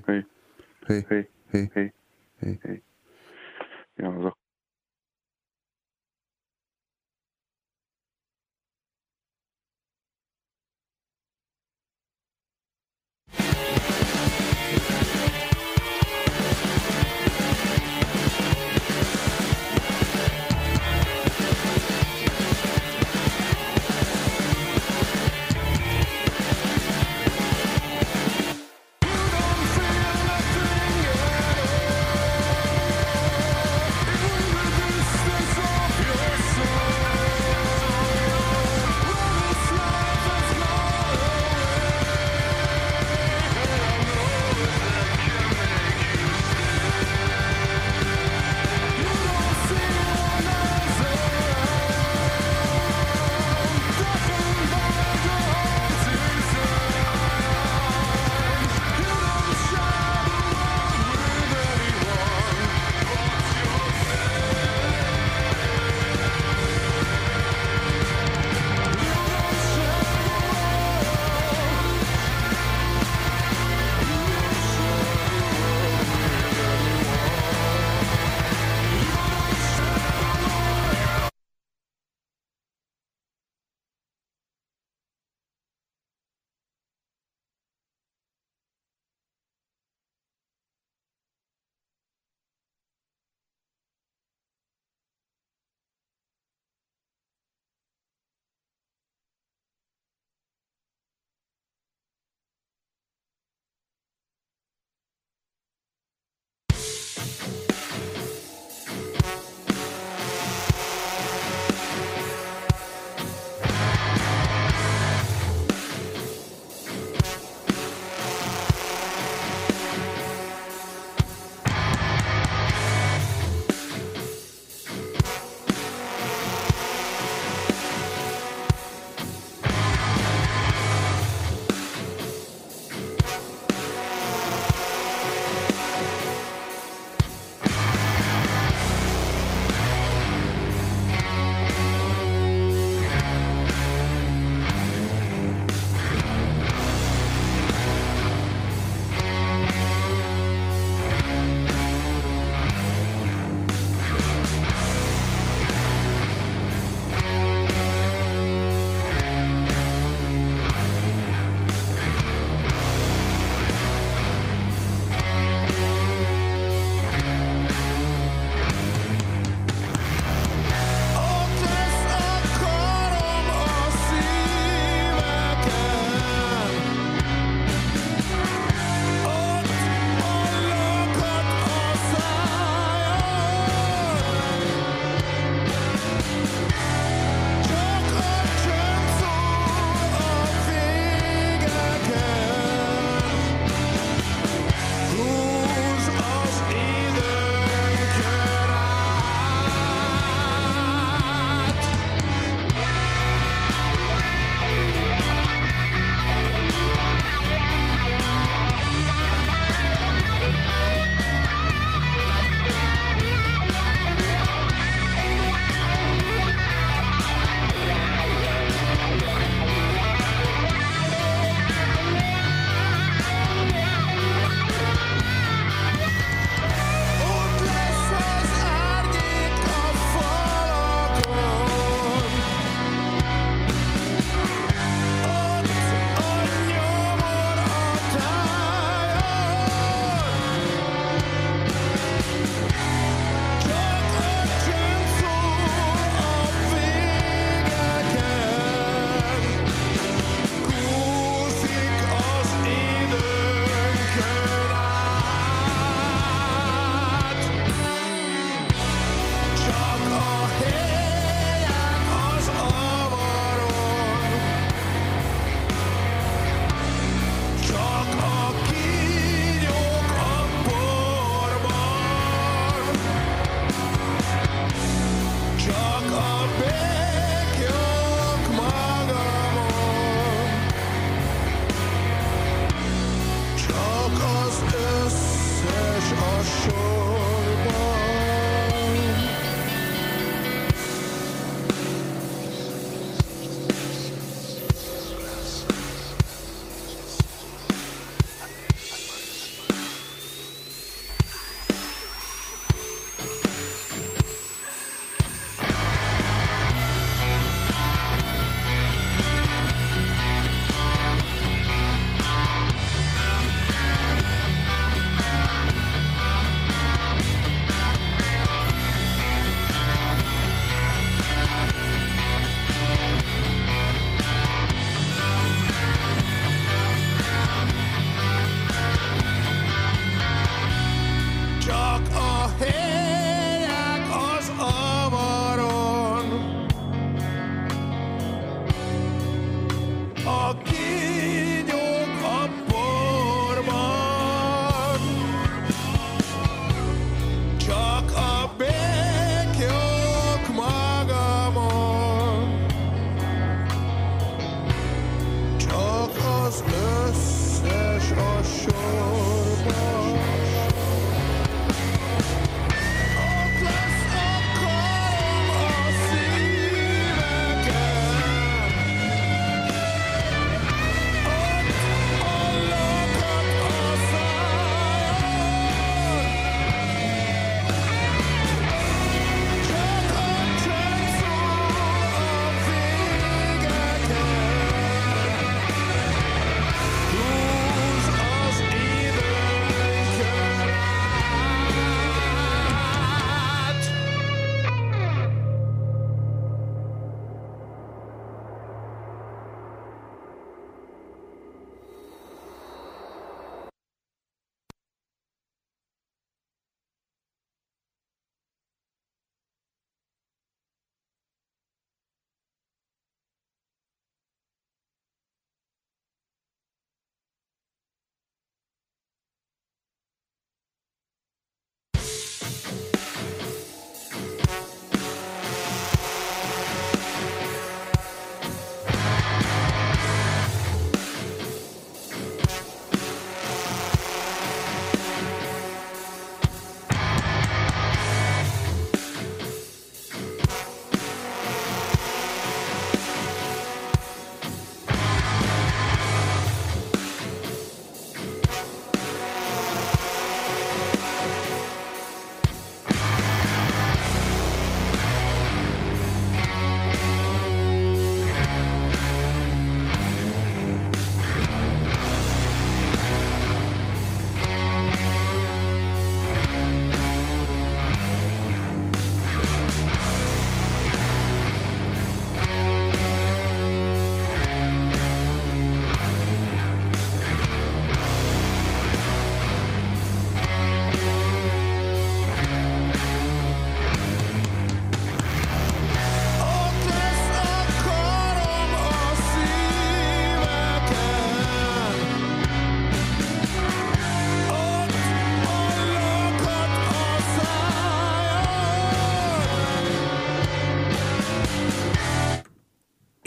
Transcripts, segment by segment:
可以可以可以可以可以。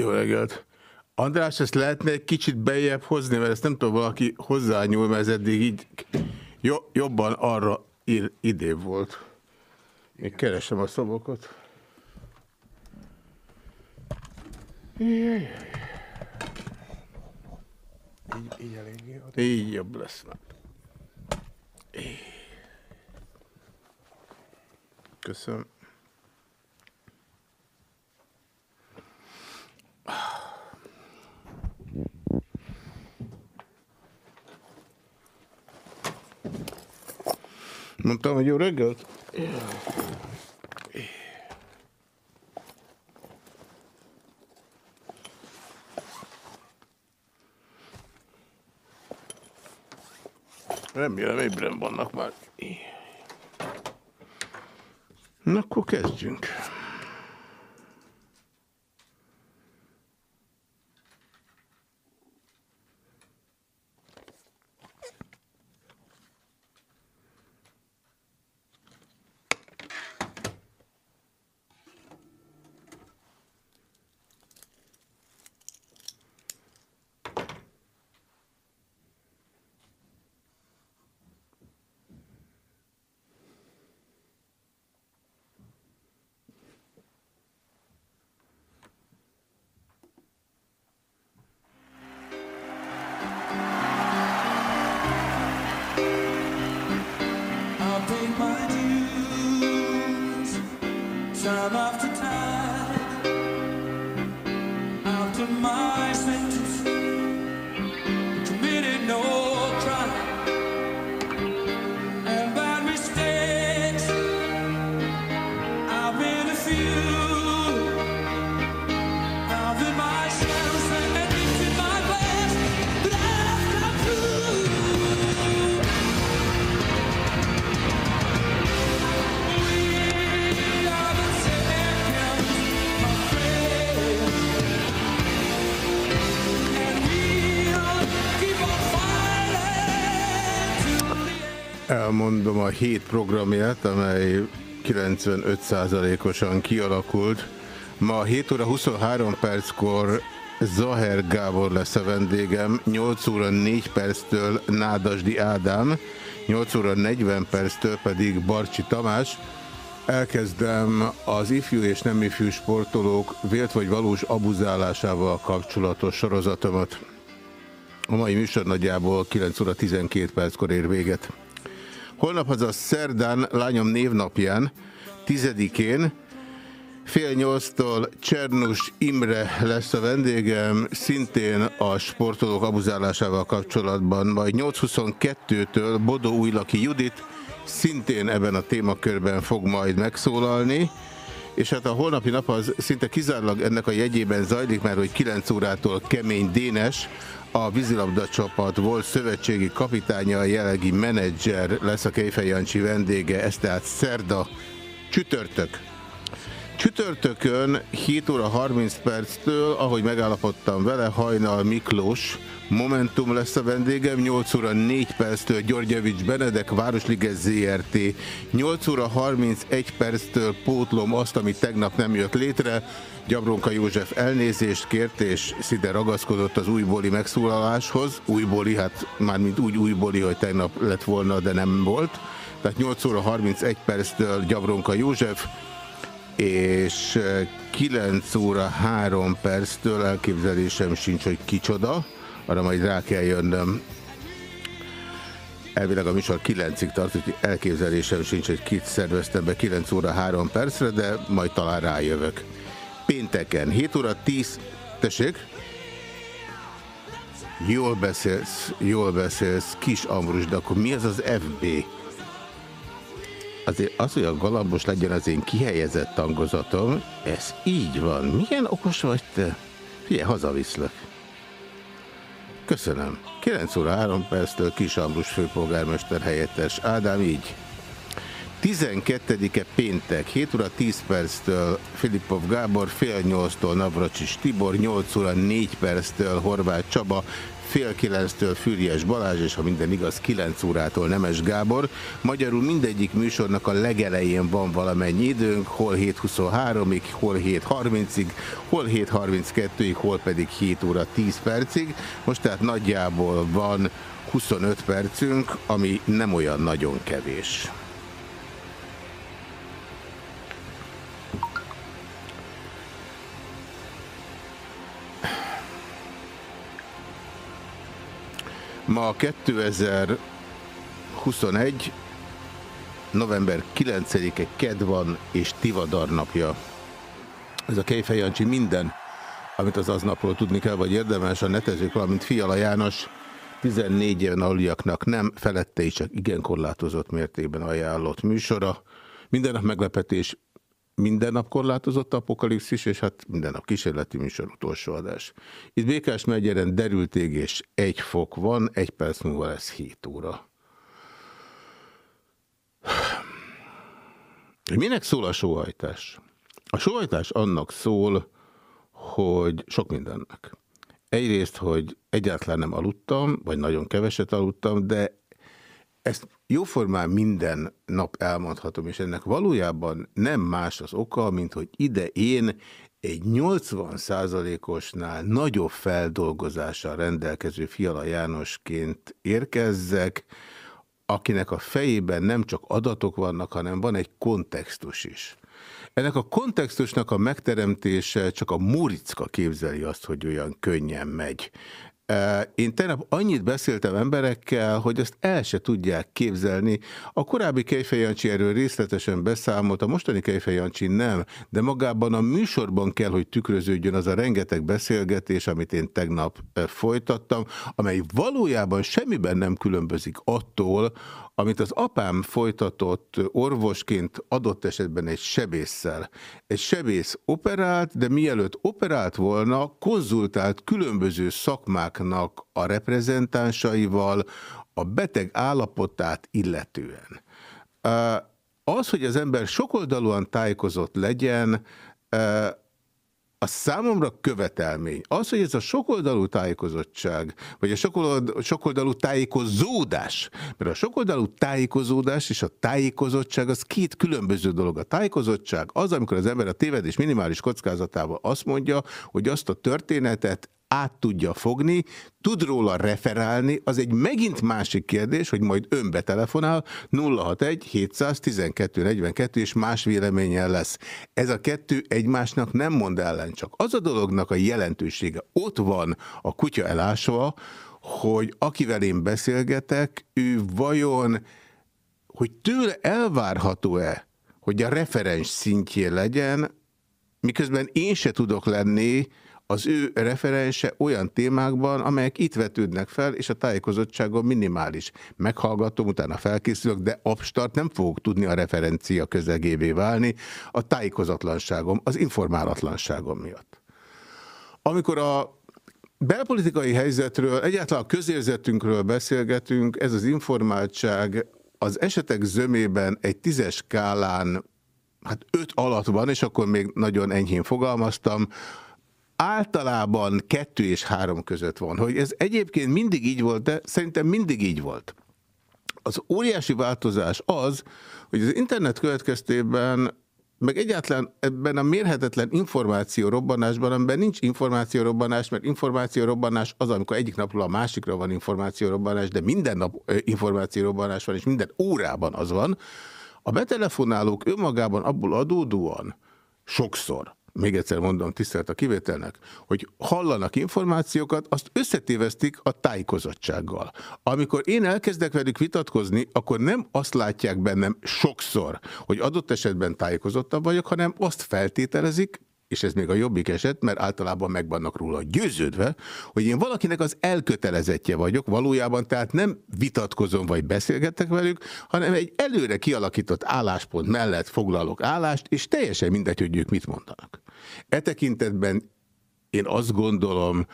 Jó reggelt! András, ezt lehetne egy kicsit bejebb hozni, mert ezt nem tudom, valaki hozzányúl, mert ez eddig így jo jobban arra idé volt. Még keresem a szobokat. Így, így eléggé. Így jobb lesz. Köszönöm. Mondtam, hogy jó reggelt? Remélem ébren vannak már. Na, akkor kezdjünk. Hét programját, amely 95%-osan kialakult. Ma 7 óra 23 perckor Zaher Gábor lesz a vendégem, 8 óra 4 perctől Nádasdi Ádám, 8 óra 40 perctől pedig Barcsi Tamás. Elkezdem az ifjú és nem ifjú sportolók vélt vagy valós abuzálásával kapcsolatos sorozatomat. A mai műsor nagyjából 9 óra 12 perckor ér véget. Holnap az a szerdán lányom névnapján, tizedikén, fél nyolctól Csernus Imre lesz a vendégem, szintén a sportolók abuzálásával kapcsolatban, majd 8.22-től Bodó Újlaki Judit, szintén ebben a témakörben fog majd megszólalni, és hát a holnapi nap az szinte kizárólag ennek a jegyében zajlik, mert hogy 9 órától Kemény Dénes, a vízilabda csapat volt szövetségi kapitánya, a jelenlegi menedzser lesz a Kejfej Jancsi vendége, ez tehát szerda, csütörtök. Csütörtökön 7 óra 30 perctől, ahogy megállapodtam vele, Hajnal Miklós, Momentum lesz a vendégem, 8 óra 4 perctől Györgyevics Benedek, Városliges ZRT, 8 óra 31 perctől pótlom azt, ami tegnap nem jött létre, Gyabronka József elnézést kért, és szinte ragaszkodott az újbóli megszólaláshoz. Újbóli, hát már mint úgy újbóli, hogy tegnap lett volna, de nem volt. Tehát 8 óra 31 perctől Gyabronka József, és 9 óra 3 perctől elképzelésem sincs, hogy kicsoda, arra majd rá kell jönnöm. Elvileg a műsor 9-ig tart, hogy elképzelésem sincs, hogy kit szerveztem be 9 óra 3 percre, de majd talán rájövök pénteken, 7 óra 10, tessék? Jól beszélsz, jól beszélsz, kis Ambrus, de akkor mi az az FB? Azért az, hogy a galambos legyen az én kihelyezett tangozatom, ez így van. Milyen okos vagy te? Figyelj, hazaviszlek. Köszönöm. 9 óra 3 perctől Kis Ambrus főpolgármester helyettes. Ádám, így. 12-e péntek, 7 óra 10 perctől Filipov Gábor, fél 8-tól Navracsis Tibor, 8 óra 4 perctől Horváth Csaba, fél kilenctől Füriyes Balázs, és ha minden igaz, kilenc órától Nemes Gábor. Magyarul mindegyik műsornak a legelején van valamennyi időnk, hol 7.23-ig, hol 7.30-ig, hol 7.32-ig, hol pedig 7 óra 10 percig. Most tehát nagyjából van 25 percünk, ami nem olyan nagyon kevés. Ma 2021. november 9-e ked van és Tivadar napja. Ez a Kejfej Jancsi minden, amit az aznapról tudni kell, vagy érdemes a netezők, valamint Fiala János 14 éven aluliaknak nem, felette is csak igen korlátozott mértékben ajánlott műsora. Minden nap meglepetés, minden nap korlátozott apokalipszis, és hát minden nap kísérleti műsor utolsó adás. Itt Békás megyeren derült és egy fok van, egy perc múlva lesz 7 óra. Minek szól a sóhajtás? A sóhajtás annak szól, hogy sok mindennek. Egyrészt, hogy egyáltalán nem aludtam, vagy nagyon keveset aludtam, de ezt jóformán minden nap elmondhatom, és ennek valójában nem más az oka, mint hogy ide én egy 80%-osnál nagyobb feldolgozással rendelkező Fiala Jánosként érkezzek, akinek a fejében nem csak adatok vannak, hanem van egy kontextus is. Ennek a kontextusnak a megteremtése csak a Muricka képzeli azt, hogy olyan könnyen megy. Én tegnap annyit beszéltem emberekkel, hogy azt el se tudják képzelni. A korábbi Kejfejancsi erről részletesen beszámolt, a mostani Kejfejancsi nem, de magában a műsorban kell, hogy tükröződjön az a rengeteg beszélgetés, amit én tegnap folytattam, amely valójában semmiben nem különbözik attól, amit az apám folytatott orvosként adott esetben egy sebésszel. Egy sebész operált, de mielőtt operált volna, konzultált különböző szakmáknak a reprezentánsaival a beteg állapotát illetően. Az, hogy az ember sokoldalúan tájékozott legyen, a számomra követelmény az, hogy ez a sokoldalú tájékozottság, vagy a sokoldalú tájékozódás, mert a sokoldalú tájékozódás és a tájékozottság az két különböző dolog. A tájékozottság az, amikor az ember a tévedés minimális kockázatával azt mondja, hogy azt a történetet át tudja fogni, tud róla referálni, az egy megint másik kérdés, hogy majd ön betelefonál 061 712 42 és más véleményen lesz. Ez a kettő egymásnak nem mond ellen, csak az a dolognak a jelentősége ott van a kutya elásva, hogy akivel én beszélgetek, ő vajon, hogy tőle elvárható-e, hogy a referens szintjén legyen, miközben én se tudok lenni, az ő referense olyan témákban, amelyek itt vetődnek fel, és a tájékozottságon minimális. Meghallgatom, utána felkészülök, de abstart nem fogok tudni a referencia közegévé válni a tájékozatlanságom, az informálatlanságom miatt. Amikor a belpolitikai helyzetről, egyáltalán a közérzetünkről beszélgetünk, ez az informáltság az esetek zömében egy tízes skálán, hát öt alatt van, és akkor még nagyon enyhén fogalmaztam, általában kettő és három között van. Hogy ez egyébként mindig így volt, de szerintem mindig így volt. Az óriási változás az, hogy az internet következtében meg egyáltalán ebben a mérhetetlen információ robbanásban, amiben nincs információ robbanás, mert információ robbanás az, amikor egyik napról a másikra van információ robbanás, de minden nap információ robbanás van, és minden órában az van. A betelefonálók önmagában abból adódóan sokszor még egyszer mondom, tisztelt a kivételnek, hogy hallanak információkat, azt összetévesztik a tájékozottsággal. Amikor én elkezdek velük vitatkozni, akkor nem azt látják bennem sokszor, hogy adott esetben tájékozottabb vagyok, hanem azt feltételezik, és ez még a jobbik eset, mert általában meg vannak róla győződve, hogy én valakinek az elkötelezettje vagyok, valójában tehát nem vitatkozom vagy beszélgetek velük, hanem egy előre kialakított álláspont mellett foglalok állást, és teljesen mindegy, hogy ők mit mondanak. E tekintetben én azt gondolom,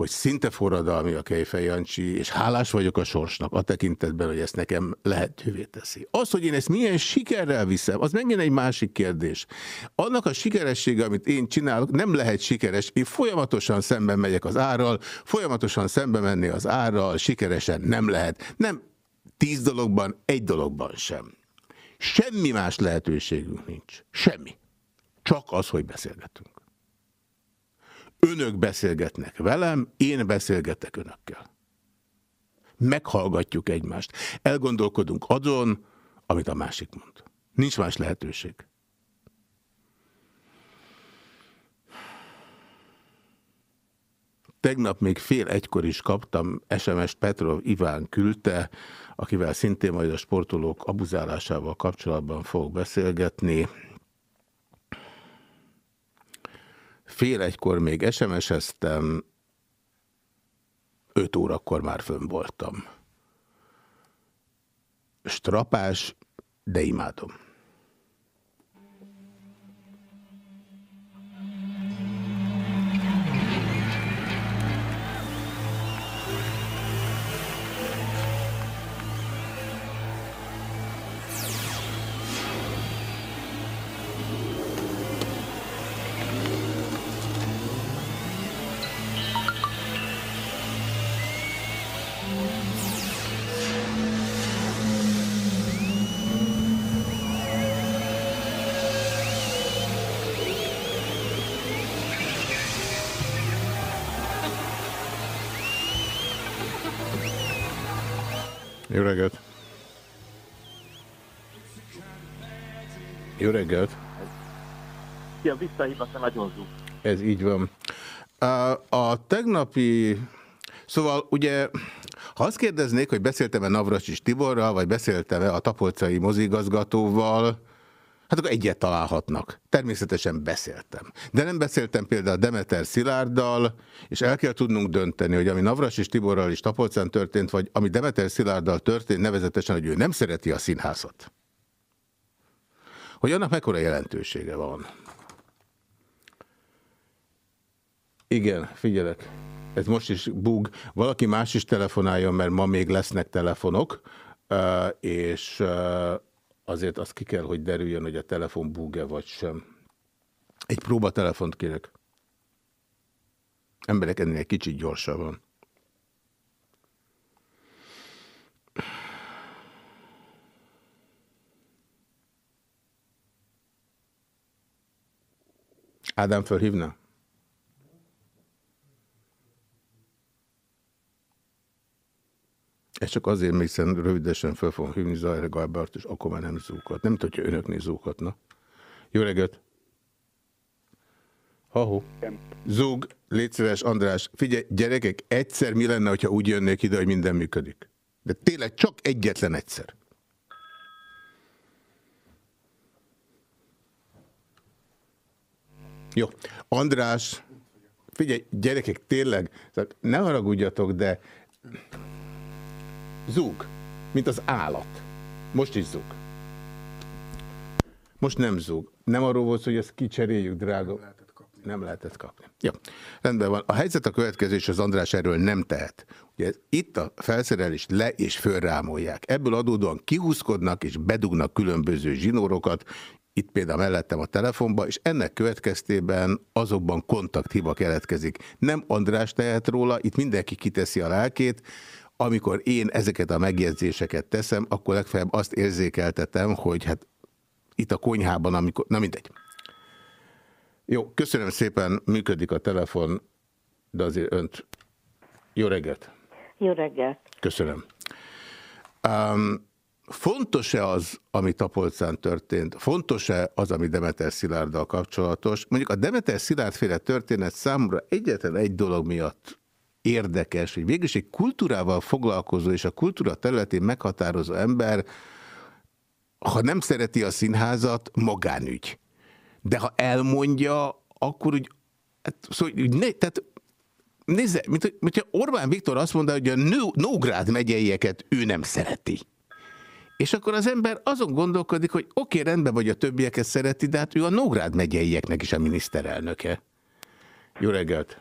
hogy szinte forradalmi a Kejfej Jancsi, és hálás vagyok a sorsnak a tekintetben, hogy ezt nekem lehetővé teszi. Az, hogy én ezt milyen sikerrel viszem, az megint egy másik kérdés. Annak a sikeressége, amit én csinálok, nem lehet sikeres. Én folyamatosan szemben megyek az árral, folyamatosan szembe menni az árral, sikeresen nem lehet. Nem tíz dologban, egy dologban sem. Semmi más lehetőségünk nincs. Semmi. Csak az, hogy beszélgetünk. Önök beszélgetnek velem, én beszélgetek önökkel. Meghallgatjuk egymást. Elgondolkodunk azon, amit a másik mond. Nincs más lehetőség. Tegnap még fél egykor is kaptam SMS-t, Petrov Iván küldte, akivel szintén majd a sportolók abuzálásával kapcsolatban fogok beszélgetni. Fél egykor még SMS-eztem, öt órakor már fönn voltam. Strapás, de imádom. Reggelt! Szia, visszahívnak, nagyon zúg. Ez így van. A, a tegnapi... Szóval ugye, ha azt kérdeznék, hogy beszéltem-e Navracsis Tiborral, vagy beszéltem-e a tapolcai mozigazgatóval, Hát akkor egyet találhatnak. Természetesen beszéltem. De nem beszéltem például Demeter Szilárddal, és el kell tudnunk dönteni, hogy ami Navras és Tiborral is Tapolcán történt, vagy ami Demeter Szilárddal történt, nevezetesen, hogy ő nem szereti a színházat. Hogy annak mekkora jelentősége van. Igen, figyelek. Ez most is bug. Valaki más is telefonáljon, mert ma még lesznek telefonok, és azért az ki kell, hogy derüljön, hogy a telefon búge vagy sem. Egy próbatelefont kérek. Emberek ennél kicsit gyorsabban. Ádám fölhívna? Ez csak azért, még hiszen rövidesen fel fogom hívni Zajra Galbert, és akkor már nem zúkat. Nem tudja, önöknél zúgatna. Jó reggelt! Ha-ho. Zúg, légy szíves, András. Figyelj, gyerekek, egyszer mi lenne, ha úgy jönnék ide, hogy minden működik? De tényleg csak egyetlen egyszer. Jó. András, figyelj, gyerekek, tényleg, ne haragudjatok, de Zúg, mint az állat. Most is zúg. Most nem zúg. Nem arról volt, hogy ezt kicseréljük, drága. Nem lehetett kapni. Nem lehetett kapni. Ja, rendben van. A helyzet a következő, és az András erről nem tehet. Ugye itt a felszerelést le és fölrámolják. Ebből adódóan kihúzkodnak és bedugnak különböző zsinórokat, itt például mellettem a telefonba, és ennek következtében azokban kontakthiba keletkezik. Nem András tehet róla, itt mindenki kiteszi a lelkét, amikor én ezeket a megjegyzéseket teszem, akkor legfeljebb azt érzékeltetem, hogy hát itt a konyhában, amikor... Na mindegy. Jó, köszönöm szépen, működik a telefon, de azért önt... Jó reggelt! Jó reggelt! Köszönöm. Um, Fontos-e az, ami Tapolcán történt? Fontos-e az, ami Demeter Szilárddal kapcsolatos? Mondjuk a Demeter Szilárd féle történet számomra egyetlen egy dolog miatt érdekes, hogy végülis egy kultúrával foglalkozó és a kultúra területén meghatározó ember, ha nem szereti a színházat, magánügy. De ha elmondja, akkor úgy, hát, szóval, úgy ne, tehát nézze, mint, mint Orbán Viktor azt mondta, hogy a Nógrád megyeieket ő nem szereti. És akkor az ember azon gondolkodik, hogy oké, okay, rendben vagy a többieket szereti, de hát ő a Nógrád megyeieknek is a miniszterelnöke. Jó reggelt!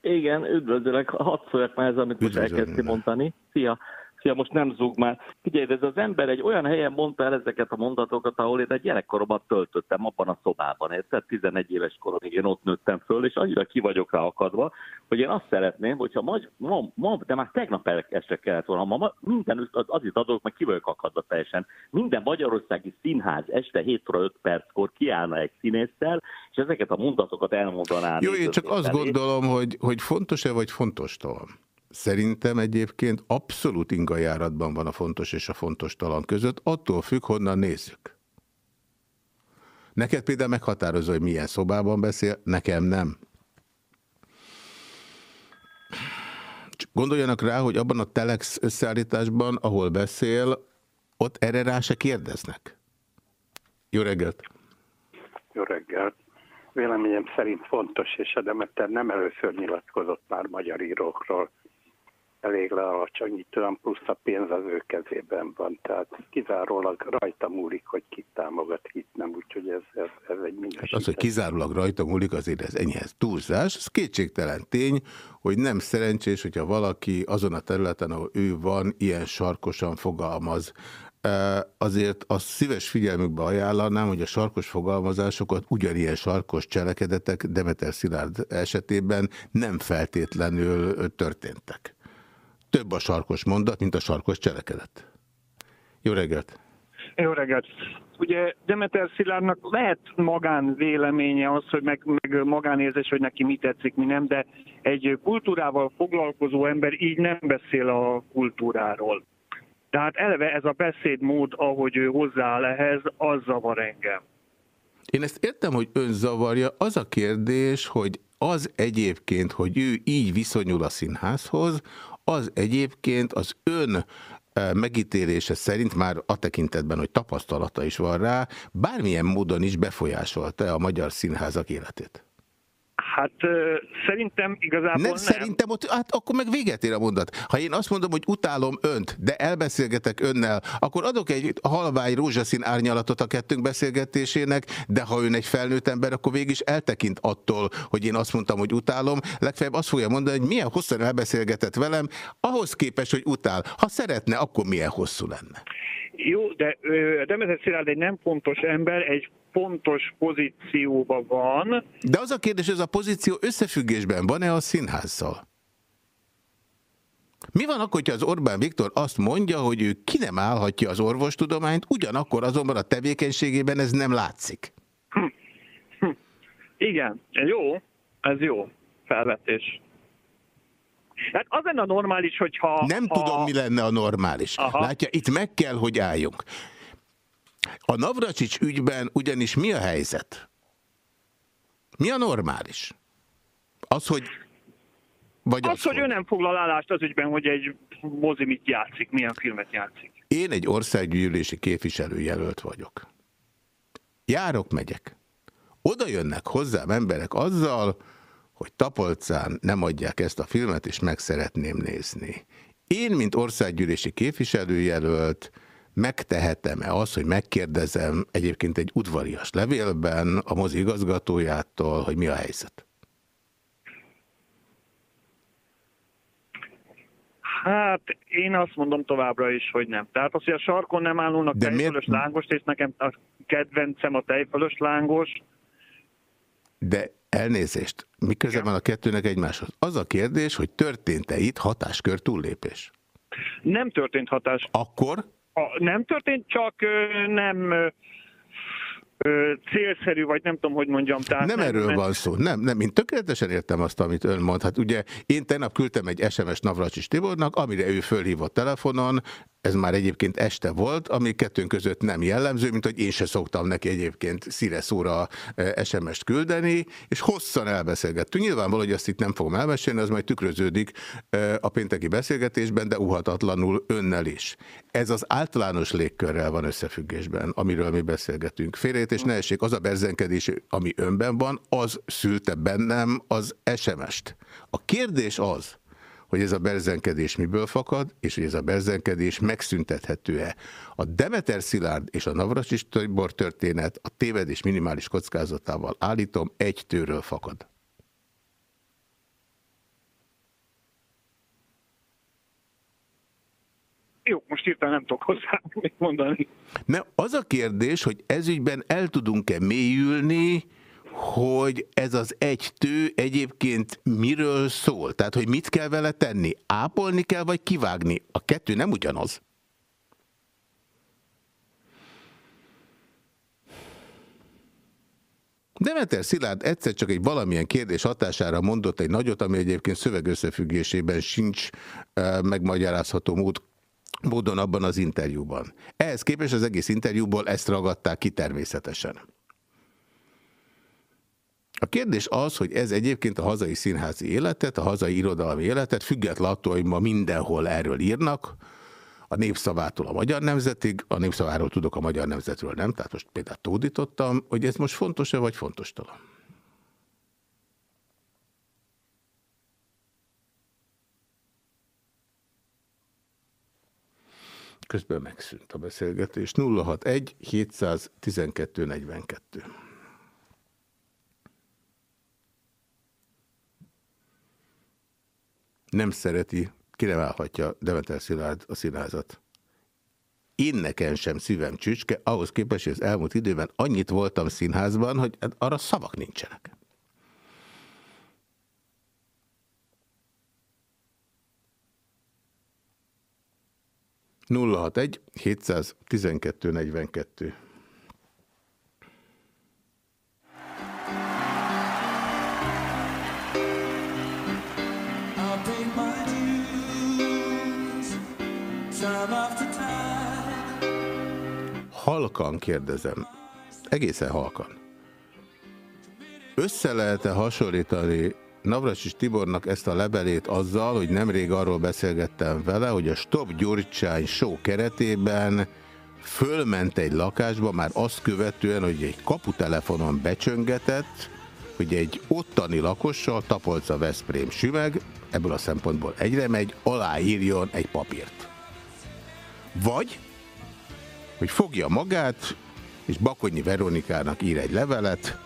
Igen, üdvözlök. Hadd szóljak már ez, amit most elkezdti mondani. Szia! Szia, most nem zúg már. Figyelj, ez az ember egy olyan helyen mondta el ezeket a mondatokat, ahol én egy gyerekkoromat töltöttem abban a szobában, érted? 11 éves koromig én ott nőttem föl, és annyira ki vagyok rá akadva, hogy én azt szeretném, hogyha ma, ma, ma de már tegnap este kellett volna, ma minden, az, az itt adok, meg ki vagyok akadva teljesen. Minden magyarországi színház este 7 óra 5 perckor kiállna egy színésszel, és ezeket a mondatokat elmondaná. Jó, én csak azt gondolom, hogy, hogy fontos-e vagy fontos talán. Szerintem egyébként abszolút ingajáratban van a fontos és a fontos talan között, attól függ, honnan nézzük. Neked például meghatározó, hogy milyen szobában beszél, nekem nem. Csak gondoljanak rá, hogy abban a telex összeállításban, ahol beszél, ott erre rá se kérdeznek. Jó reggelt! Jó reggelt! Véleményem szerint fontos, és a Demeter nem először nyilatkozott már magyar írókról, elég lealacsonyítóan, plusz a pénz az ő kezében van. Tehát kizárólag rajta múlik, hogy kit támogat, kit nem, úgyhogy ez, ez, ez egy minőség. Hát az, hogy kizárólag rajta múlik, azért ez ennyihez túlzás. Ez kétségtelen tény, hogy nem szerencsés, hogyha valaki azon a területen, ahol ő van, ilyen sarkosan fogalmaz. Azért azt szíves figyelmükbe ajánlanám, hogy a sarkos fogalmazásokat ugyanilyen sarkos cselekedetek Demeter Szilárd esetében nem feltétlenül történtek több a sarkos mondat, mint a sarkos cselekedet. Jó reggelt! Jó reggelt! Ugye Demeter Szilárdnak lehet magán véleménye az, hogy meg, meg magánérzés, hogy neki mi tetszik, mi nem, de egy kultúrával foglalkozó ember így nem beszél a kultúráról. Tehát eleve ez a beszédmód, ahogy ő hozzááll ehhez, az zavar engem. Én ezt értem, hogy ön zavarja. Az a kérdés, hogy az egyébként, hogy ő így viszonyul a színházhoz, az egyébként az ön eh, megítélése szerint már a tekintetben, hogy tapasztalata is van rá, bármilyen módon is befolyásolta a magyar színházak életét? Hát szerintem igazából nem. nem. Szerintem ott, hát akkor meg véget ér a mondat. Ha én azt mondom, hogy utálom önt, de elbeszélgetek önnel, akkor adok egy halvány rózsaszín árnyalatot a kettőnk beszélgetésének, de ha ön egy felnőtt ember, akkor végig is eltekint attól, hogy én azt mondtam, hogy utálom. Legfeljebb azt fogja mondani, hogy milyen hosszan elbeszélgetett velem, ahhoz képest, hogy utál. Ha szeretne, akkor milyen hosszú lenne. Jó, de Demeter Szilárd egy nem fontos ember, egy pontos pozícióban van. De az a kérdés, ez a pozíció összefüggésben van-e a színházzal? Mi van akkor, hogyha az Orbán Viktor azt mondja, hogy ő ki nem állhatja az orvostudományt, ugyanakkor azonban a tevékenységében ez nem látszik? Hm. Hm. Igen, jó, ez jó felvetés. Hát az lenne a normális, hogyha... Nem ha... tudom, mi lenne a normális. Aha. Látja, itt meg kell, hogy álljunk. A Navracsics ügyben ugyanis mi a helyzet? Mi a normális? Az, hogy... Vagy az, az hogy ő nem foglal állást az ügyben, hogy egy mozi mit játszik, milyen filmet játszik. Én egy országgyűlési képviselőjelölt vagyok. Járok, megyek. Oda jönnek hozzám emberek azzal, hogy Tapolcán nem adják ezt a filmet, és meg szeretném nézni. Én, mint országgyűlési képviselőjelölt, megtehetem-e azt, hogy megkérdezem egyébként egy udvarias levélben a mozi igazgatójától, hogy mi a helyzet? Hát én azt mondom továbbra is, hogy nem. Tehát az, hogy a sarkon nem állulnak De tejfölös miért? lángos, és nekem a kedvencem a tejfölös lángos. De elnézést, mi köze van a kettőnek egymáshoz? Az a kérdés, hogy történt-e itt hatáskör túllépés? Nem történt hatás. Akkor? nem történt, csak nem célszerű, vagy nem tudom, hogy mondjam. Tehát nem, nem erről nem, van szó. Nem, nem, én tökéletesen értem azt, amit ön mond. Hát ugye én tegnap küldtem egy SMS Navracsis Tibornak, amire ő fölhívott telefonon, ez már egyébként este volt, ami kettőnk között nem jellemző, mint hogy én se szoktam neki egyébként szíre szóra SMS-t küldeni, és hosszan elbeszélgettünk. Nyilvánvaló, hogy ezt itt nem fogom elmesélni, az majd tükröződik a pénteki beszélgetésben, de uhatatlanul önnel is. Ez az általános légkörrel van összefüggésben, amiről mi beszélgetünk. Félrejét és ne essék, az a berzenkedés, ami önben van, az szülte bennem az SMS-t. A kérdés az, hogy ez a berzenkedés miből fakad, és hogy ez a berzenkedés megszüntethető-e. A Demeter Szilárd és a Navracsis Tibor történet a tévedés minimális kockázatával állítom, egy tőről fakad. Jó, most hirtelen nem tudok hozzá még mondani. Ne, az a kérdés, hogy ezügyben el tudunk-e mélyülni, hogy ez az egy tő egyébként miről szól? Tehát, hogy mit kell vele tenni? Ápolni kell, vagy kivágni? A kettő nem ugyanaz. Demeter Szilárd egyszer csak egy valamilyen kérdés hatására mondott egy nagyot, ami egyébként szövegösszefüggésében sincs uh, megmagyarázható mód, módon abban az interjúban. Ehhez képest az egész interjúból ezt ragadták ki természetesen. A kérdés az, hogy ez egyébként a hazai színházi életet, a hazai irodalmi életet, független attól, hogy ma mindenhol erről írnak, a népszavától a magyar nemzetig, a népszaváról tudok, a magyar nemzetről nem, tehát most például tódítottam, hogy ez most fontos-e vagy fontos talán. Közben megszűnt a beszélgetés. 061 712 42. Nem szereti kireválhatja Demeter Szilárd a színházat. Én nekem sem szívem csücske, ahhoz képest, hogy az elmúlt időben annyit voltam színházban, hogy arra szavak nincsenek. Nulla hat egy 712 42 Halkan kérdezem, egészen halkan. Össze lehet-e hasonlítani Navracsis Tibornak ezt a levelét azzal, hogy nemrég arról beszélgettem vele, hogy a Stop Gyurcsány show keretében fölment egy lakásba, már azt követően, hogy egy kaputelefonon becsöngetett, hogy egy ottani lakossal, Tapolca Veszprém sümeg, ebből a szempontból egyre megy, aláírjon egy papírt. Vagy hogy fogja magát, és Bakonyi Veronikának ír egy levelet,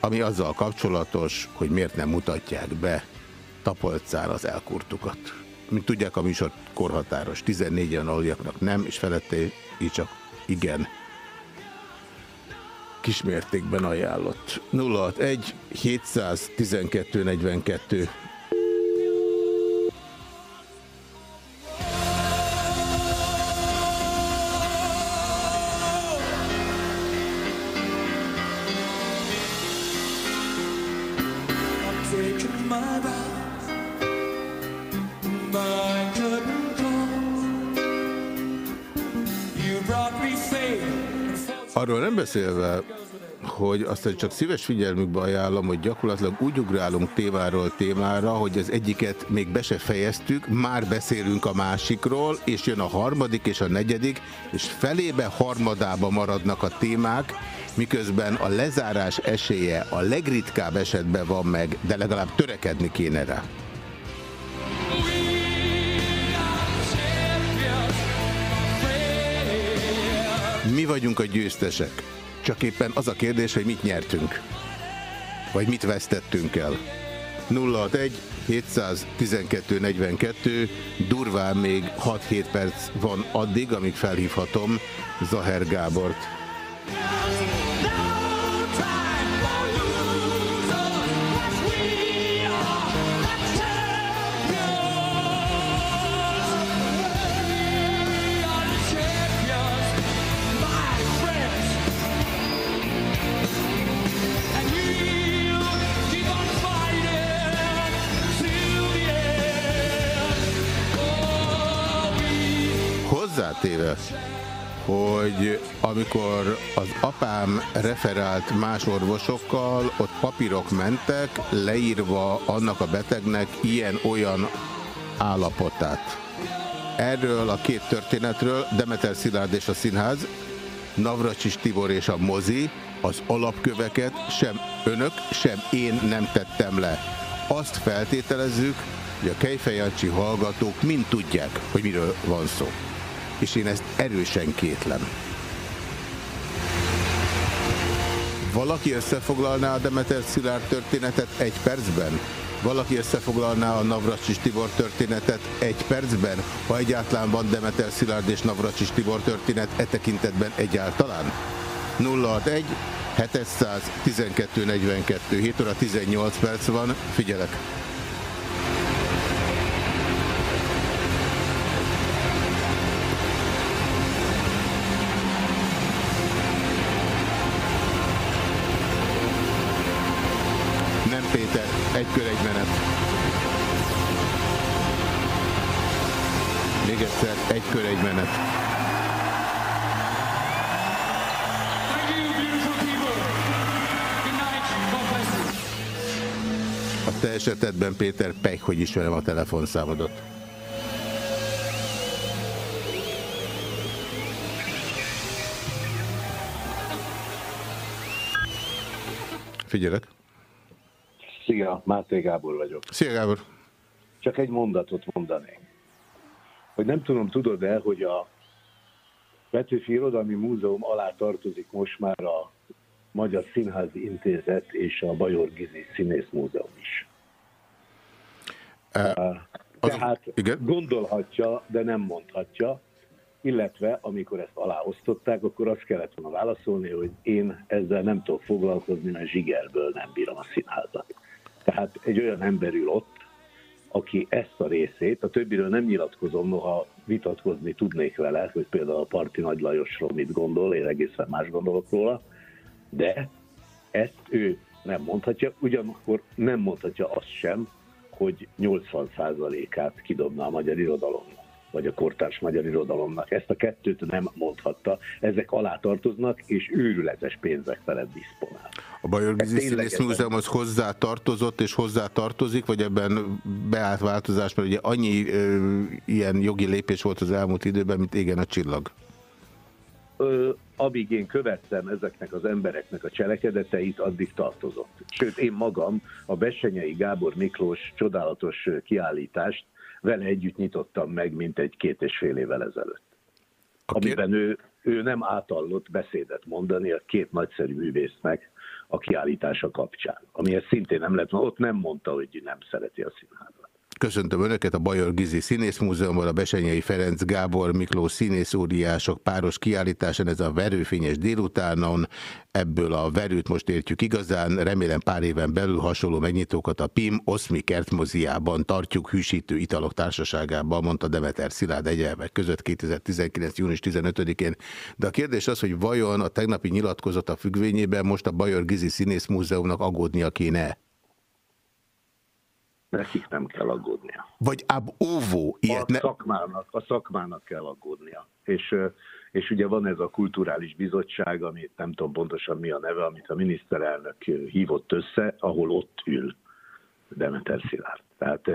ami azzal kapcsolatos, hogy miért nem mutatják be Tapolcán az elkurtukat. Mint tudják, a műsor korhatáros, 14 en aljaknak nem, és felette így csak igen kismértékben ajánlott. 061 712 42 Arról nem beszélve, hogy aztán csak szíves figyelmükbe ajánlom, hogy gyakorlatilag úgy ugrálunk témáról témára, hogy az egyiket még be se fejeztük, már beszélünk a másikról, és jön a harmadik és a negyedik, és felébe harmadába maradnak a témák, miközben a lezárás esélye a legritkább esetben van meg, de legalább törekedni kéne rá. Mi vagyunk a győztesek. Csak éppen az a kérdés, hogy mit nyertünk. Vagy mit vesztettünk el. 061 712 42 durván még 6-7 perc van addig, amíg felhívhatom Zaher Gábort. Hozzátéve, hogy amikor az apám referált más orvosokkal, ott papírok mentek, leírva annak a betegnek ilyen-olyan állapotát. Erről a két történetről Demeter Szilárd és a színház, Navracsis Tibor és a mozi, az alapköveket sem önök, sem én nem tettem le. Azt feltételezzük, hogy a Kejfejancsi hallgatók mind tudják, hogy miről van szó és én ezt erősen kétlem. Valaki összefoglalná a Demeter Szilárd történetet egy percben? Valaki összefoglalná a Navracsis Tibor történetet egy percben, ha egyáltalán van Demeter Szilárd és Navracsis Tibor történet e tekintetben egyáltalán? 061 712 42 7 óra 18 perc van, figyelek! Esetedben, Péter, pek, hogy ismerem a telefonszámodat. Figyelek. Szia, Máté Gábor vagyok. Szia Gábor. Csak egy mondatot mondanék. Hogy nem tudom, tudod-e, hogy a Petőfi Irodalmi Múzeum alá tartozik most már a Magyar Színházi Intézet és a Bajor Gizi Színész Múzeum is. Uh, Tehát igen? gondolhatja, de nem mondhatja, illetve amikor ezt aláosztották, akkor azt kellett volna válaszolni, hogy én ezzel nem tudok foglalkozni, mert zsigerből nem bírom a színházat. Tehát egy olyan ember ül ott, aki ezt a részét, a többiről nem nyilatkozom, noha vitatkozni tudnék vele, hogy például a Parti Nagy Lajosról mit gondol, én egészen más gondolok róla, de ezt ő nem mondhatja, ugyanakkor nem mondhatja azt sem, hogy 80%-át kidobná a magyar irodalomnak vagy a kortárs magyar irodalomnak. Ezt a kettőt nem mondhatta, ezek alá tartoznak, és őrületes pénzek felett diszponál. A Bajor Gizi Színész Múzeum az hozzá tartozott és hozzá tartozik, vagy ebben beállt változás, mert ugye annyi ö, ilyen jogi lépés volt az elmúlt időben, mint égen a csillag? Ö, amíg én követtem ezeknek az embereknek a cselekedeteit, addig tartozott. Sőt, én magam a Bessenyei Gábor Miklós csodálatos kiállítást vele együtt nyitottam meg, mint egy két és fél évvel ezelőtt. Amiben ő, ő nem átallott beszédet mondani a két nagyszerű művésznek a kiállítása kapcsán, amihez szintén nem lett, ott nem mondta, hogy nem szereti a színházat. Köszöntöm Önöket a Bajor Gizi Színészmúzeumban, a Besenyei Ferenc Gábor Miklós színészóriások páros kiállításán, ez a verőfényes délutánon, ebből a verőt most értjük igazán, remélem pár éven belül hasonló megnyitókat a PIM Oszmi kertmoziában tartjuk hűsítő italok társaságában, mondta Demeter Szilárd egyelmek között 2019. június 15-én. De a kérdés az, hogy vajon a tegnapi nyilatkozata függvényében most a Bajor Gizi Színészmúzeumnak aggódnia kéne nekik nem kell aggódnia. Vagy ab óvó ilyet a ne... szakmának, a szakmának kell aggódnia. És, és ugye van ez a kulturális bizottság, amit nem tudom pontosan mi a neve, amit a miniszterelnök hívott össze, ahol ott ül Demeter Szilárd. Tehát,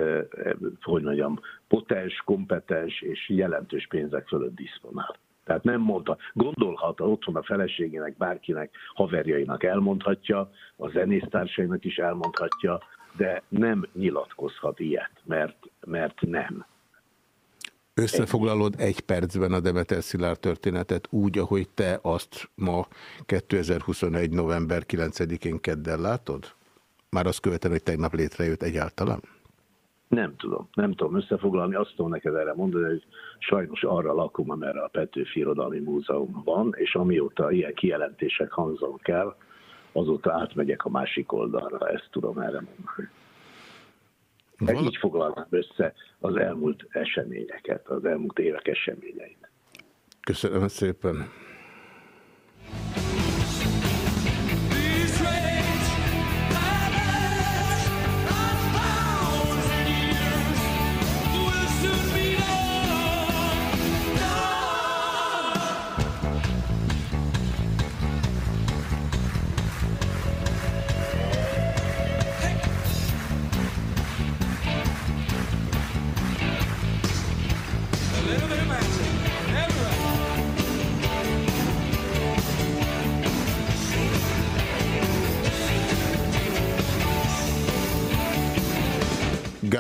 hogy mondjam, potens, kompetens és jelentős pénzek fölött diszponál. Tehát nem mondta, gondolhat, otthon a feleségének, bárkinek, haverjainak elmondhatja, a zenésztársainak is elmondhatja, de nem nyilatkozhat ilyet, mert, mert nem. Összefoglalod egy percben a Demeter Szilárd történetet úgy, ahogy te azt ma 2021. november 9-én keddel látod? Már azt követően, hogy tegnap létrejött egyáltalán? Nem tudom, nem tudom összefoglalni, azt tudom neked erre mondani, hogy sajnos arra lakom, amerre a Petőfi Irodalmi Múzeum van, és amióta ilyen kijelentések hangzanak el, azóta átmegyek a másik oldalra, ezt tudom erre mondani. Val így foglalnám össze az elmúlt eseményeket, az elmúlt évek eseményeit. Köszönöm szépen.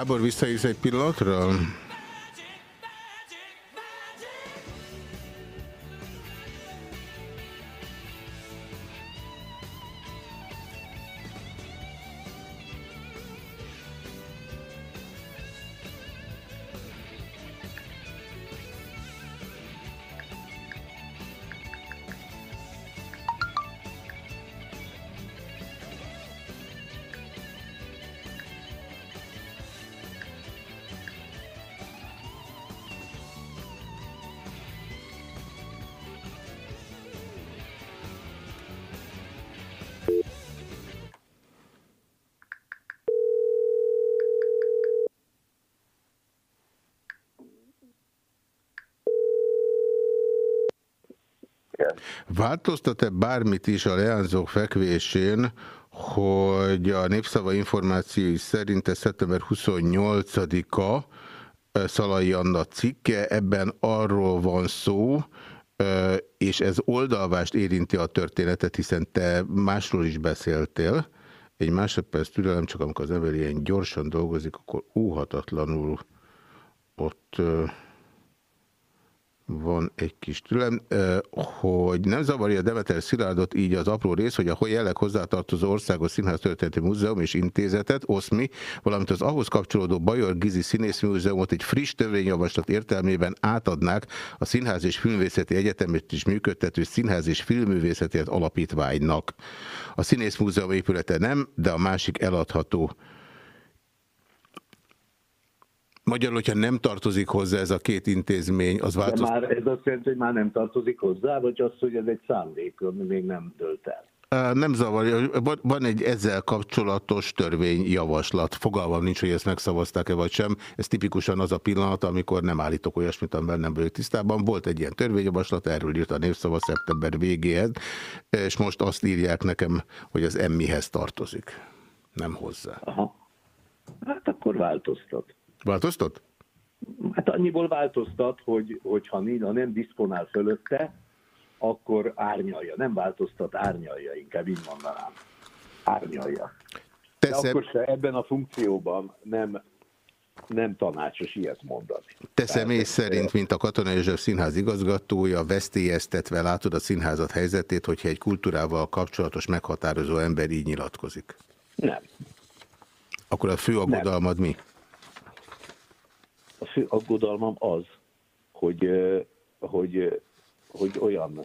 Gábor, visszajössz egy pillanatra? Változtat-e bármit is a leányzók fekvésén, hogy a Népszava információi szerint ez szeptember 28-a Szalai Anna cikke, ebben arról van szó, és ez oldalvást érinti a történetet, hiszen te másról is beszéltél. Egy másodperc türelem, csak amikor az ember ilyen gyorsan dolgozik, akkor óhatatlanul ott van egy kis tőlem, hogy nem zavarja Demeter Szilárdot így az apró rész, hogy a jelenleg hozzátartozó Országos Színház Történeti Múzeum és Intézetet, OSZMI, valamint az ahhoz kapcsolódó Bajor Gizi Színészmúzeumot egy friss törvényjavaslat értelmében átadnák a Színház és Filmvészeti Egyetemet is működtető Színház és Filmművészeti Alapítványnak. A Színészmúzeum épülete nem, de a másik eladható. Magyarul, hogyha nem tartozik hozzá ez a két intézmény, az változik? már ez azt jelenti, hogy már nem tartozik hozzá, vagy az, hogy ez egy szándék, ami még nem dölt el? Nem zavarja, van egy ezzel kapcsolatos törvényjavaslat. Fogalmam nincs, hogy ezt megszavazták-e vagy sem. Ez tipikusan az a pillanat, amikor nem állítok olyasmit, amivel nem vagyok tisztában. Volt egy ilyen törvényjavaslat, erről írt a népszava szeptember végéhez, és most azt írják nekem, hogy az emmihez tartozik. Nem hozzá. Aha. Hát akkor változtat. Változtat? Hát annyiból változtat, hogy, hogy ha nem diszponál fölötte, akkor árnyalja. Nem változtat, árnyalja, inkább így mondanám. Árnyalja. De akkor se ebben a funkcióban nem, nem tanácsos ilyet mondani. Te személy szerint, mint a Katona József Színház igazgatója, veszélyeztetve látod a színházat helyzetét, hogyha egy kultúrával kapcsolatos meghatározó ember így nyilatkozik? Nem. Akkor a fő aggodalmad mi? A fő aggodalmam az, hogy, hogy, hogy olyan,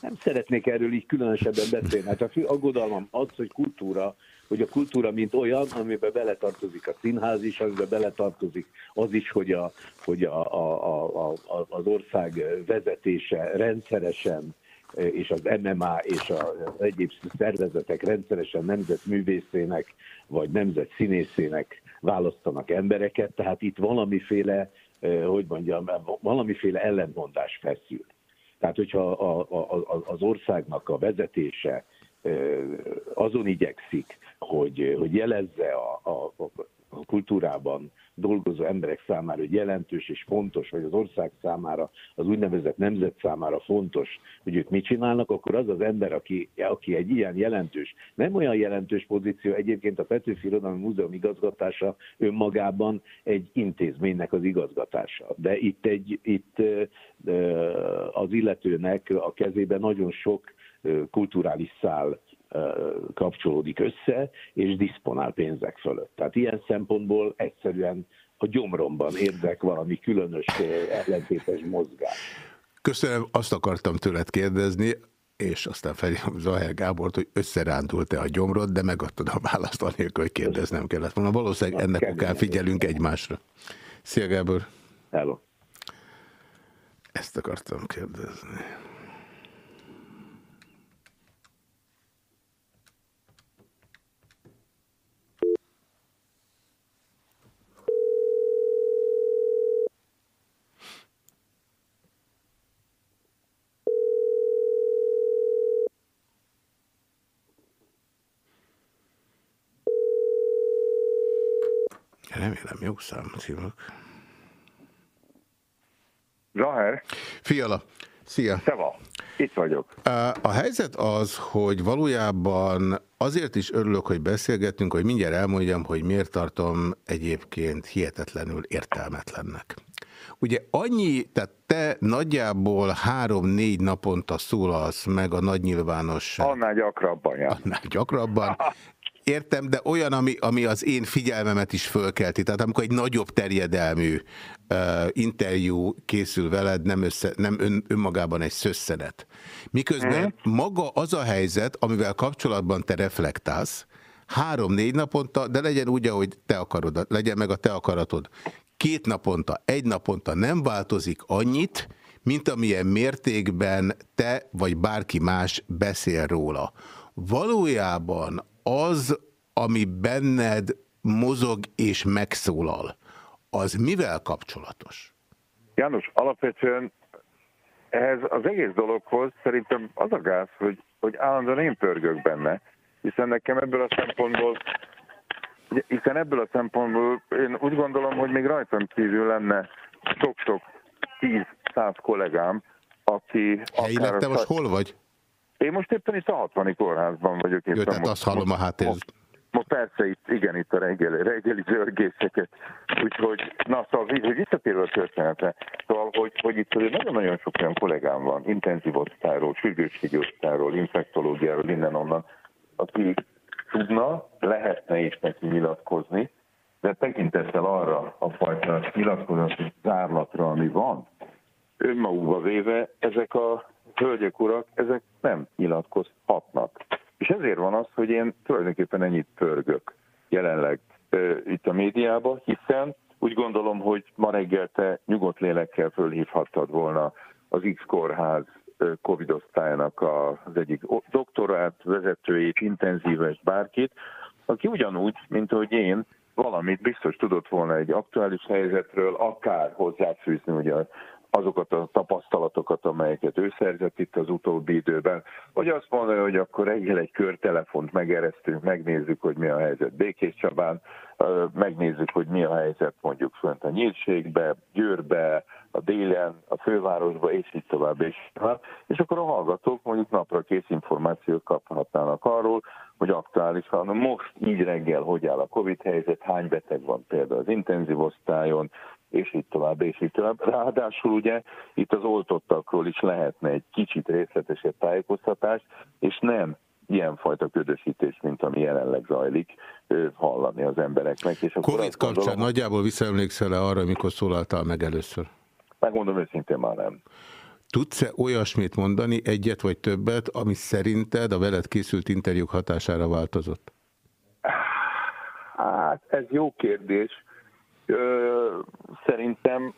nem szeretnék erről így különösebben beszélni, hát a fő aggodalmam az, hogy kultúra, hogy a kultúra mint olyan, amiben beletartozik a színház is, amiben beletartozik az is, hogy, a, hogy a, a, a, a, az ország vezetése rendszeresen és az MMA és az egyéb szervezetek rendszeresen nemzetművészének vagy nemzetszínészének választanak embereket, tehát itt valamiféle, hogy mondjam, valamiféle ellentmondás feszül. Tehát, hogyha a, a, az országnak a vezetése azon igyekszik, hogy, hogy jelezze a, a, a kultúrában dolgozó emberek számára, hogy jelentős és fontos, vagy az ország számára, az úgynevezett nemzet számára fontos, hogy ők mit csinálnak, akkor az az ember, aki, aki egy ilyen jelentős, nem olyan jelentős pozíció, egyébként a Petőfi Irodalmi Múzeum igazgatása önmagában egy intézménynek az igazgatása. De itt, egy, itt az illetőnek a kezében nagyon sok kulturális szál kapcsolódik össze, és diszponál pénzek fölött. Tehát ilyen szempontból egyszerűen a gyomromban érzek valami különös ellentétes mozgás. Köszönöm, azt akartam tőled kérdezni, és aztán felhívom Zahel Gábort, hogy összerándult-e a gyomrod, de megadtad a választ anélkül, hogy kérdeznem kellett volna. Valószínűleg ennek okán figyelünk egymásra. Szia Gábor! Hello! Ezt akartam kérdezni. Remélem jó számot hívok. Zahár? Fiala, szia! Szeva, itt vagyok. A helyzet az, hogy valójában azért is örülök, hogy beszélgetünk, hogy mindjárt elmondjam, hogy miért tartom egyébként hihetetlenül értelmetlennek. Ugye annyi, tehát te nagyjából három-négy naponta szólalsz meg a nagy nyilvánosság. Annál gyakrabban, ja. Annál gyakrabban. Értem, de olyan, ami, ami az én figyelmemet is fölkelti. Tehát amikor egy nagyobb terjedelmű uh, interjú készül veled, nem, össze, nem ön, önmagában egy szösszenet. Miközben hmm. maga az a helyzet, amivel kapcsolatban te reflektálsz, három-négy naponta, de legyen úgy, ahogy te akarod, legyen meg a te akaratod. Két naponta, egy naponta nem változik annyit, mint amilyen mértékben te vagy bárki más beszél róla. Valójában az, ami benned mozog és megszólal, az mivel kapcsolatos? János, alapvetően ehhez az egész dologhoz szerintem az a gáz, hogy, hogy állandóan én pörgök benne, hiszen nekem ebből a szempontból hiszen ebből a szempontból én úgy gondolom, hogy még rajtam kívül lenne sok-sok tíz-száz kollégám, aki... Helyileg te most hol vagy? Én most éppen itt a 60 kórházban vagyok. Jó, tehát azt hallom a háttér. Most persze, itt, igen, itt a reggeli, reggeli zörgéseket. Úgyhogy, na, szóval hogy visszatérve a történetre, szóval, hogy, hogy itt nagyon-nagyon sok olyan kollégám van, intenzív osztályról, sürgősségi osztályról, infektológiáról, innen onnan, aki tudna, lehetne is neki nyilatkozni, de tekintettel arra a fajta nyilatkozati zárlatra, ami van, önmagukba véve ezek a hölgyek, urak, ezek nem nyilatkozhatnak. És ezért van az, hogy én tulajdonképpen ennyit pörgök jelenleg e, itt a médiában, hiszen úgy gondolom, hogy ma reggel te nyugodt lélekkel fölhívhattad volna az X-kórház Covid osztályának az egyik doktorát, vezetőjét, intenzíves bárkit, aki ugyanúgy, mint hogy én, valamit biztos tudott volna egy aktuális helyzetről, akár hozzáfűzni ugye azokat a tapasztalatokat, amelyeket ő szerzett itt az utóbbi időben, vagy azt mondja, hogy akkor reggel egy körtelefont megeresztünk, megnézzük, hogy mi a helyzet Békés Csabán, megnézzük, hogy mi a helyzet mondjuk fönt a Nyílségbe, Győrbe, a délen, a fővárosba, és így tovább, és tovább. És akkor a hallgatók mondjuk napra kész információt kaphatnának arról, hogy aktuális, hanem most így reggel hogy áll a Covid helyzet, hány beteg van például az intenzív osztályon, és így tovább, és így tovább. Ráadásul ugye itt az oltottakról is lehetne egy kicsit részletesebb tájékoztatás, és nem ilyenfajta ködösítés, mint ami jelenleg zajlik, hallani az embereknek. És akkor Covid kapcsán gondolom, nagyjából visszaemlékszel-e arra, amikor szólaltál meg először? Megmondom őszintén már nem. Tudsz-e olyasmit mondani, egyet vagy többet, ami szerinted a veled készült interjúk hatására változott? Hát, ez jó kérdés. Szerintem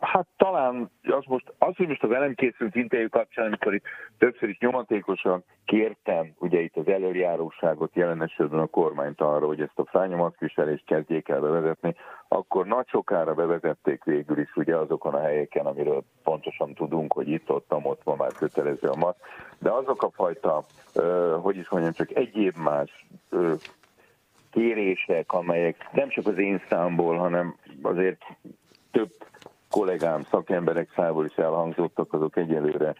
Hát talán az most, az, hogy most az velem készült interjú kapcsán, amikor itt többször is nyomatékosan kértem, ugye itt az előjáróságot jelen esetben a kormányt arra, hogy ezt a fányomatviselést kezdjék el bevezetni, akkor nagy sokára bevezették végül is ugye azokon a helyeken, amiről pontosan tudunk, hogy itt, ott, ott ma már kötelező a mat, de azok a fajta, hogy is mondjam, csak egyéb más kérések, amelyek nem csak az én számból, hanem azért több kollégám, szakemberek szájából is elhangzottak, azok egyelőre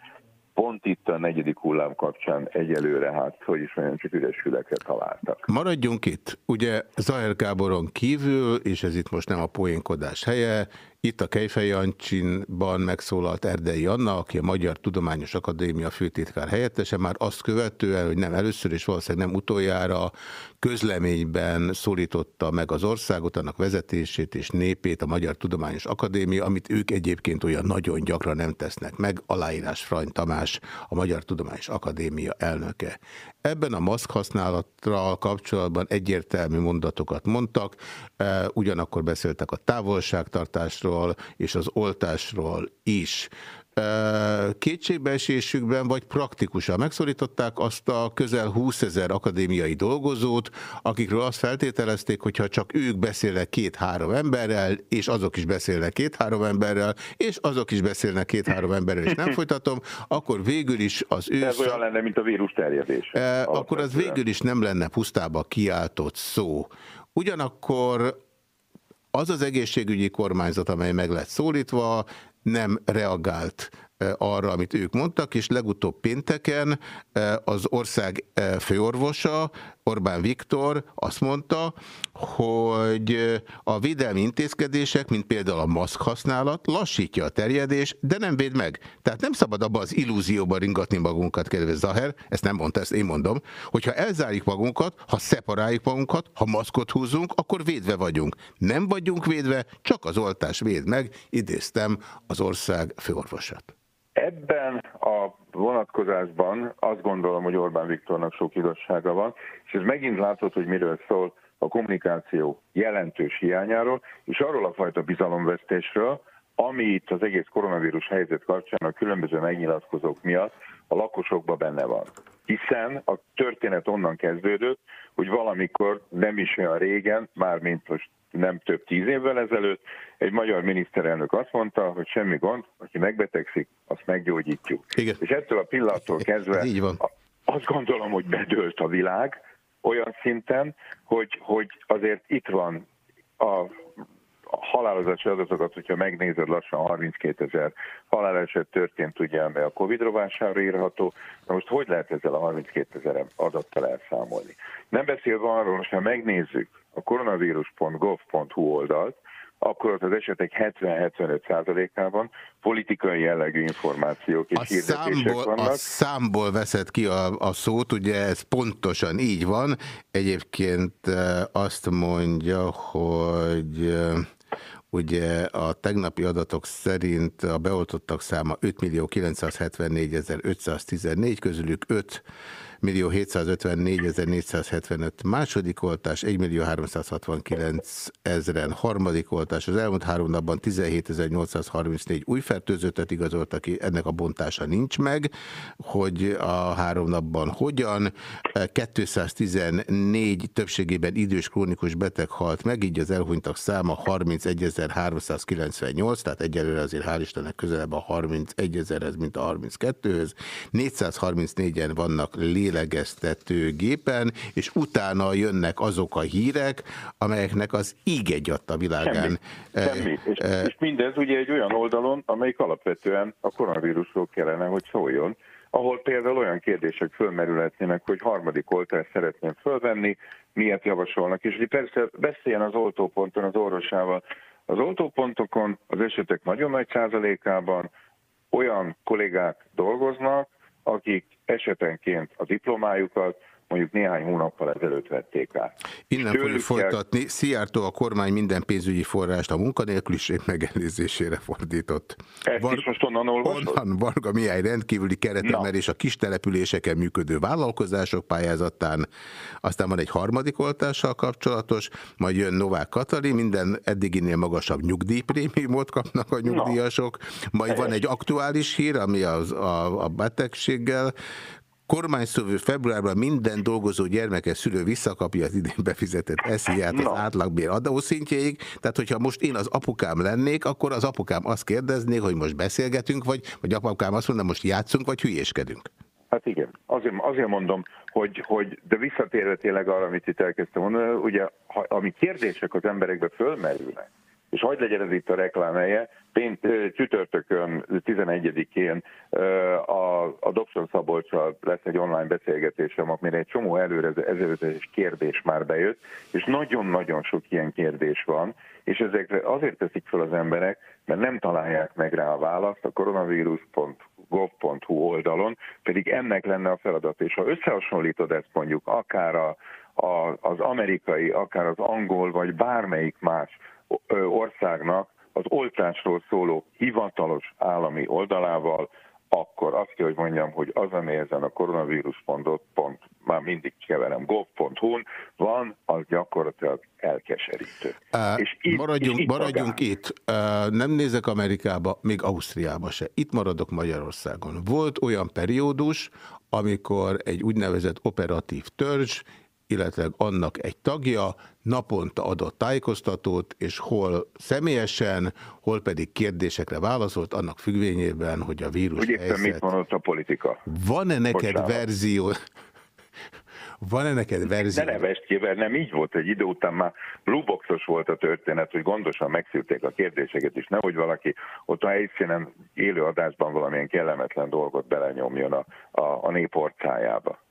pont itt a negyedik hullám kapcsán egyelőre, hát hogy is mondjam, csak üres füleket találtak. Maradjunk itt. Ugye Zahel Gáboron kívül, és ez itt most nem a poénkodás helye, itt a Kejfej Jancsinban megszólalt Erdei Anna, aki a Magyar Tudományos Akadémia főtitkár helyettese, már azt követően, hogy nem először és valószínűleg nem utoljára közleményben szólította meg az országot, annak vezetését és népét a Magyar Tudományos Akadémia, amit ők egyébként olyan nagyon gyakran nem tesznek meg, aláírás Frany Tamás, a Magyar Tudományos Akadémia elnöke. Ebben a maszk használattal kapcsolatban egyértelmű mondatokat mondtak, e, ugyanakkor beszéltek a távolságtartásról és az oltásról is kétségbeesésükben vagy praktikusan megszorították azt a közel 20 ezer akadémiai dolgozót, akikről azt feltételezték, hogyha csak ők beszélnek két-három emberrel, és azok is beszélnek két-három emberrel, és azok is beszélnek két-három emberrel, és nem folytatom, akkor végül is az ő... Ez olyan lenne, mint a vírus terjedés. Akkor az végül is nem lenne pusztába kiáltott szó. Ugyanakkor az az egészségügyi kormányzat, amely meg lett szólítva, nem reagált arra, amit ők mondtak, és legutóbb pénteken az ország főorvosa, Orbán Viktor azt mondta, hogy a védelmi intézkedések, mint például a maszk használat, lassítja a terjedés, de nem véd meg. Tehát nem szabad abba az illúzióba ringatni magunkat, kedves Zaher, ezt nem mondta, ezt én mondom, hogyha elzárjuk magunkat, ha szeparáljuk magunkat, ha maszkot húzunk, akkor védve vagyunk. Nem vagyunk védve, csak az oltás véd meg, idéztem az ország főorvosát. Ebben a vonatkozásban azt gondolom, hogy Orbán Viktornak sok igazsága van, és ez megint látod, hogy miről szól a kommunikáció jelentős hiányáról, és arról a fajta bizalomvesztésről, ami itt az egész koronavírus helyzet kapcsán a különböző megnyilatkozók miatt a lakosokban benne van. Hiszen a történet onnan kezdődött, hogy valamikor nem is olyan régen, mármint most nem több tíz évvel ezelőtt, egy magyar miniszterelnök azt mondta, hogy semmi gond, aki megbetegszik, azt meggyógyítjuk. Igen. És ettől a pillanattól kezdve így van. azt gondolom, hogy bedőlt a világ olyan szinten, hogy, hogy azért itt van a halálozási adatokat, hogyha megnézed, lassan 32 ezer haláleset történt, ugye, amely a Covid rovására írható. Na most hogy lehet ezzel a 32 ezer adattal elszámolni? Nem beszélve arról, hogy ha megnézzük a koronavírus.gov.hu oldalt, akkor ott az esetek 70-75%-ában politikai jellegű információk és a hirdetések számból, vannak. A számból veszed ki a, a szót, ugye ez pontosan így van. Egyébként azt mondja, hogy Ugye a tegnapi adatok szerint a beoltottak száma 5.974.514, közülük 5 millió 754.475 második oltás, 1 millió 369 ezeren harmadik oltás. Az elmúlt három napban 17.834 új fertőzöttet igazoltak ki, ennek a bontása nincs meg, hogy a három napban hogyan. 214 többségében idős krónikus beteg halt meg, így az elhunytak száma 31.398, tehát egyelőre azért hál' Istennek közelebb a 31 ezerhez, mint a 32-höz. 434-en vannak lélek lélegeztető gépen, és utána jönnek azok a hírek, amelyeknek az íg egy a világán. Semmi. Semmi. És, és mindez ugye egy olyan oldalon, amelyik alapvetően a koronavírusról kellene, hogy szóljon, ahol például olyan kérdések fölmerülhetnének, hogy harmadik oltást szeretném fölvenni, miért javasolnak, és hogy persze beszéljen az oltóponton az orvosával. Az oltópontokon az esetek nagyon nagy százalékában olyan kollégák dolgoznak, akik esetenként a diplomájukat mondjuk néhány hónappal ezelőtt vették át. Innen fogjuk folytatni. Kell... Szijjártó a kormány minden pénzügyi forrást a munkanélküliség megelőzésére fordított. Ezt Var... is most onnan olvasod? Onnan Varga Mihály rendkívüli keretemelés a kis településeken működő vállalkozások pályázatán. Aztán van egy harmadik oltással kapcsolatos, majd jön Novák Katali, minden eddiginél magasabb nyugdíjprémiumot kapnak a nyugdíjasok, majd van egy aktuális hír, ami az, a, a betegséggel kormányszövő februárban minden dolgozó gyermekes szülő visszakapja az idén befizetett esziát az no. átlagbér adószintjéig. Tehát, hogyha most én az apukám lennék, akkor az apukám azt kérdeznék, hogy most beszélgetünk, vagy, vagy apukám azt mondja, most játszunk, vagy hülyéskedünk. Hát igen, azért, azért mondom, hogy, hogy de visszatérve tényleg arra, amit itt elkezdtem mondani, ugye, ha, ami kérdések az emberekbe fölmerülnek, és hagyd legyen ez itt a reklámelje, pént, csütörtökön 11-én a, a Dobson Szabolcsal lesz egy online beszélgetésem, amire egy csomó előre ezelőttes kérdés már bejött, és nagyon-nagyon sok ilyen kérdés van, és ezekre azért teszik fel az emberek, mert nem találják meg rá a választ a koronavírus.gov.hu oldalon, pedig ennek lenne a feladat. És ha összehasonlítod ezt mondjuk akár a, a, az amerikai, akár az angol, vagy bármelyik más országnak az oltásról szóló hivatalos állami oldalával, akkor azt kell, hogy mondjam, hogy az, ami ezen a koronavírus pont, pont már mindig keverem, gov.hu-n van, az gyakorlatilag elkeserítő. Uh, és itt, maradjunk és itt, maradjunk itt. Uh, nem nézek Amerikába, még Ausztriába se. Itt maradok Magyarországon. Volt olyan periódus, amikor egy úgynevezett operatív törzs illetve annak egy tagja naponta adott tájékoztatót, és hol személyesen, hol pedig kérdésekre válaszolt, annak függvényében, hogy a vírus Úgy helyzet... mit mondott a politika? Van-e neked Bocsánat. verzió... Van-e neked verzió? Ne nevest ki, mert nem így volt, egy idő után már blueboxos volt a történet, hogy gondosan megszűrték a kérdéseket, és nehogy valaki ott a helyszínen élő adásban valamilyen kellemetlen dolgot belenyomjon a, a, a nép orcájába.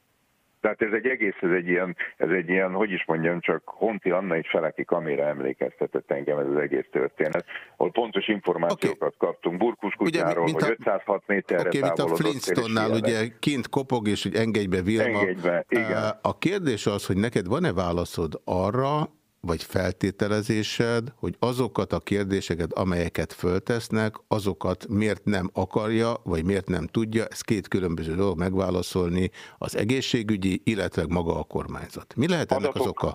Tehát ez egy egész, ez egy ilyen, ez egy ilyen hogy is mondjam, csak Honti Anna és Feleki Kamira emlékeztetett engem ez az egész történet, ahol pontos információkat okay. kaptunk Burkus kutyáról, hogy 506 méterre okay, mint a Flintstone-nál ugye kint kopog, és hogy engedj be Vilma. Engedj be, igen. A kérdés az, hogy neked van-e válaszod arra, vagy feltételezésed, hogy azokat a kérdéseket, amelyeket föltesznek, azokat miért nem akarja, vagy miért nem tudja, ez két különböző dolog megválaszolni az egészségügyi, illetve maga a kormányzat. Mi lehet ennek az oka?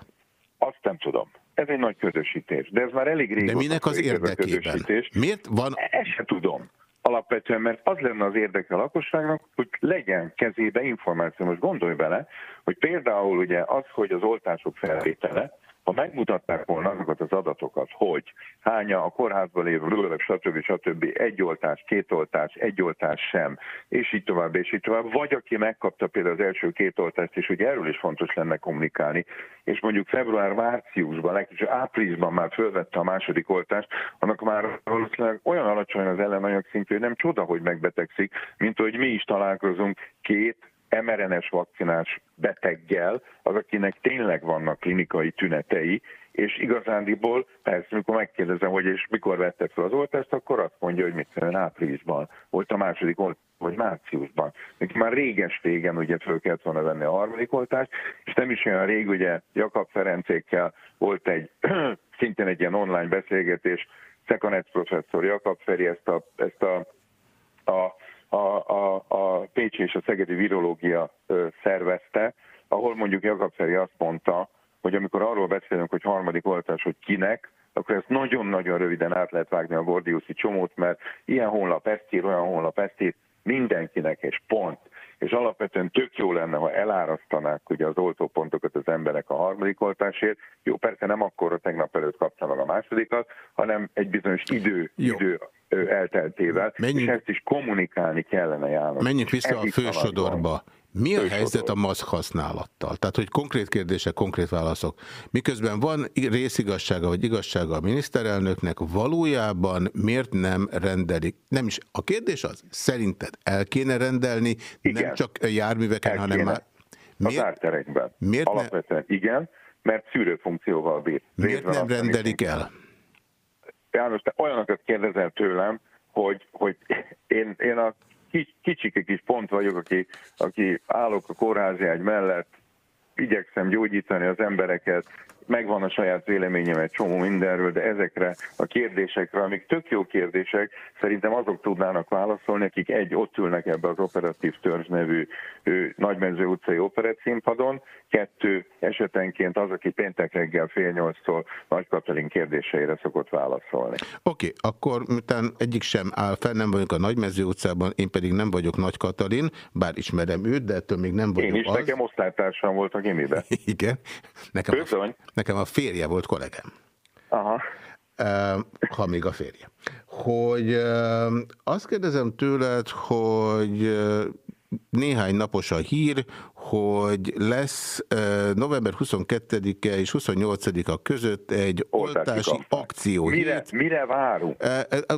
Azt nem tudom. Ez egy nagy közösítés, de ez már elég régóta. De minek az érdekében? Miért van? Ezt se tudom. Alap, Alapvetően, mert az lenne az érdeke a lakosságnak, hogy legyen kezébe információ. Most gondolj bele, hogy például ugye az, hogy az oltások felvétele, ha megmutatták volna azokat az adatokat, hogy hánya a kórházban lévő, stb. stb. egy oltás, két oltás, egy oltás sem, és így tovább, és így tovább, vagy aki megkapta például az első két oltást, és ugye erről is fontos lenne kommunikálni, és mondjuk február-márciusban, legkisebb áprilisban már fölvette a második oltást, annak már valószínűleg olyan alacsony az ellenanyag szintű, hogy nem csoda, hogy megbetegszik, mint hogy mi is találkozunk két mRNS vakcinás beteggel, az, akinek tényleg vannak klinikai tünetei, és igazándiból, persze, amikor megkérdezem, hogy és mikor vette fel az oltást, akkor azt mondja, hogy mit tudom, áprilisban volt a második oltás, vagy márciusban. Neki már réges régen ugye föl kellett volna venni a harmadik oltást, és nem is olyan rég, ugye Jakab Ferencékkel volt egy szintén egy ilyen online beszélgetés, Szekanec professzor Jakab Feri ezt a, ezt a, a a, a, a Pécsi és a Szegedi Virológia szervezte, ahol mondjuk Jakab Feri azt mondta, hogy amikor arról beszélünk, hogy harmadik oltás, hogy kinek, akkor ezt nagyon-nagyon röviden át lehet vágni a Gordiuszi csomót, mert ilyen honlap ezt ír, olyan honlap ezt ír, mindenkinek, és pont. És alapvetően tök jó lenne, ha elárasztanák ugye az oltópontokat az emberek a harmadik oltásért. Jó, persze nem akkor a tegnap előtt kapta meg a másodikat, hanem egy bizonyos idő, idő elteltével, Menjünk, és ezt is kommunikálni kellene János. Menjünk vissza a fősodorba. Mi a helyzet a maszk használattal? Tehát, hogy konkrét kérdések, konkrét válaszok. Miközben van részigassága vagy igazsága a miniszterelnöknek, valójában miért nem rendelik? Nem is. A kérdés az, szerinted el kéne rendelni, igen. nem csak járműveken, hanem már... Miért? Az árterekben. Miért Alapvetően ne... igen, mert szűrőfunkcióval bír. Miért nem rendelik el? János, te olyanokat kérdezel tőlem, hogy, hogy én, én a kicsike kis pont vagyok, aki, aki állok a kórházi egy mellett, igyekszem gyógyítani az embereket, megvan a saját véleményem egy csomó mindenről, de ezekre a kérdésekre, amik tök jó kérdések, szerintem azok tudnának válaszolni, akik egy, ott ülnek ebbe az operatív törzs nevű ő, Nagymenző utcai operett színpadon, kettő, esetenként az, aki péntek reggel fél nyolctól Nagy Katalin kérdéseire szokott válaszolni. Oké, okay, akkor miután egyik sem áll fel, nem vagyunk a Nagymező utcában, én pedig nem vagyok Nagy Katalin, bár ismerem őt, de ettől még nem vagyok Én is, az. nekem osztálytársam volt a gimibe. Igen, nekem a, nekem a férje volt kollégám. Aha. Ha még a férje. Hogy azt kérdezem tőled, hogy néhány napos a hír, hogy lesz november 22-e és 28-a között egy oltási akció. Mire, mire várunk?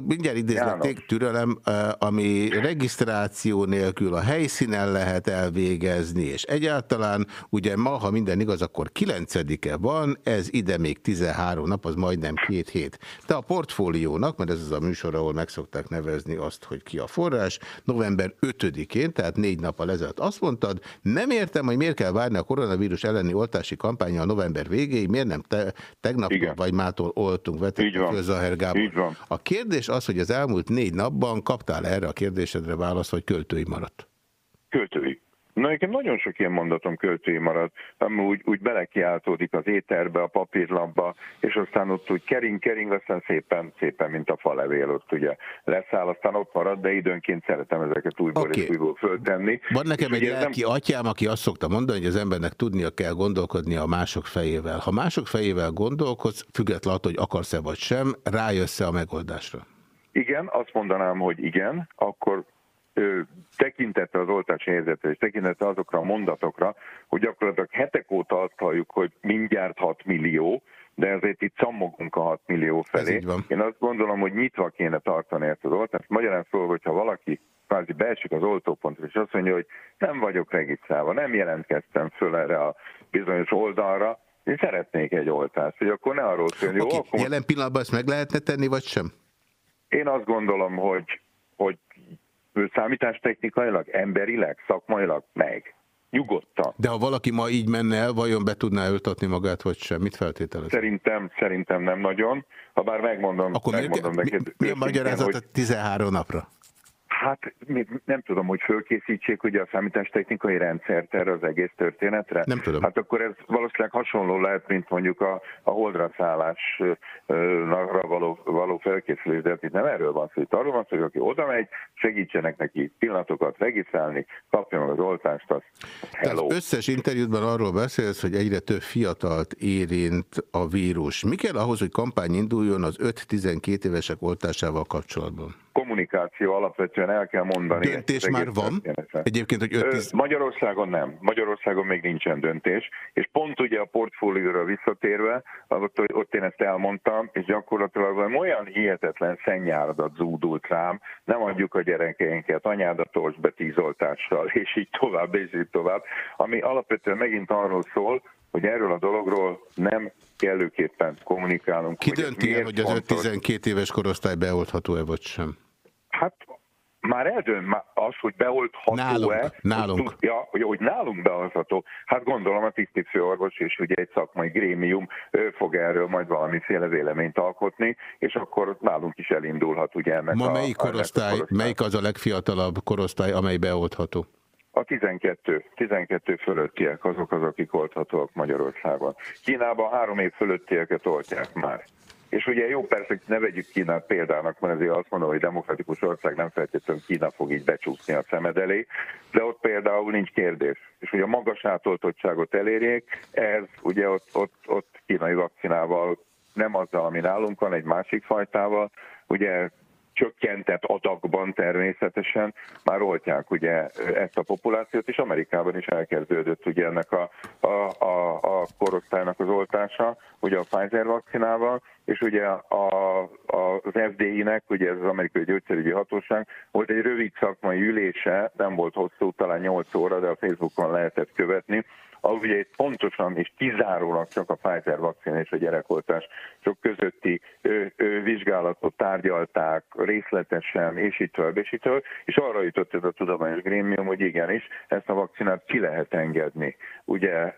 Mindjárt idézleték türelem, ami regisztráció nélkül a helyszínen lehet elvégezni, és egyáltalán ugye ma, ha minden igaz, akkor 9-e van, ez ide még 13 nap, az majdnem két hét. De a portfóliónak, mert ez az a műsor, ahol meg szokták nevezni azt, hogy ki a forrás, november 5-én, tehát négy nappal ezelőtt azt mondtad, nem értem, hogy miért kell várni a koronavírus elleni oltási kampánya a november végéig, miért nem te, tegnap vagy mától oltunk, vetett Zaher Gábor. A kérdés az, hogy az elmúlt négy napban kaptál erre a kérdésedre választ, hogy költői maradt? Költői. Na, nekem nagyon sok ilyen mondatom költői maradt, ami úgy, úgy belekiáltódik az éterbe, a papírlapba, és aztán ott úgy kering-kering, aztán szépen, szépen, mint a falevél ott ugye leszáll, aztán ott marad, de időnként szeretem ezeket újból okay. és újból föltenni. Van nekem egy lelki nem... atyám, aki azt szokta mondani, hogy az embernek tudnia kell gondolkodni a mások fejével. Ha mások fejével gondolkodsz, függetlenül attól, hogy akarsz-e vagy sem, rájössz-e a megoldásra? Igen, azt mondanám, hogy igen, akkor tekintette az oltási helyzetre, és tekintette azokra a mondatokra, hogy gyakorlatilag hetek óta azt halljuk, hogy mindjárt 6 millió, de ezért itt szammogunk a 6 millió felé. Én azt gondolom, hogy nyitva kéne tartani ezt az oltást. Magyarán szól, hogyha valaki kvázi beesik az oltópontra, és azt mondja, hogy nem vagyok regisztrálva, nem jelentkeztem föl erre a bizonyos oldalra, én szeretnék egy oltást, hogy akkor ne arról szólni. Okay. Jó, akkor... Jelen pillanatban ezt meg lehetne tenni, vagy sem? Én azt gondolom, hogy, hogy számítástechnikailag, emberileg, szakmailag meg. Nyugodtan. De ha valaki ma így menne el, vajon be tudná öltatni magát, vagy sem? Mit feltételez? Szerintem, szerintem nem nagyon. Ha bár megmondom, Akkor megmondom neked. Mi, mi a magyarázat hogy... a 13 napra? Hát nem tudom, hogy fölkészítsék ugye a számítástechnikai rendszert erre az egész történetre. Nem tudom. Hát akkor ez valószínűleg hasonló lehet, mint mondjuk a, a holdra szállásra való, való felkészülés, de hát itt nem erről van szó, itt arról van szó, hogy aki oda megy, segítsenek neki pillanatokat regisztrálni, kapja meg az oltást, az hello. Az összes interjútban arról beszélsz, hogy egyre több fiatalt érint a vírus. Mi kell ahhoz, hogy kampány induljon az 5-12 évesek oltásával kapcsolatban? Kommunikáció alapvetően el kell mondani. Döntés már van? Egyébként, hogy 5 Magyarországon nem. Magyarországon még nincsen döntés, és pont ugye a portfólióra visszatérve, ott, ott én ezt elmondtam, és gyakorlatilag olyan hihetetlen szennyáradat zúdult rám, nem adjuk a gyerekeinket, anyádat olcs be tízoltással, és így tovább, és így tovább, ami alapvetően megint arról szól, hogy erről a dologról nem kellőképpen kommunikálunk. Ki dönti el, hogy az 5-12 éves korosztály beoltható-e vagy sem? Hát már eldönt az, hogy beoltható-e. Nálunk, nálunk. Hogy, ja, hogy, hogy nálunk beoltható. Hát gondolom a tisztifőorvos és ugye egy szakmai grémium ő fog erről majd valamiféle véleményt alkotni, és akkor nálunk is elindulhat ugye ennek Ma a, melyik korosztály, korosztály, melyik az a legfiatalabb korosztály, amely beoltható? A 12, 12 fölöttiek azok az, akik olthatóak Magyarországon. Kínában három év fölöttieket oltják már. És ugye jó, persze ne vegyük Kínát példának, mert azért azt mondom, hogy demokratikus ország nem feltétlenül Kína fog így becsúszni a szemed elé, de ott például nincs kérdés. És hogy a magas átoltottságot elérjék, ez ugye ott, ott, ott kínai vakcinával, nem azzal, ami nálunk van, egy másik fajtával, ugye csökkentett adagban természetesen már oltják ugye ezt a populációt, és Amerikában is elkezdődött ugye ennek a, a, a, a korosztálynak az oltása, ugye a Pfizer vakcinával, és ugye a, a, az FDI-nek, ugye ez az amerikai gyógyszerügyi hatóság, volt egy rövid szakmai ülése, nem volt hosszú, talán 8 óra, de a Facebookon lehetett követni, ugye pontosan és kizárólag csak a Pfizer vakcina és a gyerekoltás sok közötti ö, ö, vizsgálatot tárgyalták részletesen, és itt tovább, és itt tovább, és arra jutott ez a tudományos grémium, hogy igenis, ezt a vakcinát ki lehet engedni, ugye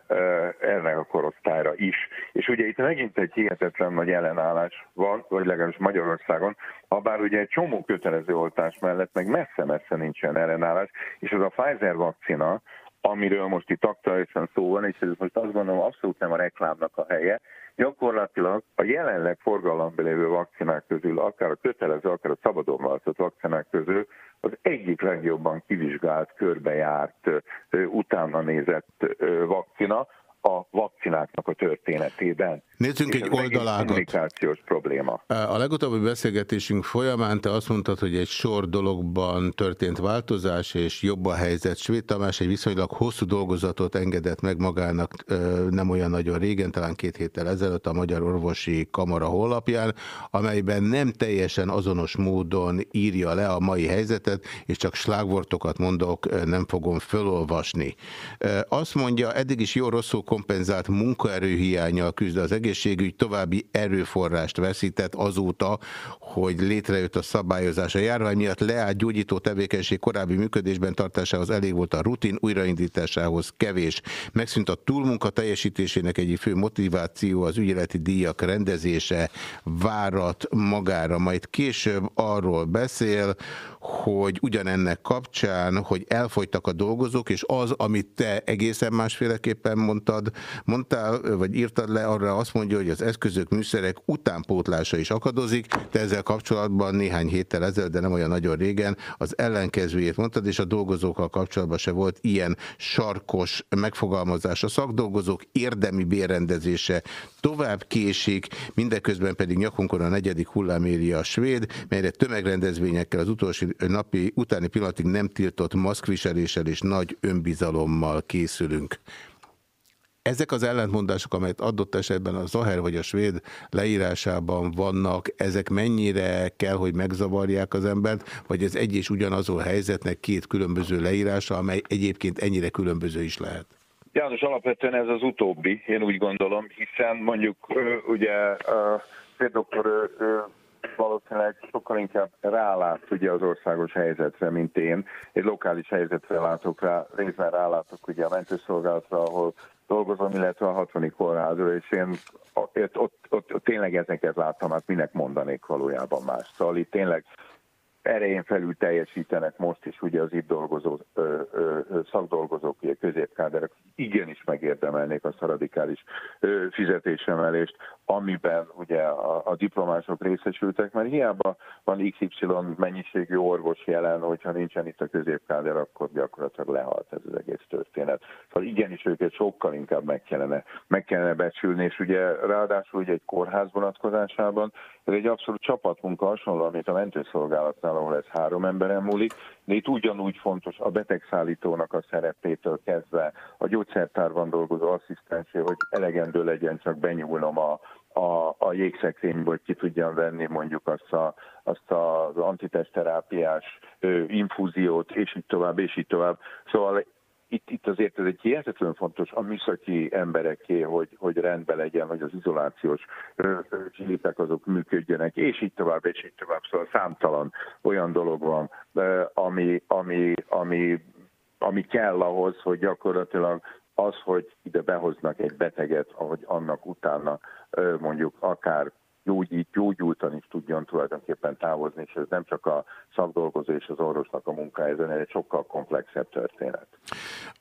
erre a korosztályra is. És ugye itt megint egy hihetetlen nagy ellenállás van, vagy legalábbis Magyarországon, ha bár ugye egy csomó kötelező oltás mellett meg messze-messze nincsen ellenállás, és az a Pfizer vakcina, amiről most itt aktuálisan szó van, és ez most azt gondolom abszolút nem a reklámnak a helye, gyakorlatilag a jelenleg forgalomban lévő vakcinák közül, akár a kötelező, akár a szabadon váltott vakcinák közül az egyik legjobban kivizsgált, körbejárt, utána nézett vakcina, a vakcináknak a történetében. Nézzünk egy oldalágat. kommunikációs probléma. A legutóbbi beszélgetésünk folyamán te azt mondtad, hogy egy sor dologban történt változás, és jobb a helyzet. Svéd Tamás egy viszonylag hosszú dolgozatot engedett meg magának nem olyan nagyon régen, talán két héttel ezelőtt a Magyar Orvosi Kamara honlapján, amelyben nem teljesen azonos módon írja le a mai helyzetet, és csak slágvortokat mondok, nem fogom fölolvasni. Azt mondja, eddig is jó rosszul kompenzált munkaerőhiányjal küzd az egészségügy, további erőforrást veszített azóta, hogy létrejött a szabályozás. A járvány miatt leállt gyógyító tevékenység korábbi működésben tartásához elég volt a rutin, újraindításához kevés. Megszűnt a túlmunka teljesítésének egyik fő motiváció az ügyeleti díjak rendezése, várat magára. Majd később arról beszél, hogy ugyanennek kapcsán, hogy elfogytak a dolgozók, és az, amit te egészen másféleképpen mondtad, mondtál, vagy írtad le, arra azt mondja, hogy az eszközök, műszerek utánpótlása is akadozik, de ezzel kapcsolatban néhány héttel ezelőtt, de nem olyan nagyon régen, az ellenkezőjét mondtad, és a dolgozókkal kapcsolatban se volt ilyen sarkos megfogalmazás. A szakdolgozók érdemi bérrendezése tovább késik, mindeközben pedig nyakunkon a negyedik hulláméri a svéd, melyre tömegrendezvényekkel az utolsó napi utáni pillanatig nem tiltott maszkviseléssel és nagy önbizalommal készülünk. Ezek az ellentmondások, amelyet adott esetben a Zaher vagy a svéd leírásában vannak, ezek mennyire kell, hogy megzavarják az embert, vagy ez egy és ugyanazon helyzetnek két különböző leírása, amely egyébként ennyire különböző is lehet? János, alapvetően ez az utóbbi, én úgy gondolom, hiszen mondjuk ugye a doktor valószínűleg sokkal inkább rálát ugye az országos helyzetre, mint én. Egy lokális helyzetre látok rá, részben rálátok ugye a mentőszolgálatra, ahol dolgozom, illetve a 60. kórházra, és én ott, ott, ott, ott tényleg ezeket láttam, hát minek mondanék valójában más. Szóval itt tényleg erején felül teljesítenek most is ugye az itt dolgozó ö, ö, szakdolgozók, ugye középkáderek igenis megérdemelnék azt a radikális fizetésemelést, amiben ugye a, a diplomások részesültek, mert hiába van XY mennyiségű orvos jelen, hogyha nincsen itt a középkáder, akkor gyakorlatilag lehalt ez az egész történet. Szóval igenis őket sokkal inkább meg kellene, meg kellene becsülni, és ugye ráadásul ugye egy kórház vonatkozásában ez egy abszolút csapatmunka hasonló, amit a mentőszolgálatnál, ahol ez három emberen múlik, de itt ugyanúgy fontos a betegszállítónak a szerepétől kezdve, a gyógyszertárban dolgozó asszisztensé, hogy elegendő legyen csak benyúlnom a, a, a jégszekrényből ki tudjam venni mondjuk azt, a, azt az antitestterápiás infúziót, és így tovább, és így tovább. Szóval itt, itt azért ez egy hihetetlen fontos a műszaki embereké, hogy, hogy rendben legyen, hogy az izolációs zsilipek azok működjenek, és így tovább, és így tovább. Szóval számtalan olyan dolog van, ami, ami, ami, ami kell ahhoz, hogy gyakorlatilag az, hogy ide behoznak egy beteget, ahogy annak utána mondjuk akár gyógyít, gyógyultan is tudjon tulajdonképpen távozni, és ez nem csak a szakdolgozó és az orvosnak a munkája, ez egy sokkal komplexebb történet.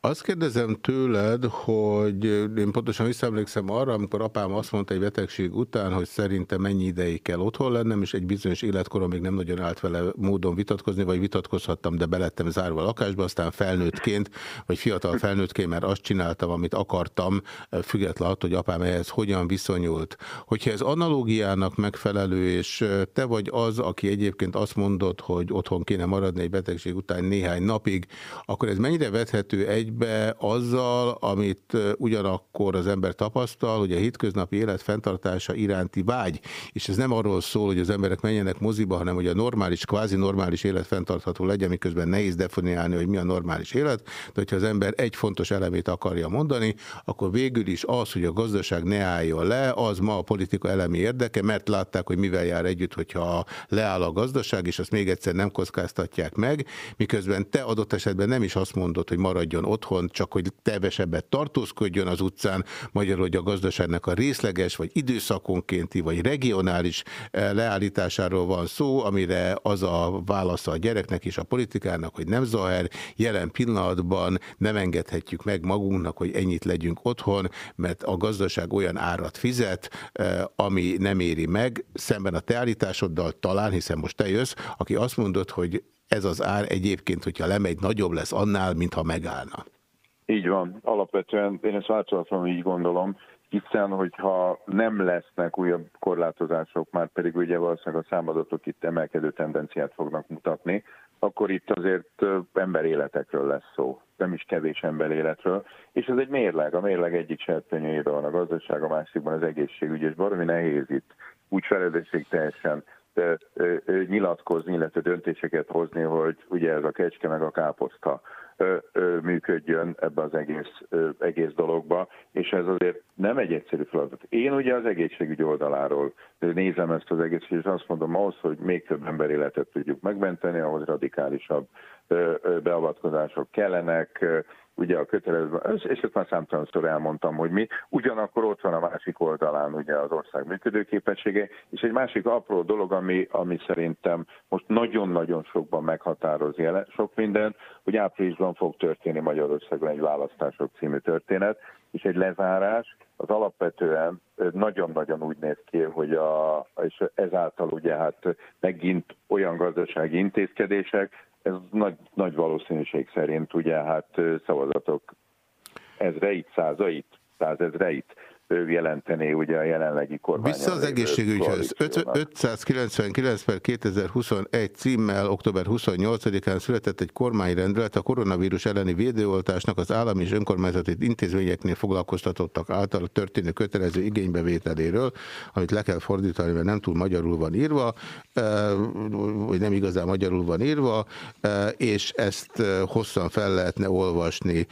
Azt kérdezem tőled, hogy én pontosan visszaemlékszem arra, amikor apám azt mondta egy betegség után, hogy szerintem mennyi ideig kell otthon lennem, és egy bizonyos életkorom még nem nagyon állt vele módon vitatkozni, vagy vitatkozhattam, de belettem zárva a lakásba, aztán felnőttként, vagy fiatal felnőttként, mert azt csináltam, amit akartam, függetlenül attól, hogy apám ehhez hogyan viszonyult. Hogyha ez analógiá normának megfelelő, és te vagy az, aki egyébként azt mondod, hogy otthon kéne maradni egy betegség után néhány napig, akkor ez mennyire vethető egybe azzal, amit ugyanakkor az ember tapasztal, hogy a hétköznapi élet fenntartása iránti vágy, és ez nem arról szól, hogy az emberek menjenek moziba, hanem hogy a normális, kvázi normális élet fenntartható legyen, miközben nehéz definiálni, hogy mi a normális élet, de hogyha az ember egy fontos elemét akarja mondani, akkor végül is az, hogy a gazdaság ne álljon le, az ma a politika elemi érdeke, mert látták, hogy mivel jár együtt, hogyha leáll a gazdaság, és azt még egyszer nem kockáztatják meg, miközben te adott esetben nem is azt mondod, hogy maradjon otthon, csak hogy tevesebbet tartózkodjon az utcán, magyarul, hogy a gazdaságnak a részleges, vagy időszakonkénti, vagy regionális eh, leállításáról van szó, amire az a válasza a gyereknek és a politikának, hogy nem Zaher, jelen pillanatban nem engedhetjük meg magunknak, hogy ennyit legyünk otthon, mert a gazdaság olyan árat fizet, eh, ami nem ér éri meg, szemben a te állításoddal talán, hiszen most te jössz, aki azt mondod, hogy ez az ár egyébként, hogyha lemegy, nagyobb lesz annál, mintha megállna. Így van. Alapvetően én ezt változatlanul így gondolom, hiszen hogyha nem lesznek újabb korlátozások, már pedig ugye valószínűleg a számadatok itt emelkedő tendenciát fognak mutatni, akkor itt azért emberéletekről lesz szó, nem is kevés emberéletről, és ez egy mérleg, a mérleg egyik serpenyőjében van a gazdaság, a másikban az egészségügy, és baromi nehéz itt úgy teljesen nyilatkozni, illetve döntéseket hozni, hogy ugye ez a kecske meg a káposzta működjön ebbe az egész, egész dologba, és ez azért nem egy egyszerű feladat. Én ugye az egészségügy oldaláról nézem ezt az egész, és azt mondom, ahhoz, hogy még több ember életet tudjuk megmenteni, ahhoz radikálisabb beavatkozások kellenek, ugye a kötelező, és ezt már számtalanszor elmondtam, hogy mi, ugyanakkor ott van a másik oldalán ugye az ország működőképessége, és egy másik apró dolog, ami, ami szerintem most nagyon-nagyon sokban meghatároz jelen, sok minden, hogy áprilisban fog történni Magyarországon egy választások című történet, és egy lezárás, az alapvetően nagyon-nagyon úgy néz ki, hogy a, és ezáltal ugye hát megint olyan gazdasági intézkedések, ez nagy, nagy valószínűség szerint ugye hát szavazatok ezreit, százait, százezreit jelenteni ugye a jelenlegi kormány. Vissza az egészségügyhöz. 599 per 2021 címmel október 28-án született egy kormányrendelet a koronavírus elleni védőoltásnak az állami és önkormányzati intézményeknél foglalkoztatottak által történő kötelező igénybevételéről, amit le kell fordítani, mert nem túl magyarul van írva, vagy nem igazán magyarul van írva, és ezt hosszan fel lehetne olvasni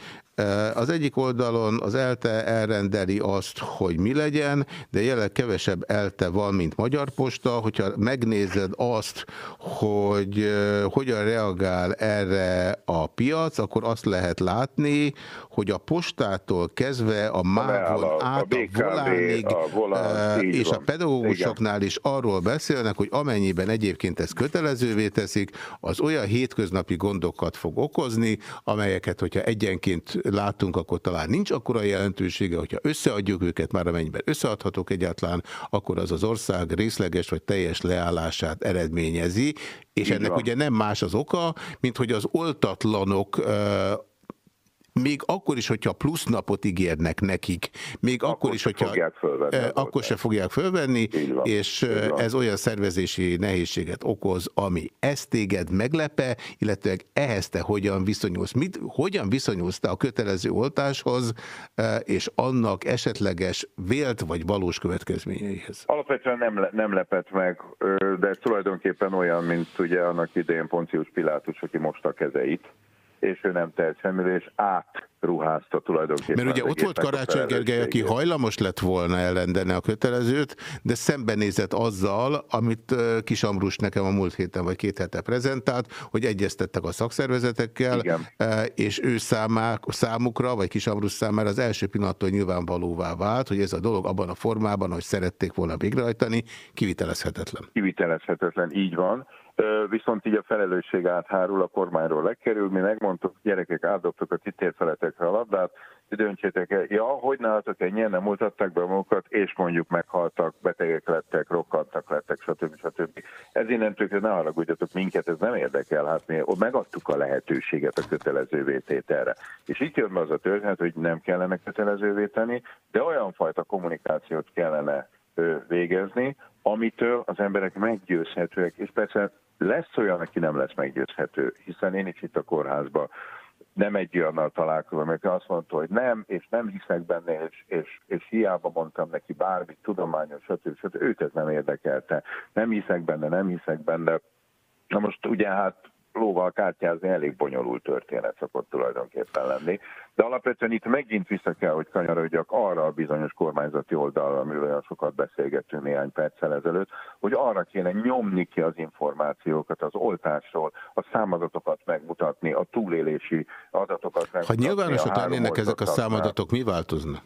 Az egyik oldalon az ELTE elrendeli azt, hogy mi legyen, de jelenleg kevesebb ELTE van, mint Magyar Posta. Hogyha megnézed azt, hogy hogyan reagál erre a piac, akkor azt lehet látni, hogy a postától kezdve a mávon át a, a volánig, a volán, és van. a pedagógusoknál is arról beszélnek, hogy amennyiben egyébként ezt kötelezővé teszik, az olyan hétköznapi gondokat fog okozni, amelyeket, hogyha egyenként látunk, akkor talán nincs akkora jelentősége, hogyha összeadjuk őket, már amennyiben összeadhatók egyáltalán, akkor az az ország részleges vagy teljes leállását eredményezi, és Így ennek van. ugye nem más az oka, mint hogy az oltatlanok még akkor is, hogyha plusz napot ígérnek nekik, még akkor, akkor is, hogyha fölvenni, akkor se fogják fölvenni, van, és ez olyan szervezési nehézséget okoz, ami ezt téged meglepe, illetve ehhez te hogyan viszonyulsz? Mit, hogyan viszonyulsz te a kötelező oltáshoz, és annak esetleges vélt vagy valós következményeihez? Alapvetően nem, nem lepett meg, de tulajdonképpen olyan, mint ugye annak idején Poncius Pilátus, aki most a kezeit, és ő nem tehet semmiről, és átruházta tulajdonképpen. Mert ugye ott volt Karácsony Gergely, aki hajlamos lett volna ellendeni a kötelezőt, de szembenézett azzal, amit Kis Ambrus nekem a múlt héten vagy két hete prezentált, hogy egyeztettek a szakszervezetekkel, Igen. és ő számák, számukra, vagy Kis Ambrus számára az első pillanattól nyilvánvalóvá vált, hogy ez a dolog abban a formában, hogy szerették volna végrehajtani, kivitelezhetetlen. Kivitelezhetetlen, így van viszont így a felelősség áthárul, a kormányról lekerül. Mi megmondtuk, gyerekek, áldobtuk a kitért feletekre a labdát, döntsétek el, ja, hogy nálatok ennyien nem mutatták be magukat, és mondjuk meghaltak, betegek lettek, rokkantak lettek, stb. stb. Ez innentől ne haragudjatok minket, ez nem érdekel, hát mi megadtuk a lehetőséget a kötelező vétételre. És itt jön be az a történet, hogy nem kellene kötelezővé tenni, de olyan fajta kommunikációt kellene végezni, amitől az emberek meggyőzhetőek, és persze lesz olyan, aki nem lesz meggyőzhető, hiszen én is itt a kórházban nem egy olyannal találkozom, aki azt mondta, hogy nem, és nem hiszek benne, és, és, és hiába mondtam neki bármit, tudományos, stb. stb. Őt ez nem érdekelte. Nem hiszek benne, nem hiszek benne. Na most ugye hát lóval kártyázni elég bonyolult történet szokott tulajdonképpen lenni. De alapvetően itt megint vissza kell, hogy kanyarodjak arra a bizonyos kormányzati oldalra, amiről olyan sokat beszélgettünk néhány perccel ezelőtt, hogy arra kéne nyomni ki az információkat az oltásról, a számadatokat megmutatni, a túlélési adatokat megmutatni. Ha nyilvánosok lennének ezek a számadatok, mi változna?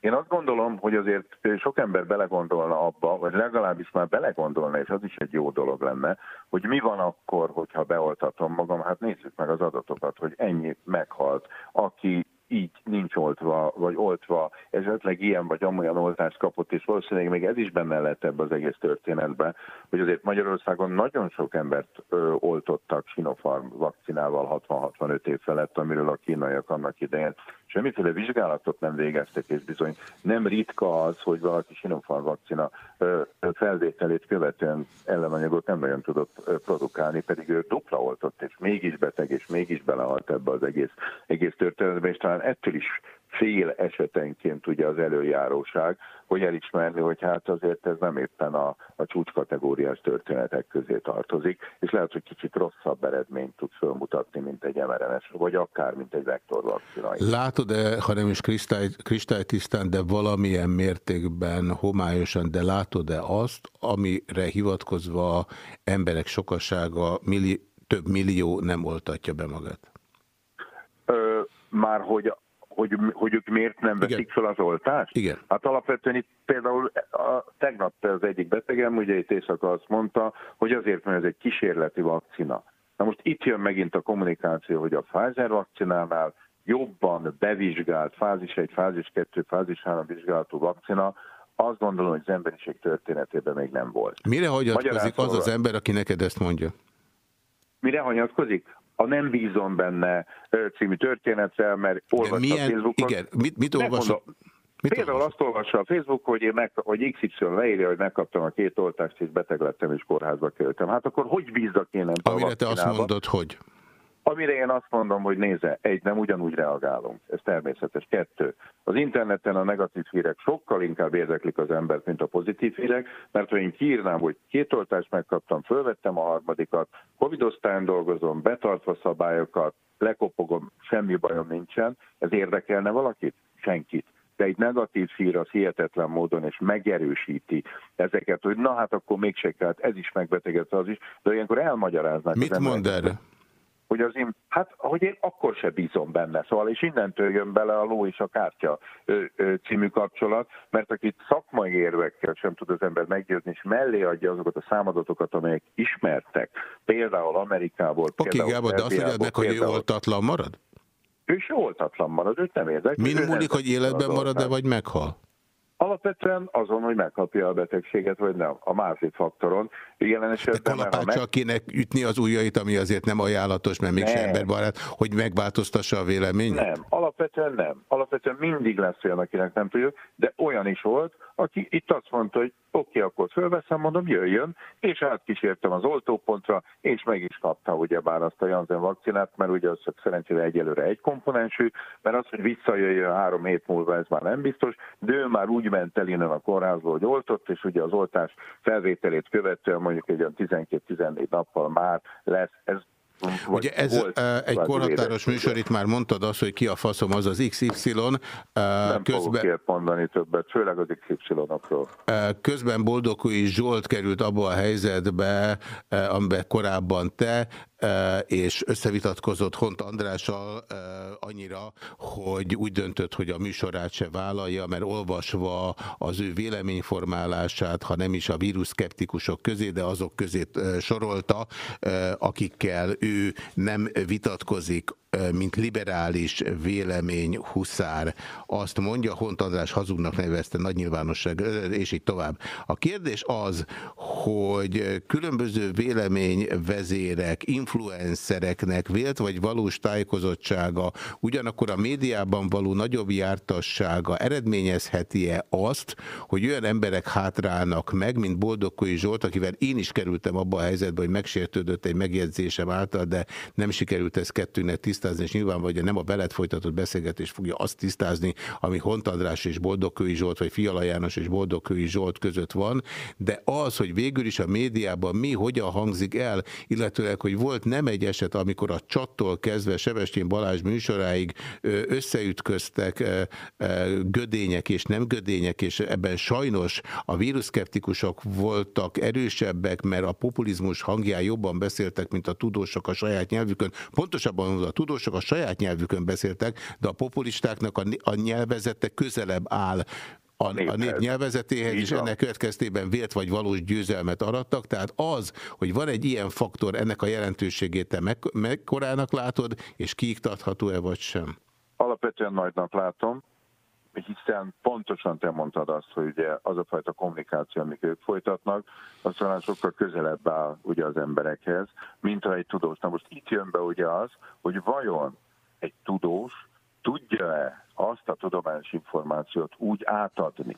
Én azt gondolom, hogy azért sok ember belegondolna abba, vagy legalábbis már belegondolna, és az is egy jó dolog lenne, hogy mi van akkor, hogyha beoltatom magam, hát nézzük meg az adatokat, hogy ennyi meghalt, aki így nincs oltva, vagy oltva, esetleg ilyen vagy amolyan oltást kapott, és valószínűleg még ez is benne lett ebbe az egész történetben, hogy azért Magyarországon nagyon sok embert ö, oltottak Sinopharm vakcinával 60-65 év felett, amiről a kínaiak annak idején semmiféle vizsgálatot nem végeztek, és bizony nem ritka az, hogy valaki Sinopharm vakcina felvételét követően ellenanyagot nem nagyon tudott produkálni, pedig ő dupla oltott, és mégis beteg, és mégis belehalt ebbe az egész, egész történetbe, és talán ettől is fél esetenként ugye az előjáróság, hogy elismerni, hogy hát azért ez nem éppen a, a csúcskategóriás történetek közé tartozik, és lehet, hogy kicsit rosszabb eredményt tud fölmutatni, mint egy mRNS, vagy akár, mint egy vektorvakcina. Látod-e, ha nem is kristály, kristálytisztán, de valamilyen mértékben, homályosan, de látod-e azt, amire hivatkozva emberek sokasága milli, több millió nem oltatja be magát? Már hogy hogy, hogy ők miért nem veszik Igen. fel az oltást? Igen. Hát alapvetően itt például a, tegnap az egyik betegem, ugye itt éjszaka azt mondta, hogy azért, mert ez egy kísérleti vakcina. Na most itt jön megint a kommunikáció, hogy a Pfizer vakcinánál jobban bevizsgált fázis 1, fázis 2, fázis 3 vizsgálatú vakcina, azt gondolom, hogy az emberiség történetében még nem volt. Mire hagyatkozik az az ember, aki neked ezt mondja? Mire hagyatkozik? A Nem bízom benne című történetre, mert olvassa milyen, a Facebookon. Igen, mit, mit olvasol? Mit Például olvasol? azt olvassa a Facebook, hogy, én meg, hogy XY leírja, hogy megkaptam a két oltást, és beteg lettem, és kórházba kerültem. Hát akkor hogy bízzak én nem Amire te azt mondod, hogy? Amire én azt mondom, hogy nézze, egy, nem ugyanúgy reagálunk, ez természetes. Kettő, az interneten a negatív hírek sokkal inkább érdeklik az embert, mint a pozitív hírek, mert ha én kiírnám, hogy két oltást megkaptam, fölvettem a harmadikat, covid dolgozom, betartva szabályokat, lekopogom, semmi bajom nincsen, ez érdekelne valakit? Senkit de egy negatív hír az hihetetlen módon, és megerősíti ezeket, hogy na hát akkor mégse kell, ez is megbetegedett, az is, de ilyenkor elmagyaráznak. Mit mond erre? Hogy az én, hát hogy én akkor se bízom benne. Szóval és innentől jön bele a ló és a kártya ö, ö, című kapcsolat, mert akit szakmai érvekkel sem tud az ember meggyőzni, és mellé adja azokat a számadatokat, amelyek ismertek, például Amerikából. Okay, Gábor, de azt mondja meg, hogy ő oltatlan marad? Ő is oltatlan marad, őt nem érdekli. Min múlik, hogy életben marad-e, vagy meghal? Alapvetően azon, hogy megkapja a betegséget, vagy nem. A másik faktoron. Jelen esetben, De kalapáccsal meg... kéne ütni az ujjait, ami azért nem ajánlatos, mert még emberbarát, hogy megváltoztassa a véleményt? Nem, alapvetően nem. Alapvetően mindig lesz olyan, akinek nem tudjuk, de olyan is volt, aki itt azt mondta, hogy oké, okay, akkor fölveszem, mondom, jöjjön, és átkísértem az oltópontra, és meg is kapta ugyebár azt a Janssen vakcinát, mert ugye az csak szerencsére egyelőre egy komponensű, mert az, hogy visszajöjjön három hét múlva, ez már nem biztos, de ő már úgy ment el innen a kórházba, hogy oltott, és ugye az oltás felvételét követően mondjuk egy olyan 12-14 nappal már lesz, ez Ugye ez volt, egy korhatáros műsor, itt már mondtad azt, hogy ki a faszom az az XY. Nem közben, fogok mondani többet, főleg az XY-okról. Közben Boldogúi Zsolt került abba a helyzetbe, amiben korábban te, és összevitatkozott Hont Andrással annyira, hogy úgy döntött, hogy a műsorát se vállalja, mert olvasva az ő véleményformálását, ha nem is a vírus szkeptikusok közé, de azok közé sorolta, akikkel ő nem vitatkozik, mint liberális vélemény huszár azt mondja, Hont András hazugnak nevezte nagy nyilvánosság, és így tovább. A kérdés az, hogy különböző véleményvezérek, influencereknek vélt vagy valós tájékozottsága, ugyanakkor a médiában való nagyobb jártassága eredményezheti-e azt, hogy olyan emberek hátrálnak meg, mint Boldogkói Zsolt, akivel én is kerültem abba a helyzetbe, hogy megsértődött egy megjegyzésem által, de nem sikerült ezt kettőnek tisztázni, és nyilván hogy nem a belet folytatott beszélgetés fogja azt tisztázni, ami Hont András és Boldogkői Zsolt, vagy Fiala János és Boldogkői Zsolt között van, de az, hogy végül is a médiában mi hogyan hangzik el, illetőleg, hogy volt nem egy eset, amikor a csattól kezdve Sebestyén Balázs műsoráig összeütköztek gödények és nem gödények, és ebben sajnos a víruszkeptikusok voltak erősebbek, mert a populizmus hangján jobban beszéltek, mint a tudósok a saját nyelvükön. Pontosabban a tudósok a saját nyelvükön beszéltek, de a populistáknak a, a nyelvezete közelebb áll a, a nép nyelvezetéhez, és ennek következtében vélt vagy valós győzelmet arattak. Tehát az, hogy van egy ilyen faktor, ennek a jelentőségét te meg, mekkorának látod, és kiiktatható-e vagy sem? Alapvetően nagynak látom, hiszen pontosan te mondtad azt, hogy ugye az a fajta kommunikáció, amit ők folytatnak, az talán sokkal közelebb áll ugye az emberekhez, mint ha egy tudós. Na most itt jön be ugye az, hogy vajon egy tudós tudja-e azt a tudományos információt úgy átadni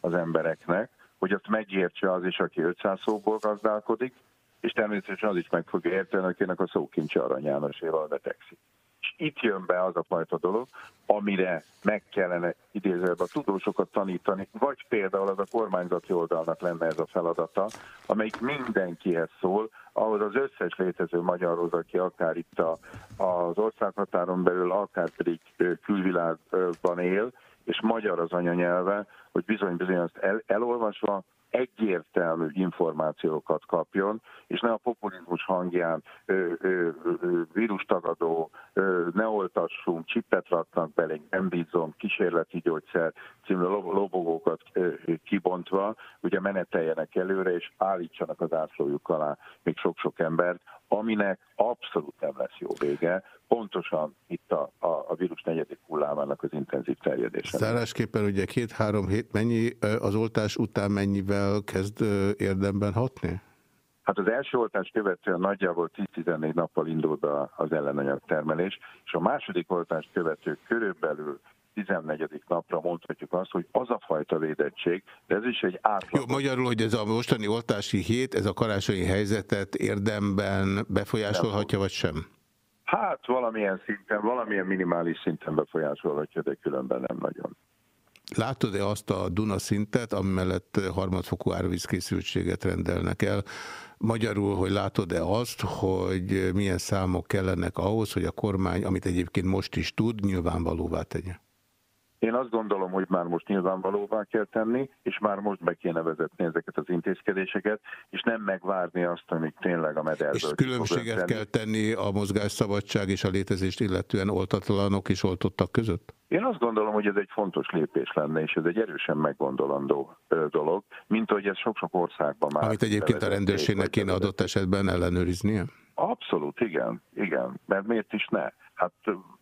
az embereknek, hogy azt megértse az is, aki 500 szóból gazdálkodik, és természetesen az is meg fogja érteni, akinek a szókincse aranyánoséval betegszik. És itt jön be az a fajta dolog, amire meg kellene idézőben a tudósokat tanítani, vagy például az a kormányzati oldalnak lenne ez a feladata, amelyik mindenkihez szól, ahhoz az összes létező magyarhoz, aki akár itt a, az országhatáron belül, akár pedig külvilágban él, és magyar az anyanyelve, hogy bizony-bizony azt el, elolvasva egyértelmű információkat kapjon, és ne a populizmus hangján ö, ö, ö, vírustagadó, ö, ne oltassunk, csippet raknak bele, nem bízom, kísérleti gyógyszer című lobogókat ö, kibontva, ugye meneteljenek előre, és állítsanak az ászlójuk alá még sok-sok embert, aminek abszolút nem lesz jó vége, pontosan itt a, a, a vírus negyedik hullámának az intenzív terjedése. Szárásképpen ugye két-három hét mennyi az oltás után mennyivel kezd érdemben hatni? Hát az első oltás követően nagyjából 10-14 nappal indult az ellenanyagtermelés, és a második oltás követő körülbelül 14. napra mondhatjuk azt, hogy az a fajta védettség, de ez is egy átlag. Jó, magyarul, hogy ez a mostani oltási hét, ez a karácsonyi helyzetet érdemben befolyásolhatja, vagy sem? Hát valamilyen szinten, valamilyen minimális szinten befolyásolhatja, de különben nem nagyon. Látod-e azt a Duna szintet, amellett harmadfokú árvízkészültséget rendelnek el? Magyarul, hogy látod-e azt, hogy milyen számok kellenek ahhoz, hogy a kormány, amit egyébként most is tud, nyilvánvalóvá tegye? Én azt gondolom, hogy már most nyilvánvalóvá kell tenni, és már most be kéne vezetni ezeket az intézkedéseket, és nem megvárni azt, amíg tényleg a mederből. És különbséget kell tenni a mozgásszabadság és a létezést illetően oltatlanok és oltottak között? Én azt gondolom, hogy ez egy fontos lépés lenne, és ez egy erősen meggondolandó dolog, mint hogy ez sok-sok országban már... Amit egyébként a rendőrségnek kéne adott esetben ellenőriznie? Abszolút, igen, igen, mert miért is ne? Hát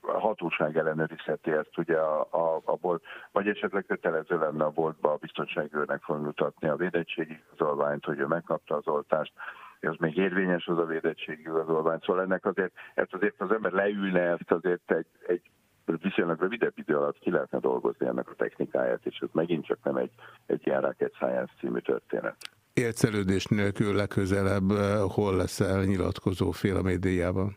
a hatóság ellenőrizheti ezt ugye a, a, a vagy esetleg kötelező lenne a boltba a biztonságőrnek fogmutatni a védettségi igazolványt, hogy ő megkapta az oltást, ez még érvényes az a védettségi igazolvány, szóval ennek azért, ezt azért az ember leülne, ezt azért egy, egy viszonylag rövidebb idő alatt ki lehetne dolgozni ennek a technikáját, és ez megint csak nem egy, egy ilyen Rocket Science című történet. Élcelődés nélkül legközelebb eh, hol lesz el nyilatkozó fél a médiában?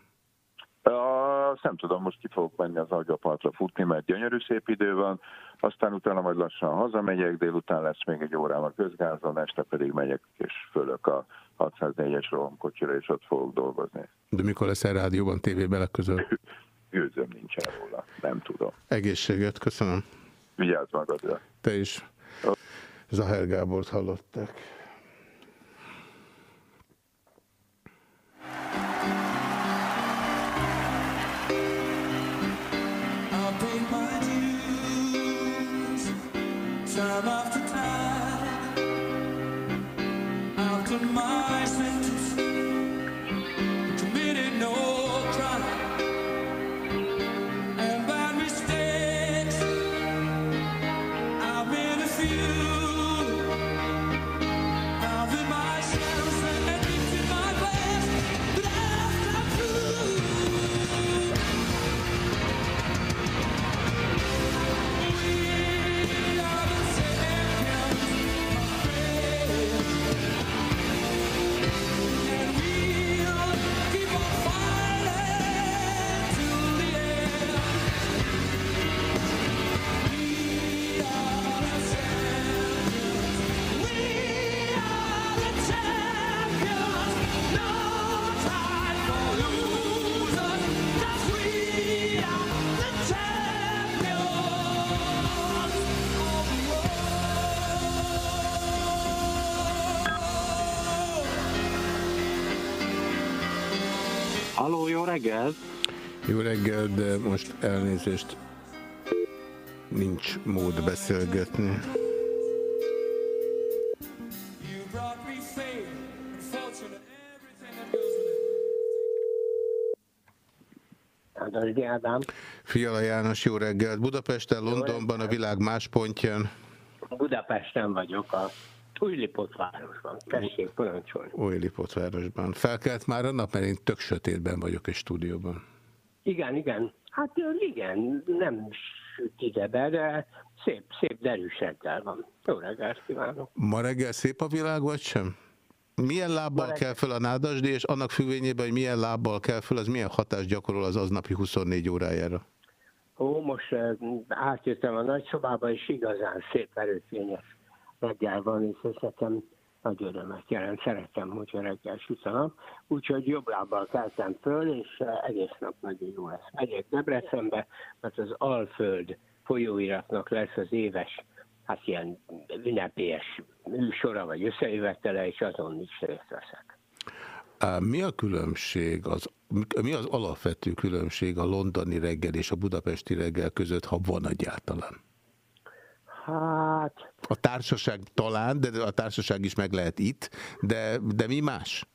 azt nem tudom, most ki fogok menni az agyapartra futni, mert gyönyörű szép idő van, aztán utána majd lassan hazamegyek, délután lesz még egy órám a közgázon, este pedig megyek és fölök a 604-es rohamkocsira, és ott fogok dolgozni. De mikor lesz el rádióban, tévében legközelebb? Gőzöm nincsen róla, nem tudom. Egészséget, köszönöm. Vigyázz magadra. Te is. Zahel Gábort hallották. time I've reggelt! Jó reggel, de most elnézést nincs mód beszélgetni. Ádám. Fiala János, jó reggelt. Budapesten, Londonban, a világ más pontján. Budapesten vagyok, a Újlipotvárosban. Tessék, parancsolni. Újlipotvárosban. Felkelt már a nap, mert én tök sötétben vagyok egy stúdióban. Igen, igen. Hát igen, nem süt ide be, de szép, szép derűseggel van. Jó reggelt kívánok. Ma reggel szép a világ, vagy sem? Milyen lábbal reggel... kell fel a nádasdi, és annak függvényében, hogy milyen lábbal kell fel, az milyen hatást gyakorol az aznapi 24 órájára? Ó, most átjöttem a nagyszobába, és igazán szép erőfényes reggel van, és ez nekem nagy örömet jelent. Szeretem, hogyha reggel süt a nap. Úgyhogy jobb lábbal keltem föl, és eh, egész nap nagyon jó lesz. Megyek Debrecenbe, mert az Alföld folyóiratnak lesz az éves, hát ilyen ünnepélyes műsora vagy összejövetele, és azon is részt veszek. Mi a különbség, az, mi az alapvető különbség a londoni reggel és a budapesti reggel között, ha van egyáltalán? Hát... A társaság talán, de a társaság is meg lehet itt, de, de mi más?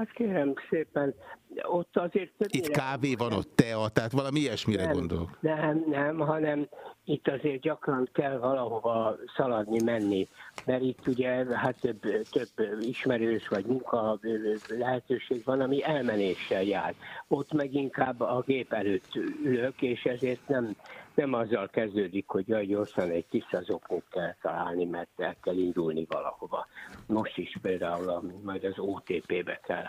Hát kérem szépen, ott azért... Itt kávé van, ott tea, tehát valami ilyesmire nem, gondolok. Nem, nem, hanem itt azért gyakran kell valahova szaladni, menni, mert itt ugye hát több, több ismerős vagy munka lehetőség van, ami elmenéssel jár. Ott meg inkább a gép előtt ülök, és ezért nem, nem azzal kezdődik, hogy jaj, gyorsan egy tiszta zokót kell találni, mert el kell indulni valahova. Most is például majd az OTP-be kell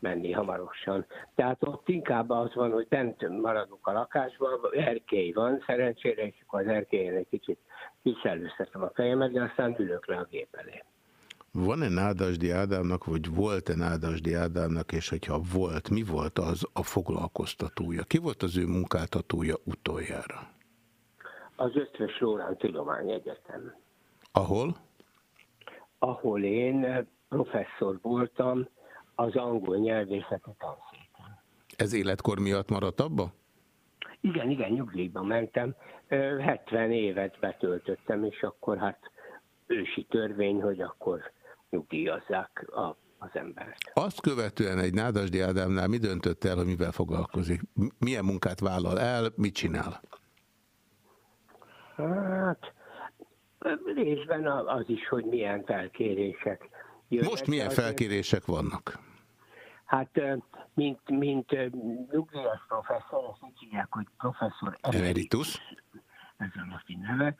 menni hamarosan. Tehát ott inkább az van, hogy bent maradunk a lakásban, erkély van, szerencsére, és akkor az erkélyen egy kicsit kiszellőztetem a fejemet, de aztán ülök le a gép elé. Van-e Nádasdi Ádámnak, vagy volt-e Nádasdi Ádámnak, és hogyha volt, mi volt az a foglalkoztatója? Ki volt az ő munkáltatója utoljára? Az Ötvös Lórán Tudományegyetem. Ahol? Ahol én professzor voltam az angol nyelvészeti tanszéken. Ez életkor miatt maradt abba? Igen, igen, nyugdíjba mentem. 70 évet betöltöttem, és akkor hát ősi törvény, hogy akkor nyugdíjazzák a, az embert. Azt követően egy Nádasdi Ádámnál mi döntött el, hogy mivel foglalkozik? Milyen munkát vállal el, mit csinál? Hát részben az is, hogy milyen felkérések jönnek. Most milyen felkérések vannak? Hát, mint, mint nyugdíjas professzor, azt úgy hívják, hogy professzor emeritus. Ez a latin neve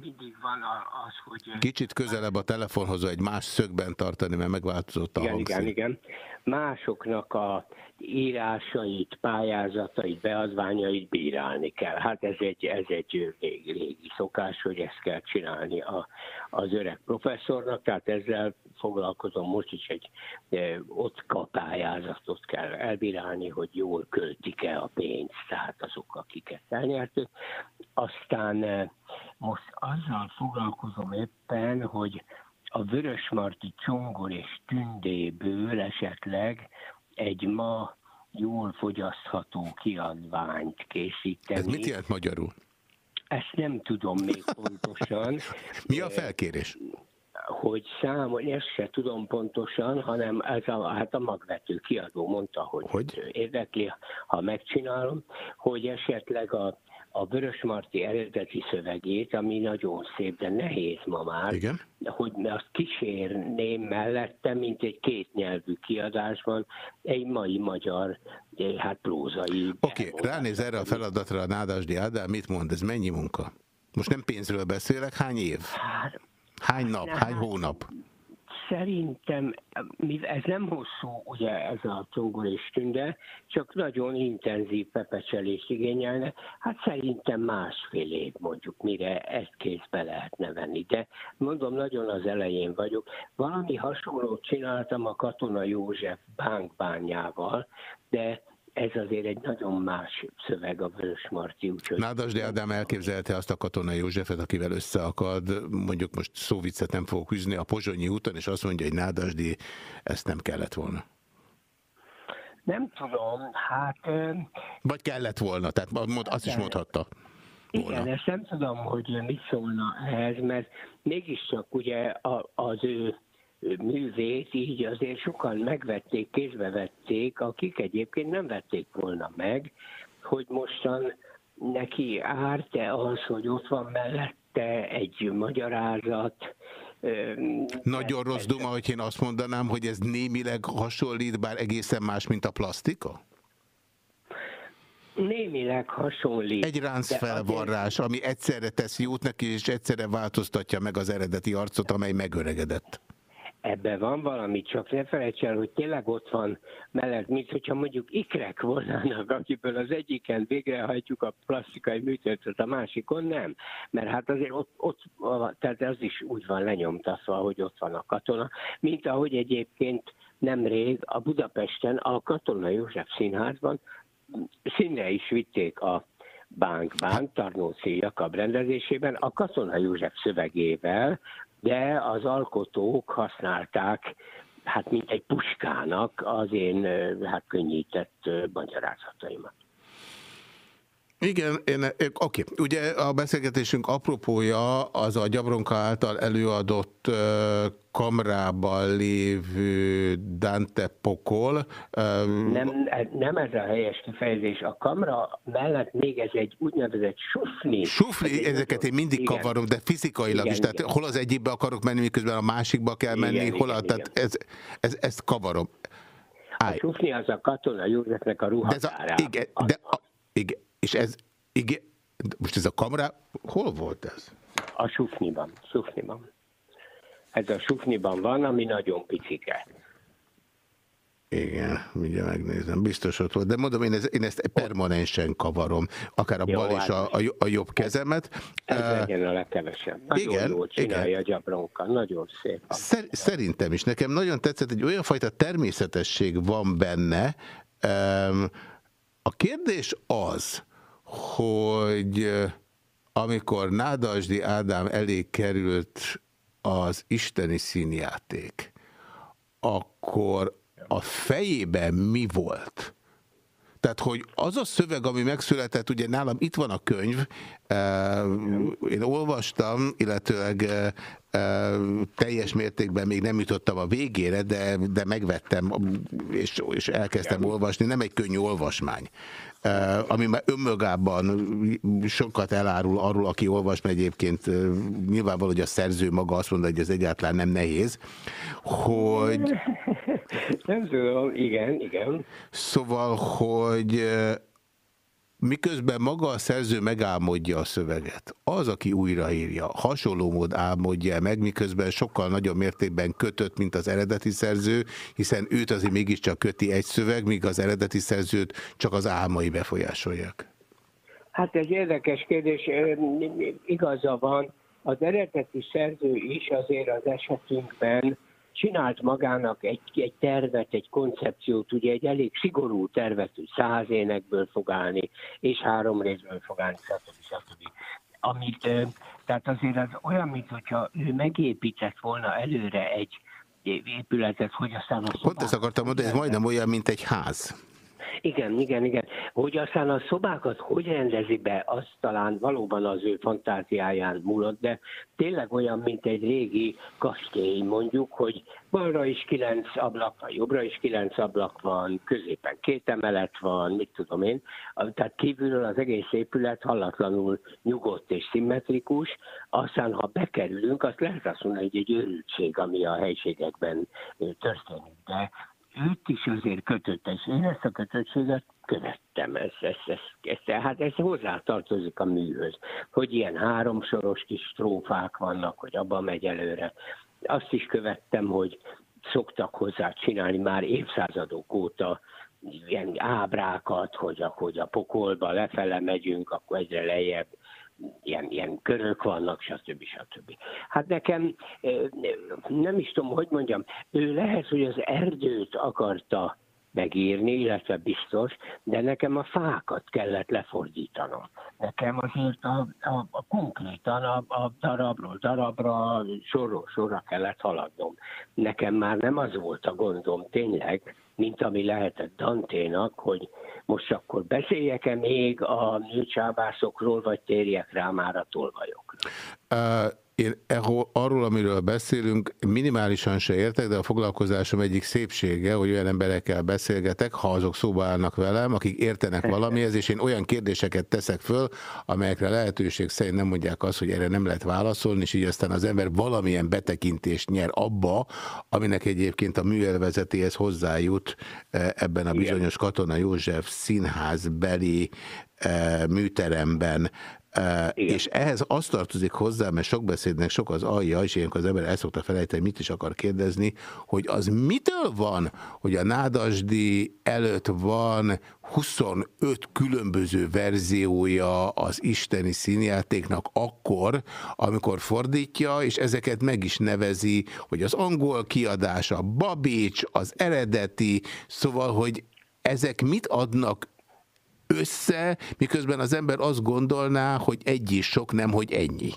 mindig van az, hogy... Kicsit közelebb a telefonhoz, egy más szögben tartani, mert megváltozott a igen, hangszer. Igen, igen. Másoknak a írásait, pályázatait, beadványait bírálni kell. Hát ez egy, ez egy régi, régi szokás, hogy ezt kell csinálni a, az öreg professzornak, tehát ezzel foglalkozom most is egy e, ott pályázatot kell elbírálni, hogy jól költik-e a pénzt, tehát azok, akiket elnyertük. Aztán e, most azzal foglalkozom éppen, hogy a Vörösmarty csongor és tündéből esetleg egy ma jól fogyasztható kiadványt készíteni. Ez mit jelent magyarul? Ezt nem tudom még pontosan. Mi a felkérés? hogy számolni, ezt se tudom pontosan, hanem ez a, hát a magvető kiadó mondta, hogy, hogy? érdekli, ha megcsinálom, hogy esetleg a a Vörösmarty eredeti szövegét, ami nagyon szép, de nehéz ma már, Igen? hogy azt kísérném mellette, mint egy kétnyelvű kiadásban, egy mai magyar, hát prózai. Oké, okay, ránéz erre a feladatra a Nádasdi Ádám, mit mond, ez mennyi munka? Most nem pénzről beszélek, hány év? Hát, hány nap, hány hónap? Szerintem, ez nem hosszú, ugye ez a csongor és tünde, csak nagyon intenzív pepecselést igényelne, hát szerintem másfél év mondjuk, mire ezt kézbe lehetne venni. De mondom, nagyon az elején vagyok. Valami hasonlót csináltam a Katona József bánkbányával, de ez azért egy nagyon más szöveg a Vörös Marti. Úgyhogy... Nádasdi Ádám elképzelte azt a katona Józsefet, akivel összeakad, mondjuk most szóviccet nem fogok üzni a Pozsonyi úton, és azt mondja, hogy Nádasdi, ezt nem kellett volna. Nem tudom, hát... Vagy kellett volna, tehát azt is mondhatta. Volna. Igen, ezt nem tudom, hogy mit szólna ehhez, mert mégiscsak ugye az ő művét így azért sokan megvették, kézbe vették, akik egyébként nem vették volna meg, hogy mostan neki árt-e az, hogy ott van mellette egy magyarázat, nagyon rossz duma, hogy én azt mondanám, hogy ez némileg hasonlít, bár egészen más, mint a plastika? Némileg hasonlít. Egy ráncfelvarrás, ami egyszerre tesz jót neki, és egyszerre változtatja meg az eredeti arcot, amely megöregedett ebben van valami, csak ne felejts el, hogy tényleg ott van mellett, mint hogyha mondjuk ikrek volnának, akiből az egyiken végrehajtjuk a plastikai műtőt, a másikon nem. Mert hát azért ott, ott, tehát az is úgy van lenyomtatva, hogy ott van a katona, mint ahogy egyébként nemrég a Budapesten a Katona József Színházban színre is vitték a Bánk Bánk, Tarnóci Jakab rendezésében a Katona József szövegével, de az alkotók használták hát mint egy puskának az én hát könnyített magyarázataimat. Igen, én, oké. Ugye a beszélgetésünk apropója az a Gyabronka által előadott kamrában lévő Dante pokol. Nem, nem ez a helyes kifejezés. A kamra mellett még ez egy úgynevezett sufni. Sufni, ez ezeket én mindig igen. kavarom, de fizikailag igen, is. Tehát igen. hol az egyikbe akarok menni, miközben a másikba kell menni, igen, hol a, igen, tehát ez, ez, ezt kavarom. Állj. A sufni az a katona Józsefnek a ruhatára. Igen, de a, igen, és ez, igen, most ez a kamera, hol volt ez? A sufniban, sufniban. Ez a sufniban van, ami nagyon picike. Igen, mindjárt megnézem. Biztos ott volt. De mondom, én, ez, én ezt permanensen kavarom. Akár a jó, bal és hát a, a, a jobb kezemet. Ez uh, legyen a legkevesebb. Nagyon igen, jól csinálja igen. a gyabronka. Nagyon szép. Szer szerintem is. Nekem nagyon tetszett, egy olyan fajta természetesség van benne. Um, a kérdés az, hogy amikor Nádasdi Ádám elé került az isteni színjáték, akkor a fejében mi volt? Tehát, hogy az a szöveg, ami megszületett, ugye nálam itt van a könyv, én olvastam, illetőleg teljes mértékben még nem jutottam a végére, de, de megvettem, és, és elkezdtem olvasni. Nem egy könnyű olvasmány ami már önmagában sokat elárul arról, aki olvas, mert egyébként nyilvánvaló, hogy a szerző maga azt mondja, hogy ez egyáltalán nem nehéz, hogy... Nem tudom, igen, igen. Szóval, hogy Miközben maga a szerző megálmodja a szöveget, az, aki újraírja, hasonló mód álmodja meg, miközben sokkal nagyobb mértékben kötött, mint az eredeti szerző, hiszen őt azért mégiscsak köti egy szöveg, míg az eredeti szerzőt csak az álmai befolyásolják. Hát ez érdekes kérdés, igaza van. Az eredeti szerző is azért az esetünkben csinált magának egy, egy tervet, egy koncepciót, ugye egy elég szigorú tervet, hogy száz énekből fog állni, és három részből fog állni, stb. stb. Amit, tehát azért az olyan, mintha ő megépített volna előre egy épületet, hogy aztán a Pont ezt akartam mondani, ez majdnem olyan, mint egy ház. Igen, igen, igen. Hogy aztán a szobákat hogy rendezi be, az talán valóban az ő fantáziáján múlott, de tényleg olyan, mint egy régi kastély, mondjuk, hogy balra is kilenc ablak van, jobbra is kilenc ablak van, középen két emelet van, mit tudom én. Tehát kívülről az egész épület hallatlanul nyugodt és szimmetrikus, aztán ha bekerülünk, azt lehet azt mondani, hogy egy őrültség, ami a helységekben történik. De őt is azért kötött, és én ezt a kötöttséget követtem. Ez, ez, ez, ez, tehát ez hozzá tartozik a műhöz, hogy ilyen háromsoros kis strófák vannak, hogy abban megy előre. Azt is követtem, hogy szoktak hozzá csinálni már évszázadok óta ilyen ábrákat, hogy, hogy a pokolba lefele megyünk, akkor egyre lejjebb ilyen, ilyen körök vannak, stb. stb. Hát nekem nem is tudom, hogy mondjam, ő lehet, hogy az erdőt akarta megírni, illetve biztos, de nekem a fákat kellett lefordítanom. Nekem azért a, a, a konkrétan a, a darabról darabra, sorról sorra kellett haladnom. Nekem már nem az volt a gondom tényleg, mint ami lehetett Danténak, hogy most akkor beszéljek-e még a nőcsábászokról, vagy térjek rá már a tolvajokra? Uh én arról, amiről beszélünk, minimálisan se értek, de a foglalkozásom egyik szépsége, hogy olyan emberekkel beszélgetek, ha azok szóba állnak velem, akik értenek valamihez, és én olyan kérdéseket teszek föl, amelyekre lehetőség szerint nem mondják azt, hogy erre nem lehet válaszolni, és így aztán az ember valamilyen betekintést nyer abba, aminek egyébként a műelvezetéhez hozzájut eh, ebben a bizonyos Katona József színház beli eh, műteremben. Igen. És ehhez azt tartozik hozzá, mert sok beszédnek sok az alja, és ilyenkor az ember el szokta felejteni, mit is akar kérdezni, hogy az mitől van, hogy a nádasdi előtt van 25 különböző verziója az isteni színjátéknak akkor, amikor fordítja, és ezeket meg is nevezi, hogy az angol kiadás, a Babics, az eredeti, szóval, hogy ezek mit adnak össze, miközben az ember azt gondolná, hogy egy is sok, nem hogy ennyi.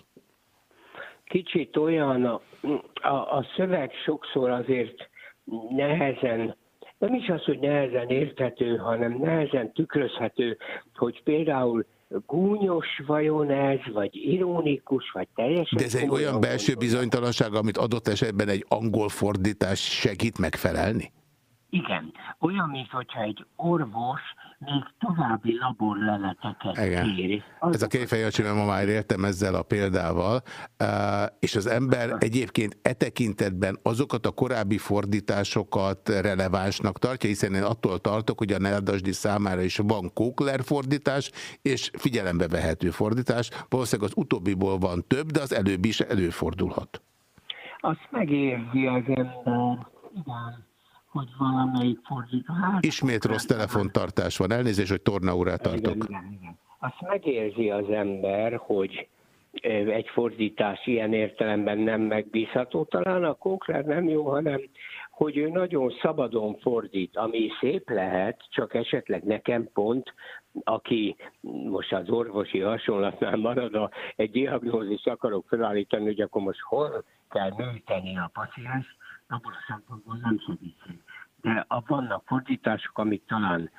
Kicsit olyan, a, a, a szöveg sokszor azért nehezen, nem is az, hogy nehezen érthető, hanem nehezen tükrözhető, hogy például gúnyos vajon ez, vagy ironikus, vagy teljesen... De ez egy olyan belső bizonytalanság, amit adott esetben egy angol fordítás segít megfelelni? Igen, olyan, mintha egy orvos még további laborleleteket Igen. kér. Ez a kéfejjelcsiben ma már értem ezzel a példával, és az ember egyébként e tekintetben azokat a korábbi fordításokat relevánsnak tartja, hiszen én attól tartok, hogy a Neldasdi számára is van Kókler fordítás, és figyelembe vehető fordítás. Valószínűleg az utóbbiból van több, de az előbb is előfordulhat. Azt megérzi az ember, igen hogy valamelyik fordító... Hát, Ismét rossz telefontartás van. Elnézést, hogy tornaórát tartok. Igen, igen, igen. Azt megérzi az ember, hogy egy fordítás ilyen értelemben nem megbízható. Talán a kókler nem jó, hanem hogy ő nagyon szabadon fordít, ami szép lehet, csak esetleg nekem pont, aki most az orvosi hasonlatnál marad, a, egy diagnózis akarok felállítani, hogy akkor most hol kell műteni a paciens, abból a szempontból nem segítség. De a, vannak fordítások, amik talán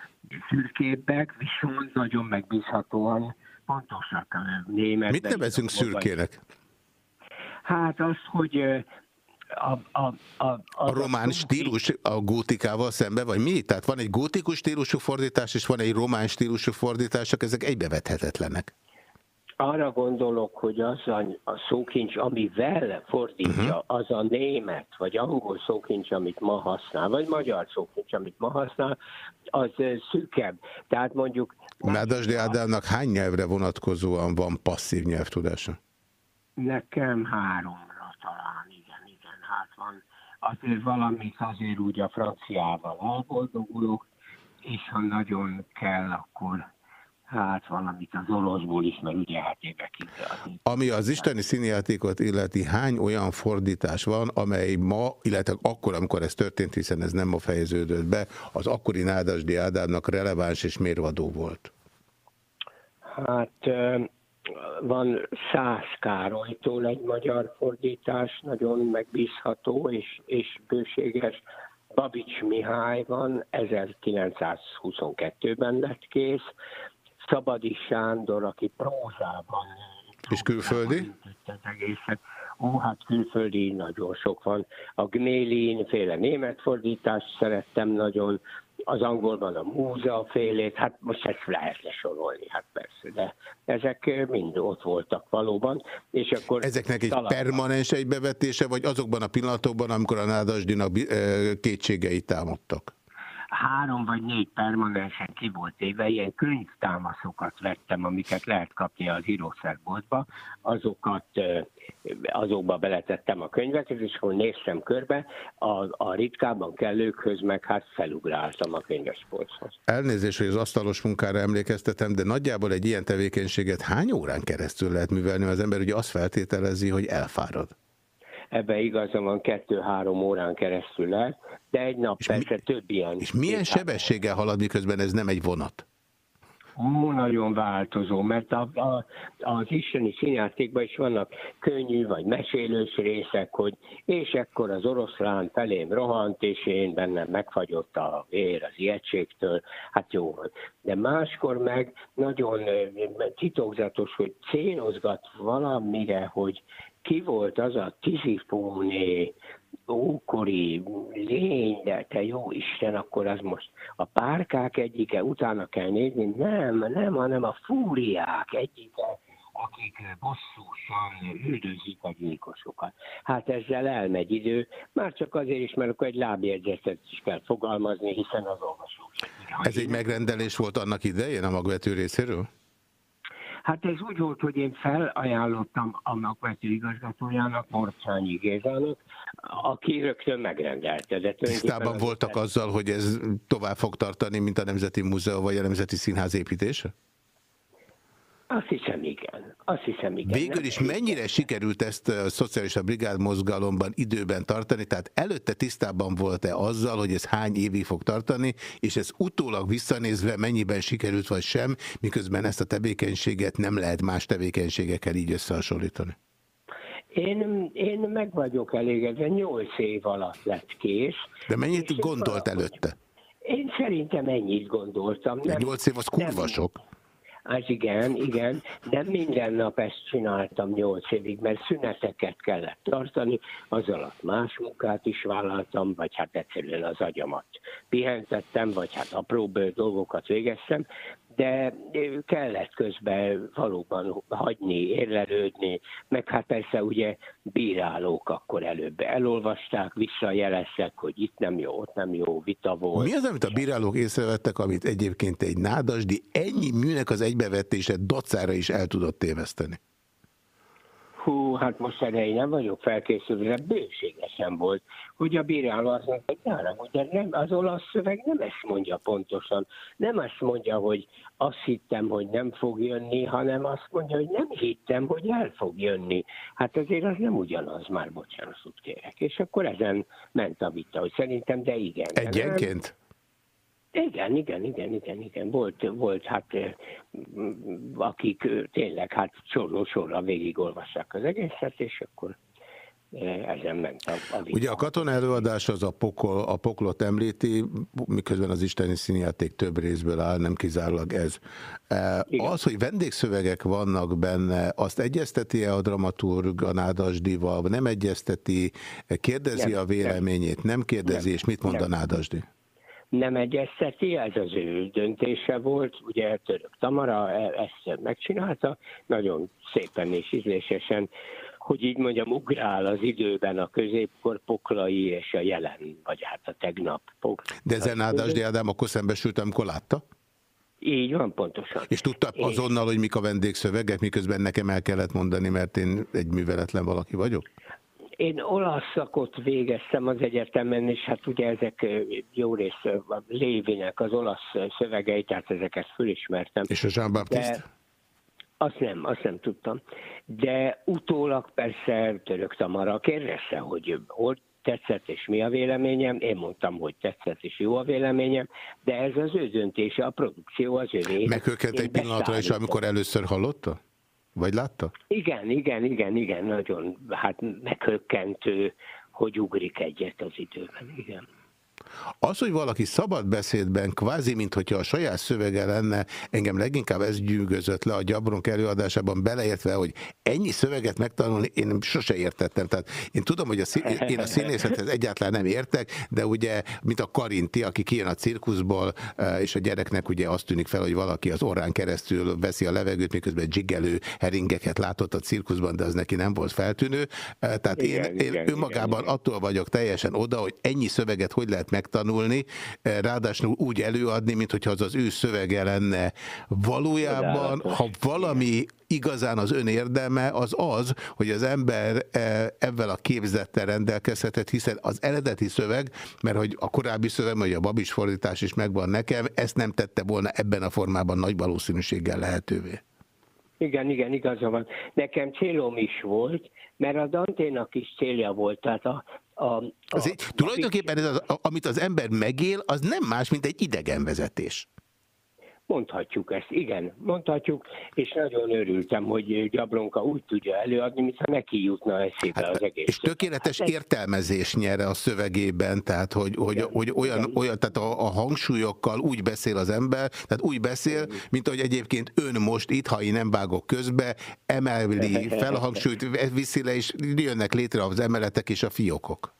szürkébbek, viszont nagyon megbízhatóan pontosak. Németben Mit nevezünk szürkének? Hát az, hogy a, a, a, a, a román stílus a gótikával szemben, vagy mi? Tehát van egy gótikus stílusú fordítás, és van egy román stílusú fordítás, csak ezek egybevethetetlenek. Arra gondolok, hogy az a, a szókincs, amivel fordítja, uh-huh. az a német, vagy angol szókincs, amit ma használ, vagy magyar szókincs, amit ma használ, az szűkebb. Tehát mondjuk... Nádasdi Ádámnak hány nyelvre vonatkozóan van passzív nyelvtudása? Nekem háromra talán, igen, igen, hát van. Azért valamit azért úgy a franciával elboldogulok, és ha nagyon kell, akkor hát valamit az oroszból is, mert ugye hát évekig. Ami az isteni színjátékot illeti, hány olyan fordítás van, amely ma, illetve akkor, amikor ez történt, hiszen ez nem ma fejeződött be, az akkori Nádasdi Ádámnak releváns és mérvadó volt? Hát van Száz Károlytól egy magyar fordítás, nagyon megbízható és, és bőséges. Babics Mihály van, 1922-ben lett kész, Szabadi Sándor, aki prózában... És külföldi? Ó, hát külföldi nagyon sok van. A Gnélin féle német fordítást szerettem nagyon, az angolban a múza félét, hát most ezt lehetne sorolni, hát persze, de ezek mind ott voltak valóban. És akkor Ezeknek egy talán... permanens egybevetése, vagy azokban a pillanatokban, amikor a Nádasdinak kétségeit támadtak? Három vagy négy permanensen ki volt éve, ilyen könyvtámaszokat vettem, amiket lehet kapni az írószerboltba, azokat azokba beletettem a könyveket, és akkor néztem körbe, a, a ritkában kellőkhöz meg hát felugráltam a könyvespolchoz. Elnézést, hogy az asztalos munkára emlékeztetem, de nagyjából egy ilyen tevékenységet hány órán keresztül lehet művelni? Az ember ugye azt feltételezi, hogy elfárad ebbe igaza van kettő-három órán keresztül lehet, de egy nap és persze mi, több ilyen. És milyen sebességgel halad, miközben ez nem egy vonat? Nagyon változó, mert a, a, az isteni színjátékban is vannak könnyű vagy mesélős részek, hogy és ekkor az oroszlán felém rohant, és én bennem megfagyott a vér az ijegységtől, hát jó. De máskor meg nagyon titokzatos, hogy célozgat valamire, hogy ki volt az a tizifóné ókori lény, de te jó Isten, akkor az most a párkák egyike, utána kell nézni, nem, nem, hanem a fúriák egyike, akik bosszúsan üldözik a gyilkosokat. Hát ezzel elmegy idő, már csak azért is, mert akkor egy lábjegyzetet is kell fogalmazni, hiszen az olvasó. Ez egy megrendelés volt annak idején a magvető részéről? Hát ez úgy volt, hogy én felajánlottam a magvető igazgatójának, Morcsányi Gézának, aki rögtön megrendelte. De Tisztában voltak azzal, hogy ez tovább fog tartani, mint a Nemzeti Múzeum vagy a Nemzeti Színház építése? Azt hiszem, igen. Azt hiszem, igen. Végül is mennyire sikerült ezt a szocialista brigád mozgalomban időben tartani? Tehát előtte tisztában volt-e azzal, hogy ez hány évig fog tartani, és ez utólag visszanézve mennyiben sikerült vagy sem, miközben ezt a tevékenységet nem lehet más tevékenységekkel így összehasonlítani? Én, én meg vagyok elégedve, nyolc év alatt lett kész. De mennyit gondolt előtte? Én szerintem ennyit gondoltam. Nyolc év az kurva sok. Az igen, igen, de minden nap ezt csináltam nyolc évig, mert szüneteket kellett tartani, az alatt más munkát is vállaltam, vagy hát egyszerűen az agyamat pihentettem, vagy hát apróbb dolgokat végeztem, de kellett közben valóban hagyni, érlelődni, meg hát persze ugye bírálók akkor előbb elolvasták, visszajeleztek, hogy itt nem jó, ott nem jó, vita volt. Mi az, amit a bírálók észrevettek, amit egyébként egy nádasdi ennyi műnek az egybevetése dacára is el tudott téveszteni? Hú, hát most erre nem vagyok felkészülve, de bőségesen volt, hogy a bíráló azt mondta, hogy nálam, hogy nem, az olasz szöveg nem ezt mondja pontosan. Nem azt mondja, hogy azt hittem, hogy nem fog jönni, hanem azt mondja, hogy nem hittem, hogy el fog jönni. Hát azért az nem ugyanaz már, bocsánatot kérek. És akkor ezen ment a vita, hogy szerintem, de igen. Egyenként? Igen, igen, igen, igen, igen. Volt, volt hát akik tényleg hát sorról sorra végigolvassák az egészet, és akkor ezen ment a, a vita. Ugye a katona előadás az a, pokol, a poklot említi, miközben az isteni színjáték több részből áll, nem kizárólag ez. Igen. Az, hogy vendégszövegek vannak benne, azt egyezteti-e a dramaturg a Nádasdival, nem egyezteti, kérdezi nem, a véleményét, nem, nem kérdezi, nem, és mit mond nem. a Nádasdi? Nem egyezteti, ez az ő döntése volt, ugye Török Tamara e- ezt megcsinálta, nagyon szépen és ízlésesen, hogy így mondjam, ugrál az időben a középkor poklai és a jelen, vagy hát a tegnap poklai. De ezen Nádasdi Ádám akkor szembesült, amikor látta? Így van, pontosan. És tudta azonnal, hogy mik a vendégszövegek, miközben nekem el kellett mondani, mert én egy műveletlen valaki vagyok? Én olasz szakot végeztem az egyetemen, és hát ugye ezek jó rész Lévinek az olasz szövegei, tehát ezeket fölismertem. És a Jean Baptiste? Azt nem, azt nem tudtam. De utólag persze török Tamara kérdezte, hogy hol tetszett és mi a véleményem. Én mondtam, hogy tetszett és jó a véleményem, de ez az ő döntése, a produkció az övé. Meghökkent egy pillanatra is, amikor először hallotta? Vagy látta? Igen, igen, igen, igen, nagyon hát meghökkentő, hogy ugrik egyet az időben, igen. Az, hogy valaki szabad beszédben, kvázi, mint hogyha a saját szövege lenne, engem leginkább ez gyűgözött le a Gyabronk előadásában, beleértve, hogy ennyi szöveget megtanulni, én sose értettem. Tehát én tudom, hogy a szín, én a színészethez egyáltalán nem értek, de ugye, mint a Karinti, aki kijön a cirkuszból, e, és a gyereknek ugye azt tűnik fel, hogy valaki az orrán keresztül veszi a levegőt, miközben dzsigelő heringeket látott a cirkuszban, de az neki nem volt feltűnő. E, tehát igen, én, igen, én önmagában igen, attól vagyok teljesen oda, hogy ennyi szöveget hogy lehet megtanulni, eh, ráadásul úgy előadni, mint hogyha az az ő szövege lenne. Valójában, ha valami igazán az ön érdeme az az, hogy az ember eh, ebben a képzettel rendelkezhetett, hiszen az eredeti szöveg, mert hogy a korábbi szöveg, vagy a babis fordítás is megvan nekem, ezt nem tette volna ebben a formában nagy valószínűséggel lehetővé. Igen, igen, igaza van. Nekem célom is volt, mert a Danténak is célja volt, tehát a, a, a, Azért, tulajdonképpen ez az, amit az ember megél, az nem más, mint egy idegenvezetés. Mondhatjuk ezt, igen, mondhatjuk, és nagyon örültem, hogy Gyablonka úgy tudja előadni, mintha neki jutna eszébe hát, az egész. És tökéletes hát, értelmezés nyere a szövegében, tehát hogy, hogy, igen, hogy olyan, igen. olyan, tehát a, a hangsúlyokkal úgy beszél az ember, tehát úgy beszél, mint hogy egyébként ön most itt, ha én nem vágok közbe, emeli fel a hangsúlyt, viszi le, és jönnek létre az emeletek és a fiókok.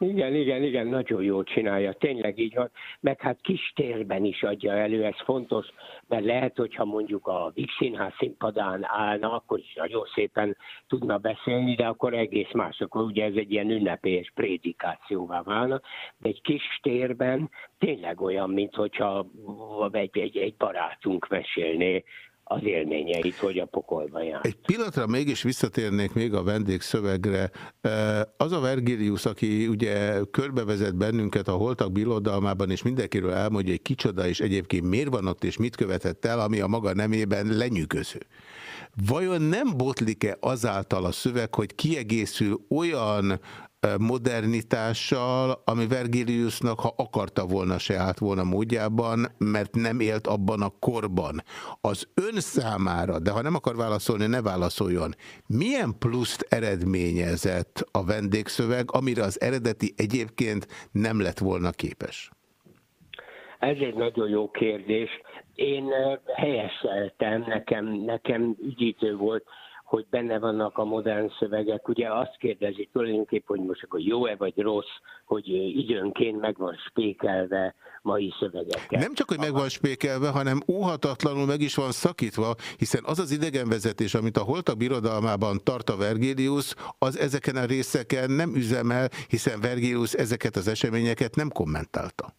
Igen, igen, igen, nagyon jól csinálja, tényleg így van. Meg hát kis térben is adja elő, ez fontos, mert lehet, hogyha mondjuk a Vix Színház színpadán állna, akkor is nagyon szépen tudna beszélni, de akkor egész más, akkor ugye ez egy ilyen ünnepélyes prédikációvá válna, de egy kis térben tényleg olyan, mint hogyha egy, egy, egy barátunk mesélné az élményeit, hogy a pokolba jár. Egy pillanatra mégis visszatérnék még a vendégszövegre. Az a Vergilius, aki ugye körbevezet bennünket a holtak birodalmában, és mindenkiről elmondja, hogy kicsoda, és egyébként miért van ott, és mit követett el, ami a maga nemében lenyűgöző. Vajon nem botlik-e azáltal a szöveg, hogy kiegészül olyan modernitással, ami Vergiliusnak, ha akarta volna, se állt volna módjában, mert nem élt abban a korban. Az ön számára, de ha nem akar válaszolni, ne válaszoljon. Milyen pluszt eredményezett a vendégszöveg, amire az eredeti egyébként nem lett volna képes? Ez egy nagyon jó kérdés. Én helyeseltem, nekem, nekem ügyítő volt, hogy benne vannak a modern szövegek. Ugye azt kérdezi tulajdonképpen, hogy most akkor jó-e vagy rossz, hogy időnként meg van spékelve mai szövegekkel. Nem csak, hogy meg van spékelve, hanem óhatatlanul meg is van szakítva, hiszen az az idegenvezetés, amit a Holta birodalmában tart a Vergilius, az ezeken a részeken nem üzemel, hiszen Vergilius ezeket az eseményeket nem kommentálta.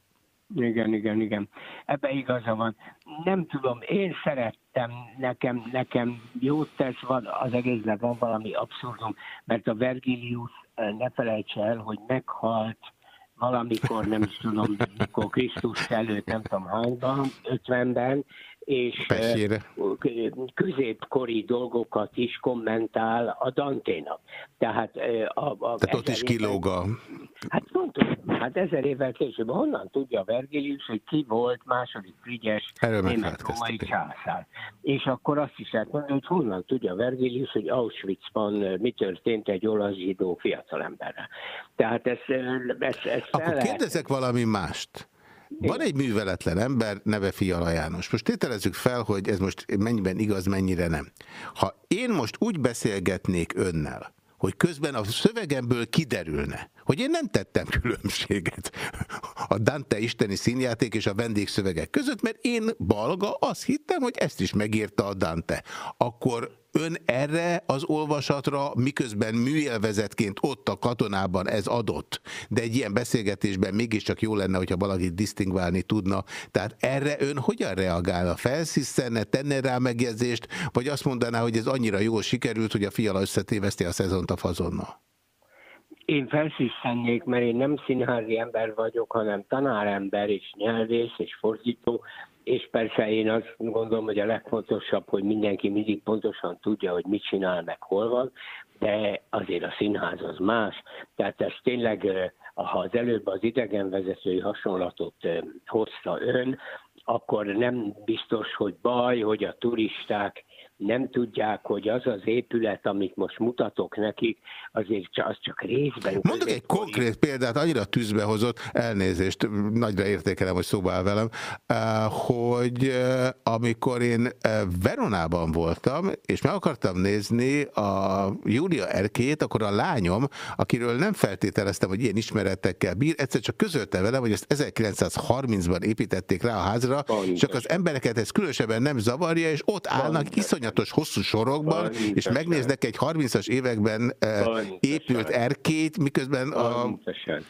Igen, igen, igen. Ebben igaza van. nem tudom, én szerettem, nekem, nekem jót tesz, van, az egészben van valami abszurdum, mert a Vergilius, ne felejts el, hogy meghalt valamikor, nem is tudom, mikor Krisztus előtt, nem tudom hányban, 50-ben, és Peszére. középkori dolgokat is kommentál a Danténak. Tehát, a, a Tehát ott is kilóg a... Hát fontos, hát ezer évvel később honnan tudja Vergilius, hogy ki volt második Frigyes német-római császár. És akkor azt is lehet mondani, hogy honnan tudja Vergilius, hogy Auschwitzban mi történt egy olasz zsidó fiatalemberrel. Tehát ez, ez, ez Akkor kérdezek valami mást. Van egy műveletlen ember, neve Fiala János. Most tételezzük fel, hogy ez most mennyiben igaz, mennyire nem. Ha én most úgy beszélgetnék önnel, hogy közben a szövegemből kiderülne, hogy én nem tettem különbséget a Dante isteni színjáték és a vendégszövegek között, mert én balga azt hittem, hogy ezt is megírta a Dante. Akkor ön erre az olvasatra, miközben műélvezetként ott a katonában ez adott, de egy ilyen beszélgetésben mégiscsak jó lenne, hogyha valaki disztingválni tudna. Tehát erre ön hogyan reagálna? Felszisztenne, tenne rá megjegyzést, vagy azt mondaná, hogy ez annyira jól sikerült, hogy a fiala összetéveszti a szezont a fazonnal? Én felszíszennék, mert én nem színházi ember vagyok, hanem tanárember és nyelvész és fordító, és persze én azt gondolom, hogy a legfontosabb, hogy mindenki mindig pontosan tudja, hogy mit csinál, meg hol van, de azért a színház az más. Tehát ez tényleg, ha az előbb az idegenvezetői hasonlatot hozta ön, akkor nem biztos, hogy baj, hogy a turisták nem tudják, hogy az az épület, amit most mutatok nekik, azért az csak részben... Mondok egy konkrét példát, annyira tűzbe hozott, elnézést, nagyra értékelem, hogy szóba áll velem, eh, hogy eh, amikor én eh, Veronában voltam, és meg akartam nézni a Júlia Erkét, akkor a lányom, akiről nem feltételeztem, hogy ilyen ismeretekkel bír, egyszer csak közölte velem, hogy ezt 1930-ban építették rá a házra, Pontos. csak az embereket ez különösebben nem zavarja, és ott állnak iszonyat iszonyatos hosszú sorokban, Pontosan. és megnéznek egy 30-as években Pontosan. épült erkét, miközben a... Pontosan.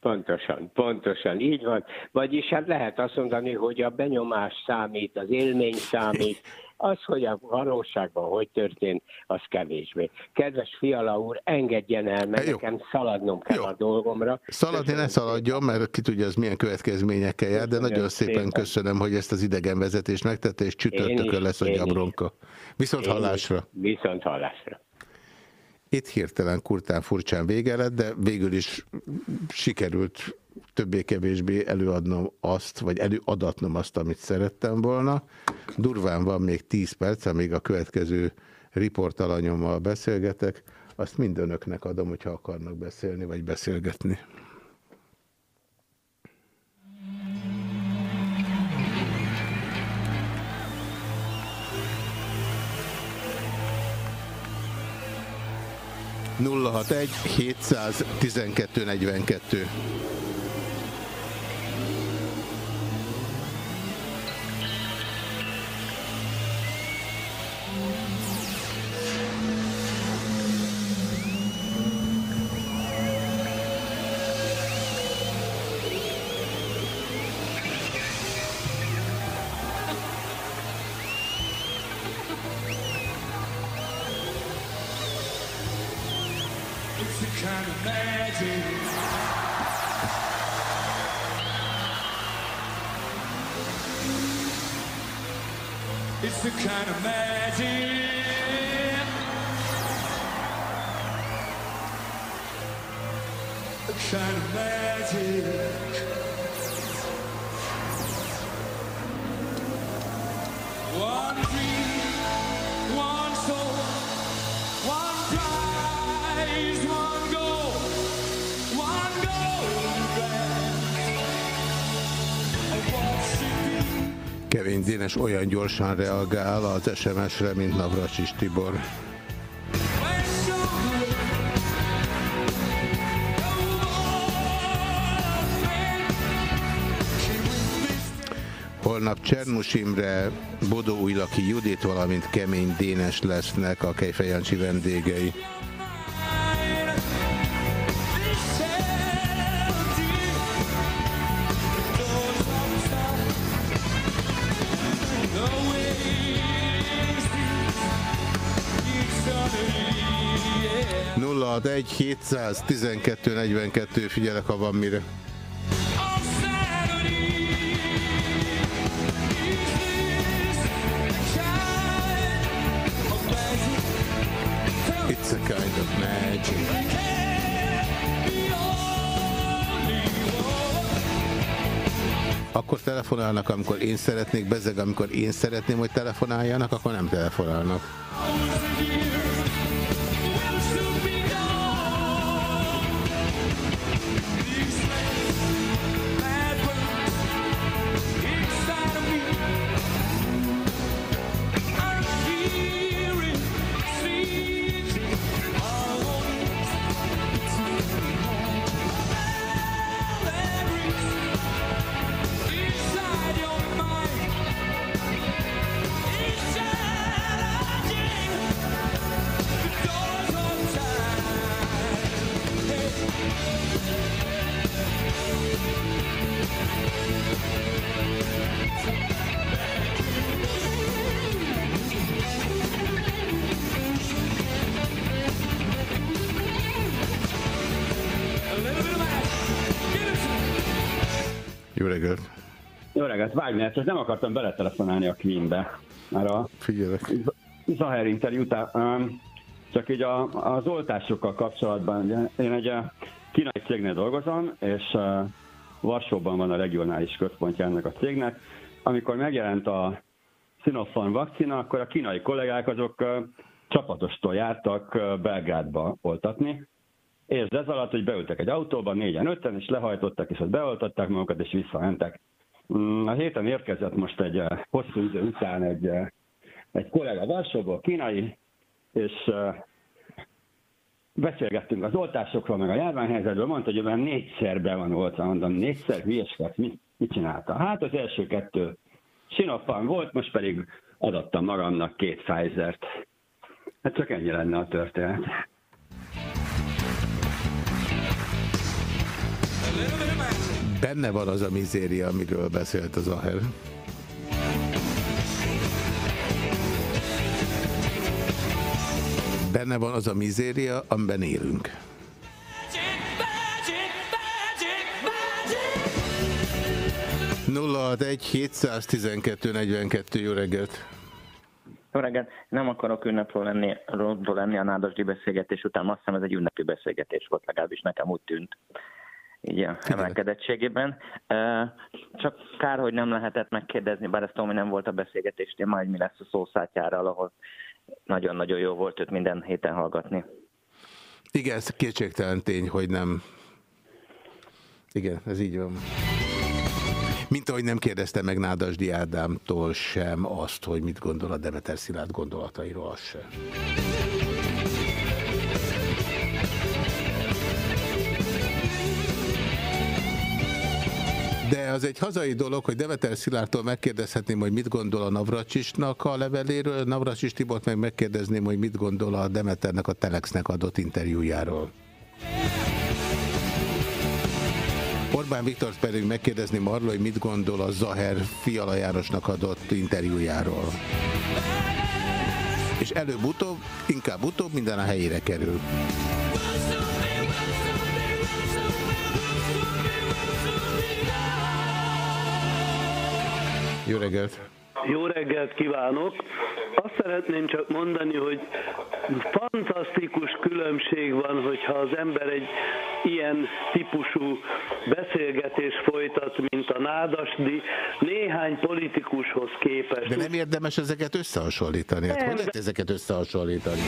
Pontosan, pontosan, így van. Vagyis hát lehet azt mondani, hogy a benyomás számít, az élmény számít, az, hogy a valóságban hogy történt, az kevésbé. Kedves Fiala úr, engedjen el, mert Jó. nekem szaladnom kell Jó. a dolgomra. Szaladni ne szaladjon, mert ki tudja, az milyen következményekkel jár, de nagyon szépen, szépen köszönöm, hogy ezt az idegenvezetést megtette, és csütörtökön lesz a gyabronka. Viszont hallásra. Viszont hallásra. Itt hirtelen kurtán furcsán vége lett, de végül is sikerült többé-kevésbé előadnom azt, vagy előadatnom azt, amit szerettem volna. Durván van még 10 perc, amíg a következő riportalanyommal beszélgetek. Azt mind önöknek adom, hogyha akarnak beszélni, vagy beszélgetni. 061 712 42. Dénes olyan gyorsan reagál az SMS-re, mint Navracsis Tibor. Holnap Csernus Imre, Bodó Újlaki Judit, valamint Kemény Dénes lesznek a Kejfejancsi vendégei. 061 712 42 figyelek, ha van mire. It's a kind of magic. Akkor telefonálnak, amikor én szeretnék, bezeg, amikor én szeretném, hogy telefonáljanak, akkor nem telefonálnak. Wagner, csak nem akartam beletelefonálni a Queenbe. Mert a Figyelek. Zahár interjú után, csak így a, az oltásokkal kapcsolatban, én egy kínai cégnél dolgozom, és Varsóban van a regionális központja ennek a cégnek. Amikor megjelent a Sinopharm vakcina, akkor a kínai kollégák azok csapatostól jártak Belgrádba oltatni, és ez alatt, hogy beültek egy autóba, négyen, öten, és lehajtottak, és ott beoltották magukat, és visszamentek. Mm, a héten érkezett most egy eh, hosszú idő után egy, eh, egy kollega Varsóból, kínai, és eh, beszélgettünk az oltásokról, meg a járványhelyzetről, mondta, hogy olyan négyszer be van oltva, mondom, négyszer hülyeskedsz, mit, mit csinálta? Hát az első kettő Sinopharm volt, most pedig adattam magamnak két Pfizer-t. Hát csak ennyi lenne a történet. A benne van az a mizéria, amiről beszélt az Aher. Benne van az a mizéria, amiben élünk. Nulla egy 712 42 jó reggelt! Jó reggelt! Nem akarok ünnepről lenni, lenni a nádasdi beszélgetés után, azt hiszem ez egy ünnepi beszélgetés volt, legalábbis nekem úgy tűnt a emelkedettségében. Csak kár, hogy nem lehetett megkérdezni, bár ezt hogy nem volt a beszélgetés téma, hogy mi lesz a szószátjára, ahol nagyon-nagyon jó volt őt minden héten hallgatni. Igen, ez kétségtelen tény, hogy nem. Igen, ez így van. Mint ahogy nem kérdezte meg Nádasdi Ádámtól sem azt, hogy mit gondol a Demeter Szilárd gondolatairól, az sem. De az egy hazai dolog, hogy Demeter Szilárdtól megkérdezhetném, hogy mit gondol a Navracsisnak a leveléről, Navracsis Tibort meg megkérdezném, hogy mit gondol a Demeternek a Telexnek adott interjújáról. Orbán Viktor pedig megkérdezném arról, hogy mit gondol a Zaher Fiala Jánosnak adott interjújáról. És előbb-utóbb, inkább utóbb minden a helyére kerül. Jó reggelt! Jó reggelt kívánok! Azt szeretném csak mondani, hogy fantasztikus különbség van, hogyha az ember egy ilyen típusú beszélgetés folytat, mint a Nádasdi, néhány politikushoz képest. De nem érdemes ezeket összehasonlítani. Hát hogy lehet ezeket összehasonlítani?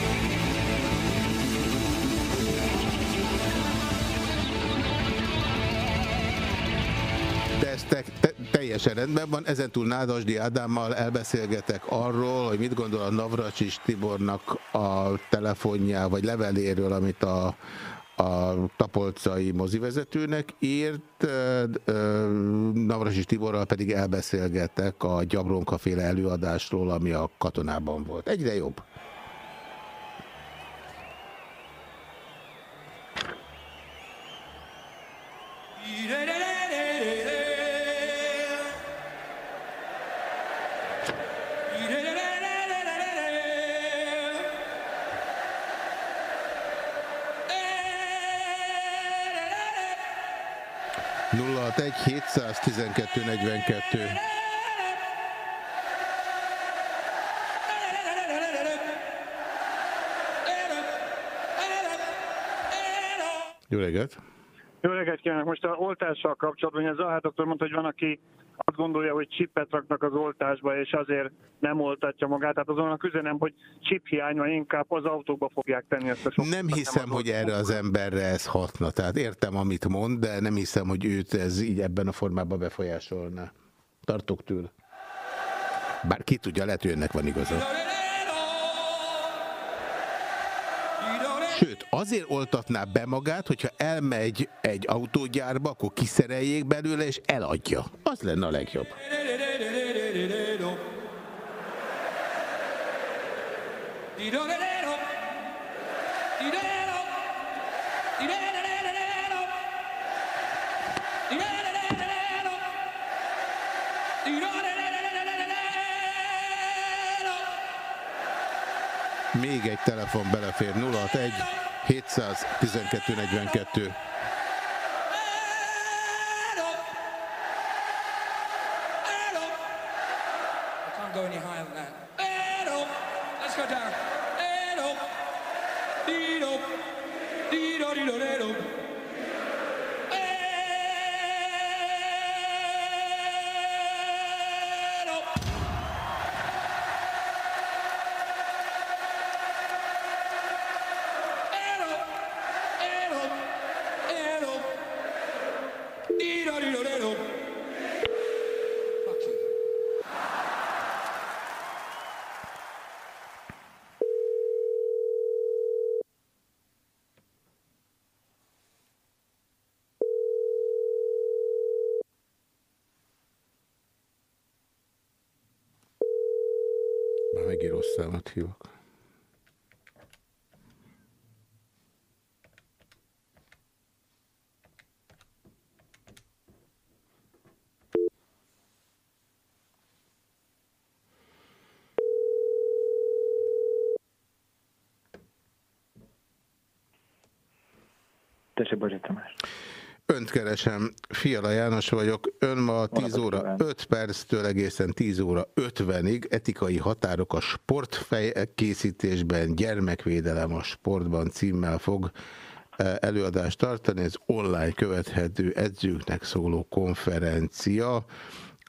Teljesen rendben van. Ezentúl Nádasdi Ádámmal elbeszélgetek arról, hogy mit gondol a Navracsis Tibornak a telefonjá vagy leveléről, amit a, a tapolcai mozivezetőnek írt, Navracsis Tiborral pedig elbeszélgetek a Gyabronka féle előadásról, ami a katonában volt. Egyre jobb. 061 712 42. Jó reggelt! Jó reggelt kívánok! Most a oltással kapcsolatban, az Zahár doktor mondta, hogy van, aki azt gondolja, hogy csipet raknak az oltásba, és azért nem oltatja magát. Tehát azonnak üzenem, hogy chip hiány van, inkább az autóba fogják tenni ezt a sokat. Nem hiszem, nem hogy erre az emberre ez hatna. Tehát értem, amit mond, de nem hiszem, hogy őt ez így ebben a formában befolyásolna. Tartok tőle. Bár ki tudja, lehet, hogy önnek van igaza. Sőt, azért oltatná be magát, hogyha elmegy egy autógyárba, akkor kiszereljék belőle, és eladja. Az lenne a legjobb. Még egy telefon belefér 061 712 42. Tessék, Bozsi Tamás. Önt keresem, Fiala János vagyok. Ön ma 10 óra 5 perctől egészen 10 óra 50-ig etikai határok a sportfejkészítésben, gyermekvédelem a sportban címmel fog eh, előadást tartani. Ez online követhető edzőknek szóló konferencia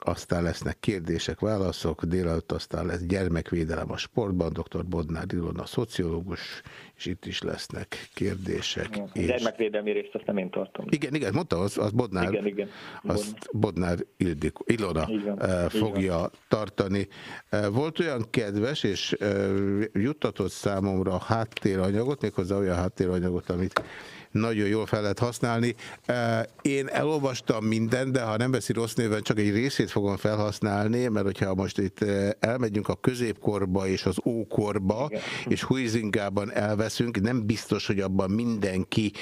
aztán lesznek kérdések, válaszok, délelőtt aztán lesz gyermekvédelem a sportban, dr. Bodnár Ilona, szociológus, és itt is lesznek kérdések. A és... gyermekvédelmi részt azt nem én tartom. Igen, igen, mondta, az, az Bodnár, igen, igen. azt Bodnár Ildik, Ilona igen, uh, fogja igen. tartani. Uh, volt olyan kedves, és uh, juttatott számomra háttéranyagot, méghozzá olyan háttéranyagot, amit nagyon jól fel lehet használni. Én elolvastam mindent, de ha nem veszi rossz néven, csak egy részét fogom felhasználni, mert hogyha most itt elmegyünk a középkorba és az ókorba, Igen. és Huizingában elveszünk, nem biztos, hogy abban mindenki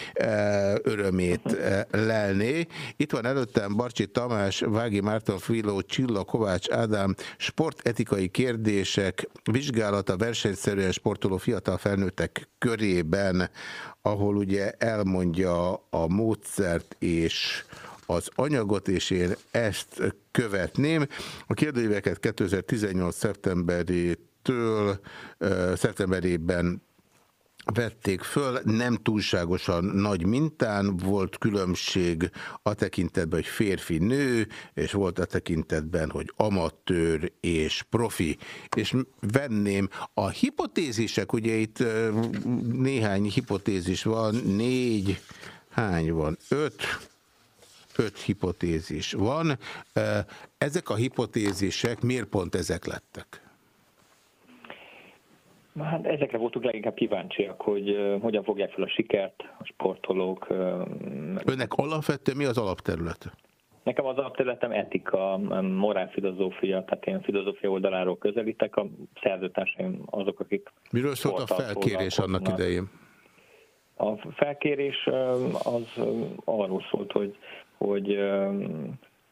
örömét lelné. Itt van előttem Barcsi Tamás, Vági Márton Filó, Csilla Kovács Ádám, sportetikai kérdések, vizsgálata versenyszerűen sportoló fiatal felnőttek körében ahol ugye elmondja a módszert és az anyagot, és én ezt követném. A kérdőíveket 2018. szeptemberétől, szeptemberében vették föl, nem túlságosan nagy mintán, volt különbség a tekintetben, hogy férfi-nő, és volt a tekintetben, hogy amatőr és profi. És venném a hipotézisek, ugye itt néhány hipotézis van, négy, hány van? Öt, öt hipotézis van. Ezek a hipotézisek miért pont ezek lettek? Hát ezekre voltunk leginkább kíváncsiak, hogy hogyan fogják fel a sikert a sportolók. Önnek alapvetően mi az alapterület? Nekem az alapterületem etika, morálfilozófia, tehát én filozófia oldaláról közelítek, a szerzőtársaim azok, akik... Miről szólt a felkérés annak idején? A felkérés az arról szólt, hogy, hogy,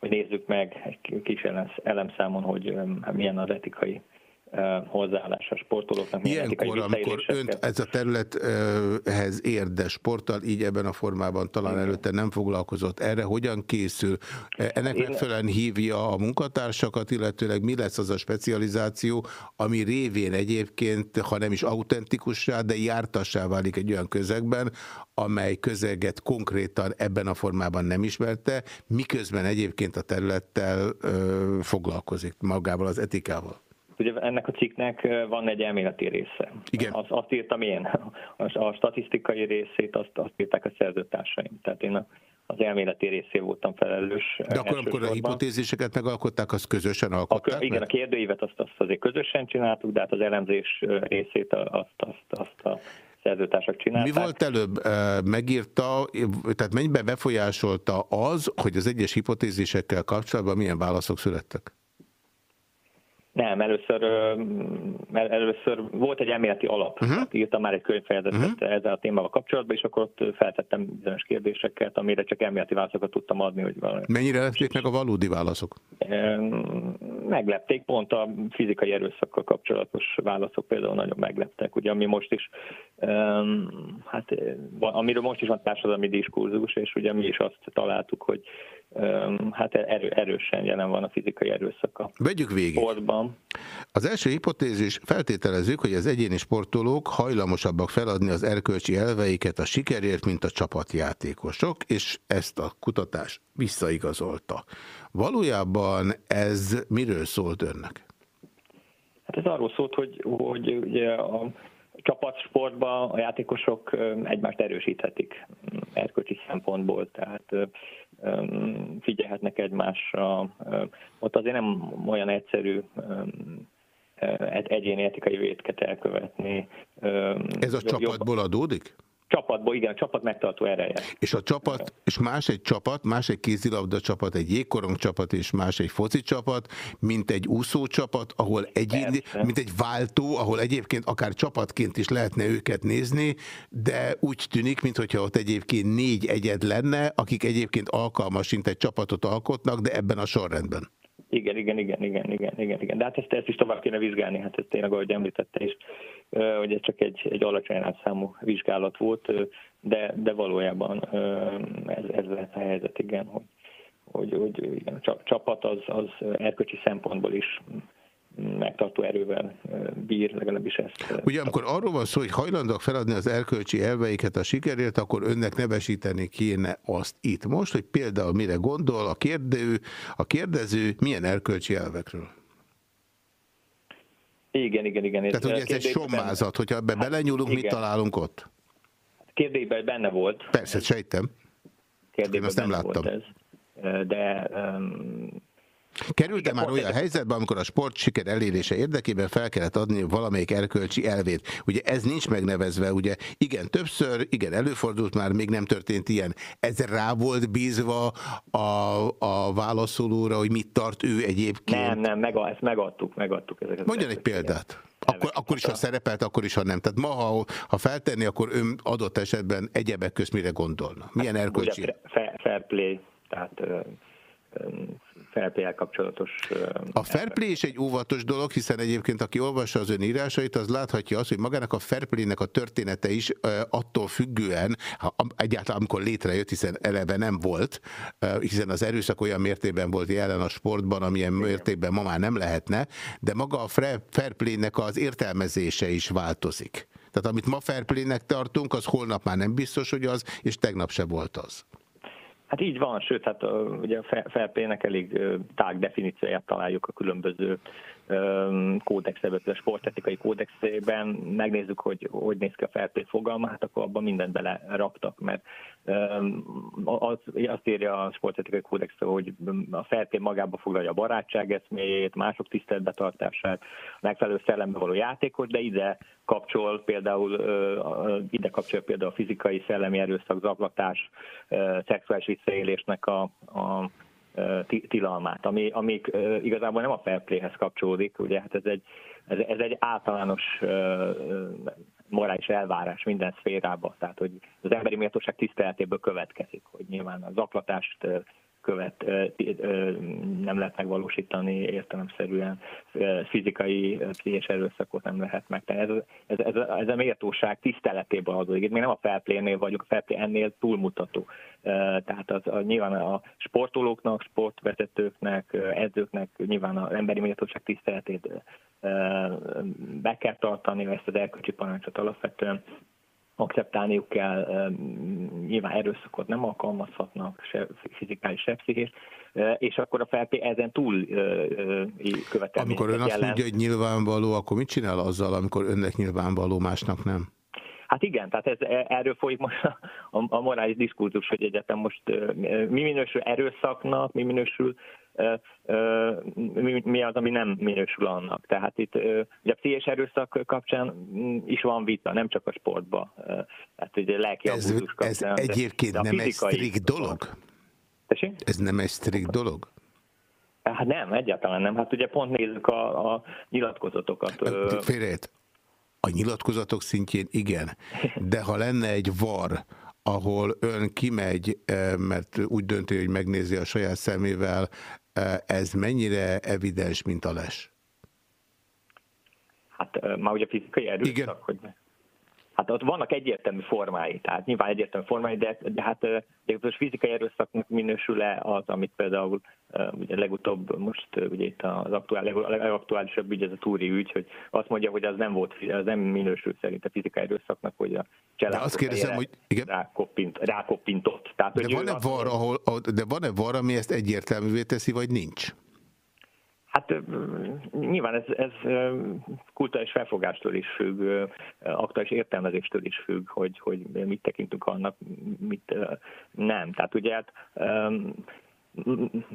hogy nézzük meg egy kis elemszámon, hogy milyen az etikai hozzáállás a sportolóknak. Ilyenkor, amikor önt ez a területhez ér, de sporttal így ebben a formában talán Igen. előtte nem foglalkozott. Erre hogyan készül? Ennek Én... megfelelően hívja a munkatársakat, illetőleg mi lesz az a specializáció, ami révén egyébként, ha nem is autentikussá, de jártassá válik egy olyan közegben, amely közeget konkrétan ebben a formában nem ismerte, miközben egyébként a területtel ö, foglalkozik magával az etikával. Ugye ennek a cikknek van egy elméleti része. Igen. Azt, azt írtam én. A, a statisztikai részét azt, azt írták a szerzőtársaim. Tehát én a, az elméleti részé voltam felelős. De akkor, amikor a hipotéziseket megalkották, azt közösen alkották? A, igen, a kérdőívet azt, azt azért közösen csináltuk, de hát az elemzés részét azt, azt, azt a szerzőtársak csinálták. Mi volt előbb? Megírta, tehát mennyiben befolyásolta az, hogy az egyes hipotézisekkel kapcsolatban milyen válaszok születtek? Nem, először, először volt egy elméleti alap. Uh-huh. Hát írtam már egy könyvfejezetet uh-huh. ezzel a témával kapcsolatban, és akkor ott feltettem bizonyos kérdéseket, amire csak elméleti válaszokat tudtam adni. Hogy valami. Mennyire lepték meg a valódi válaszok? Meglepték, pont a fizikai erőszakkal kapcsolatos válaszok például nagyon megleptek. Ugye, ami most is, hát, amiről most is van társadalmi diskurzus, és ugye mi is azt találtuk, hogy hát erő, erősen jelen van a fizikai erőszaka. Vegyük végig. Sportban. Az első hipotézis feltételezzük, hogy az egyéni sportolók hajlamosabbak feladni az erkölcsi elveiket a sikerért, mint a csapatjátékosok, és ezt a kutatás visszaigazolta. Valójában ez miről szólt önnek? Hát ez arról szólt, hogy, hogy ugye a csapatsportban a játékosok egymást erősíthetik erkölcsi szempontból, tehát figyelhetnek egymásra. Ott azért nem olyan egyszerű egyéni etikai vétket elkövetni. Ez a csapatból adódik? Csapatból, igen, a csapat megtartó ereje. És a csapat, és más egy csapat, más egy kézilabda csapat, egy jégkorong csapat, és más egy foci csapat, mint egy úszó csapat, ahol egy, mint egy váltó, ahol egyébként akár csapatként is lehetne őket nézni, de úgy tűnik, mintha ott egyébként négy egyed lenne, akik egyébként alkalmasint egy csapatot alkotnak, de ebben a sorrendben. Igen, igen, igen, igen, igen, igen, igen. De hát ezt, ezt is tovább kéne vizsgálni, hát ez tényleg, ahogy említette is, hogy ez csak egy, egy alacsony számú vizsgálat volt, de, de valójában ez, ez lehet a helyzet, igen, hogy, hogy, hogy igen, a csapat az, az erkölcsi szempontból is megtartó erővel bír, legalábbis ezt. Ugye amikor arról van szó, hogy hajlandóak feladni az erkölcsi elveiket a sikerért, akkor önnek nevesíteni kéne azt itt most, hogy például mire gondol a kérdő, a kérdező milyen erkölcsi elvekről? Igen, igen, igen. Tehát, hogy ez egy sommázat, hogyha ebbe hát, belenyúlunk, igen. mit találunk ott? Kérdében benne volt. Persze, sejtem. Kérdében azt nem láttam. Ez. De um, Került-e már olyan helyzetben, amikor a sport siker elérése érdekében fel kellett adni valamelyik erkölcsi elvét? Ugye ez nincs megnevezve, ugye igen, többször, igen, előfordult már, még nem történt ilyen. Ez rá volt bízva a, a válaszolóra, hogy mit tart ő egyébként? Nem, nem, meg, ezt megadtuk, megadtuk. Ezeket Mondjon egy példát. Akkor, akkor is, ha szerepelt, akkor is, ha nem. Tehát ma, ha, ha feltenni, akkor ön adott esetben egyebek közt mire gondolna? Milyen hát, erkölcsi? Fair play, tehát fair play kapcsolatos... A fair play is egy óvatos dolog, hiszen egyébként aki olvassa az ön írásait, az láthatja azt, hogy magának a fair play-nek a története is attól függően, ha egyáltalán amikor létrejött, hiszen eleve nem volt, hiszen az erőszak olyan mértékben volt jelen a sportban, amilyen mértékben ma már nem lehetne, de maga a fair play-nek az értelmezése is változik. Tehát amit ma fair play-nek tartunk, az holnap már nem biztos, hogy az, és tegnap se volt az. Hát így van, sőt, hát ugye a felpének elég tág definícióját találjuk a különböző kódexben, a sportetikai kódexében, megnézzük, hogy hogy néz ki a felpé fogalma, hát akkor abban mindent bele raktak, mert az, azt írja a sportetikai kódex, hogy a felpé magába foglalja a barátság eszméjét, mások tiszteletbetartását, megfelelő szellembe való játékot, de ide kapcsol például ide kapcsol például a fizikai szellemi erőszak, zaklatás, szexuális visszaélésnek a, a tilalmát, ami, ami igazából nem a fair playhez kapcsolódik, ugye hát ez egy, ez, ez egy általános morális elvárás minden szférában, tehát hogy az emberi méltóság tiszteletéből következik, hogy nyilván a zaklatást követ nem lehet megvalósítani értelemszerűen, fizikai pszichés erőszakot nem lehet megtenni. Ez, ez, ez, ez a méltóság tiszteletéből adódik. Még nem a felplénél vagyunk, a felplé ennél túlmutató. Tehát az, a, nyilván a sportolóknak, sportvezetőknek, edzőknek nyilván az emberi méltóság tiszteletét be kell tartani, ezt az erkölcsi parancsot alapvetően akceptálniuk kell, nyilván erőszakot nem alkalmazhatnak, se fizikális, se pszichés, és akkor a felté ezen túl követelményeket Amikor ön azt jelen... mondja, hogy nyilvánvaló, akkor mit csinál azzal, amikor önnek nyilvánvaló, másnak nem? Hát igen, tehát ez, e, erről folyik most a, a morális diszkultus, hogy egyetem most mi minősül erőszaknak, mi minősül mi az, ami nem minősül annak. Tehát itt ugye a pszichés erőszak kapcsán is van vita, nem csak a sportban. Tehát ugye lelki ez, kapcsán. Ez egyébként nem egy strikt dolog? Tessék? Ez nem egy strikt dolog? Hát nem, egyáltalán nem. Hát ugye pont nézzük a, a nyilatkozatokat. Félrejét. A nyilatkozatok szintjén igen, de ha lenne egy var, ahol ön kimegy, mert úgy dönti, hogy megnézi a saját szemével ez mennyire evidens, mint a les? Hát már ugye fizikai erőszak, Igen. hogy Hát ott vannak egyértelmű formái, tehát nyilván egyértelmű formái, de, de hát most fizikai erőszaknak minősül-e az, amit például ugye legutóbb most ugye itt az aktuál, legaktuálisabb ügy, ez a túri ügy, hogy azt mondja, hogy az nem volt, az nem minősül szerint a fizikai erőszaknak, hogy a család azt kérdezem, hogy igen. Rákoppint, rákoppintott. Tehát, de van-e var, ahol, de van-e var, ami ezt egyértelművé teszi, vagy nincs? Hát nyilván ez, ez kulturális felfogástól is függ, aktuális értelmezéstől is függ, hogy, hogy mit tekintünk annak, mit nem. Tehát ugye hát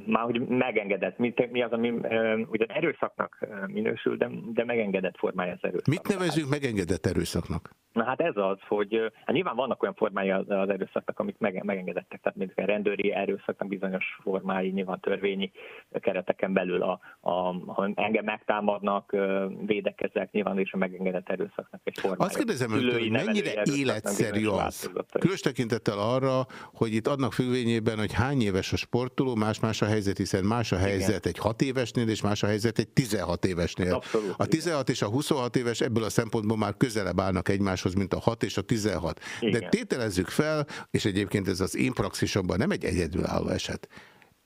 már hogy megengedett, mi, mi az, ami ugye erőszaknak minősül, de, de megengedett formája az erőszak. Mit nevezünk megengedett erőszaknak? Na hát ez az, hogy hát nyilván vannak olyan formái az, erőszaknak, amik meg, megengedettek, tehát mint a rendőri erőszaknak bizonyos formái, nyilván törvényi kereteken belül, a, a, ha engem megtámadnak, védekezek, nyilván is a megengedett erőszaknak egy formája. Azt kérdezem hogy mennyire életszerű az? Különös tekintettel arra, hogy itt adnak függvényében, hogy hány éves a sportoló, más-más a helyzet, hiszen más a helyzet Igen. egy 6 évesnél, és más a helyzet egy 16 évesnél. Abszolút, a 16 és a 26 éves ebből a szempontból már közelebb állnak egymáshoz, mint a 6 és a 16. Igen. De tételezzük fel, és egyébként ez az én praxisomban nem egy egyedülálló eset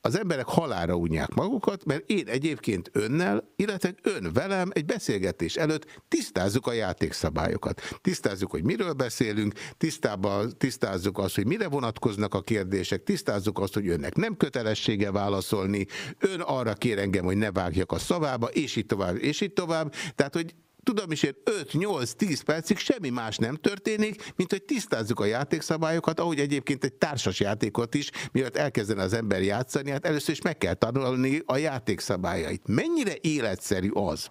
az emberek halára unják magukat, mert én egyébként önnel, illetve ön velem egy beszélgetés előtt tisztázzuk a játékszabályokat. Tisztázzuk, hogy miről beszélünk, tisztában, tisztázzuk azt, hogy mire vonatkoznak a kérdések, tisztázzuk azt, hogy önnek nem kötelessége válaszolni, ön arra kér engem, hogy ne vágjak a szavába, és így tovább, és így tovább. Tehát, hogy tudom is, hogy 5-8-10 percig semmi más nem történik, mint hogy tisztázzuk a játékszabályokat, ahogy egyébként egy társas játékot is, mielőtt elkezdene az ember játszani, hát először is meg kell tanulni a játékszabályait. Mennyire életszerű az,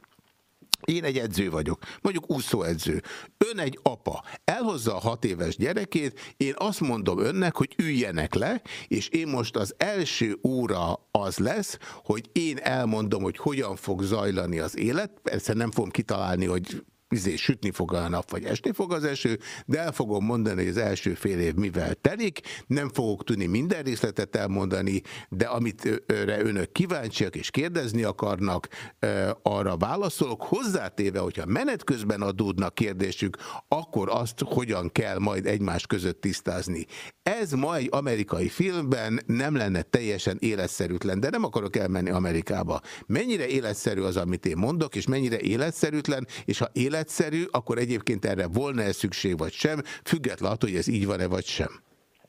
én egy edző vagyok, mondjuk úszóedző. Ön egy apa, elhozza a hat éves gyerekét, én azt mondom önnek, hogy üljenek le, és én most az első óra az lesz, hogy én elmondom, hogy hogyan fog zajlani az élet, persze nem fogom kitalálni, hogy izé, sütni fog a nap, vagy esni fog az eső, de el fogom mondani, hogy az első fél év mivel telik, nem fogok tudni minden részletet elmondani, de amit önök kíváncsiak és kérdezni akarnak, arra válaszolok, hozzátéve, hogyha menet közben adódnak kérdésük, akkor azt hogyan kell majd egymás között tisztázni. Ez ma egy amerikai filmben nem lenne teljesen életszerűtlen, de nem akarok elmenni Amerikába. Mennyire életszerű az, amit én mondok, és mennyire életszerűtlen, és ha élet életszerű, akkor egyébként erre volna-e szükség vagy sem, függetlenül attól, hogy ez így van-e vagy sem.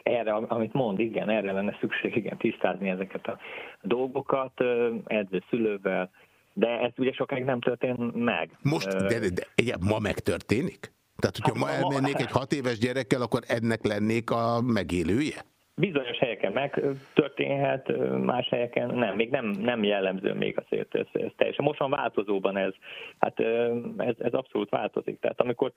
Erre, amit mond, igen, erre lenne szükség, igen, tisztázni ezeket a dolgokat edző szülővel, de ez ugye sokáig nem történt meg. Most, de, de, de ma megtörténik? Tehát, hogyha hát, ma elmennék egy hat éves gyerekkel, akkor ennek lennék a megélője? Bizonyos helyeken megtörténhet, más helyeken nem. Még nem, nem jellemző még azért ez, ez teljesen. Most van változóban ez. Hát ez, ez abszolút változik. Tehát amikor,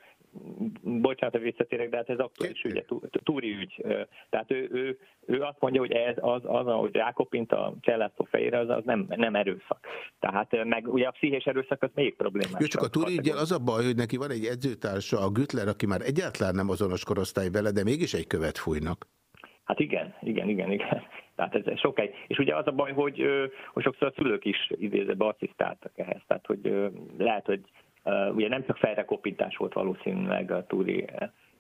bocsánat, a visszatérek, de hát ez aktuális ügy, túri ügy. Tehát ő, ő, ő azt mondja, hogy ez az, az ahogy rákopint a csellászó fejére, az, az nem, nem erőszak. Tehát meg ugye a pszichés erőszak az még problémás. Ő csak a túri ügyel az a baj, hogy neki van egy edzőtársa, a Gütler, aki már egyáltalán nem azonos korosztály vele, de mégis egy követ fújnak. Hát igen, igen, igen, igen. Tehát ez, ez sokáig. És ugye az a baj, hogy, hogy sokszor a szülők is idézőben asszisztáltak ehhez. Tehát, hogy lehet, hogy ugye nem csak fejre kopintás volt valószínűleg a túri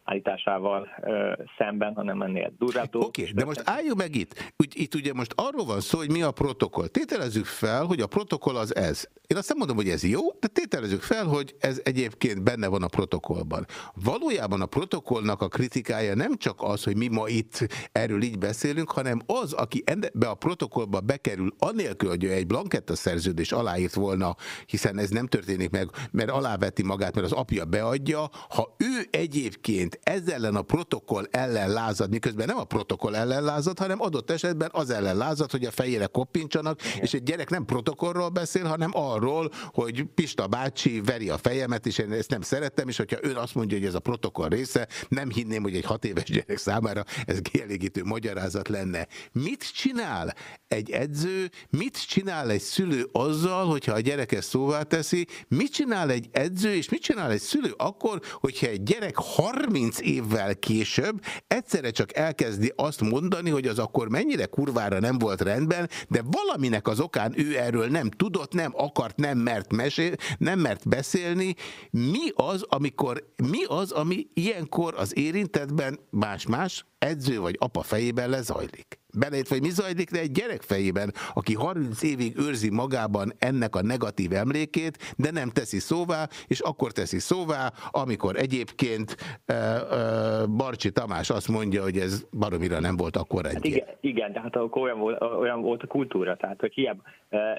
állításával ö, szemben, hanem ennél durvább Oké, okay, de most álljunk meg itt. Úgy, itt ugye most arról van szó, hogy mi a protokoll. Tételezzük fel, hogy a protokoll az ez. Én azt nem mondom, hogy ez jó, de tételezzük fel, hogy ez egyébként benne van a protokollban. Valójában a protokollnak a kritikája nem csak az, hogy mi ma itt erről így beszélünk, hanem az, aki be a protokollba bekerül, anélkül, hogy egy blanketta szerződés aláírt volna, hiszen ez nem történik meg, mert aláveti magát, mert az apja beadja, ha ő egyébként ezzel ellen a protokoll ellen lázad, miközben nem a protokoll ellen lázad, hanem adott esetben az ellen lázad, hogy a fejére koppintsanak, Igen. és egy gyerek nem protokollról beszél, hanem arról, hogy Pista bácsi veri a fejemet, és én ezt nem szerettem, és hogyha ön azt mondja, hogy ez a protokoll része, nem hinném, hogy egy hat éves gyerek számára ez kielégítő magyarázat lenne. Mit csinál egy edző, mit csinál egy szülő azzal, hogyha a gyerek ezt szóvá teszi, mit csinál egy edző, és mit csinál egy szülő akkor, hogyha egy gyerek 30 30 évvel később egyszerre csak elkezdi azt mondani, hogy az akkor mennyire kurvára nem volt rendben, de valaminek az okán ő erről nem tudott, nem akart, nem mert, mesél, nem mert beszélni. Mi az, amikor, mi az, ami ilyenkor az érintetben más-más edző vagy apa fejében lezajlik? Belét, vagy mi zajlik le egy gyerek fejében, aki 30 évig őrzi magában ennek a negatív emlékét, de nem teszi szóvá, és akkor teszi szóvá, amikor egyébként uh, uh, Barcsi Tamás azt mondja, hogy ez baromira nem volt akkor egy. Hát igen, igen, de hát akkor olyan volt, olyan volt a kultúra, tehát hogy hiába,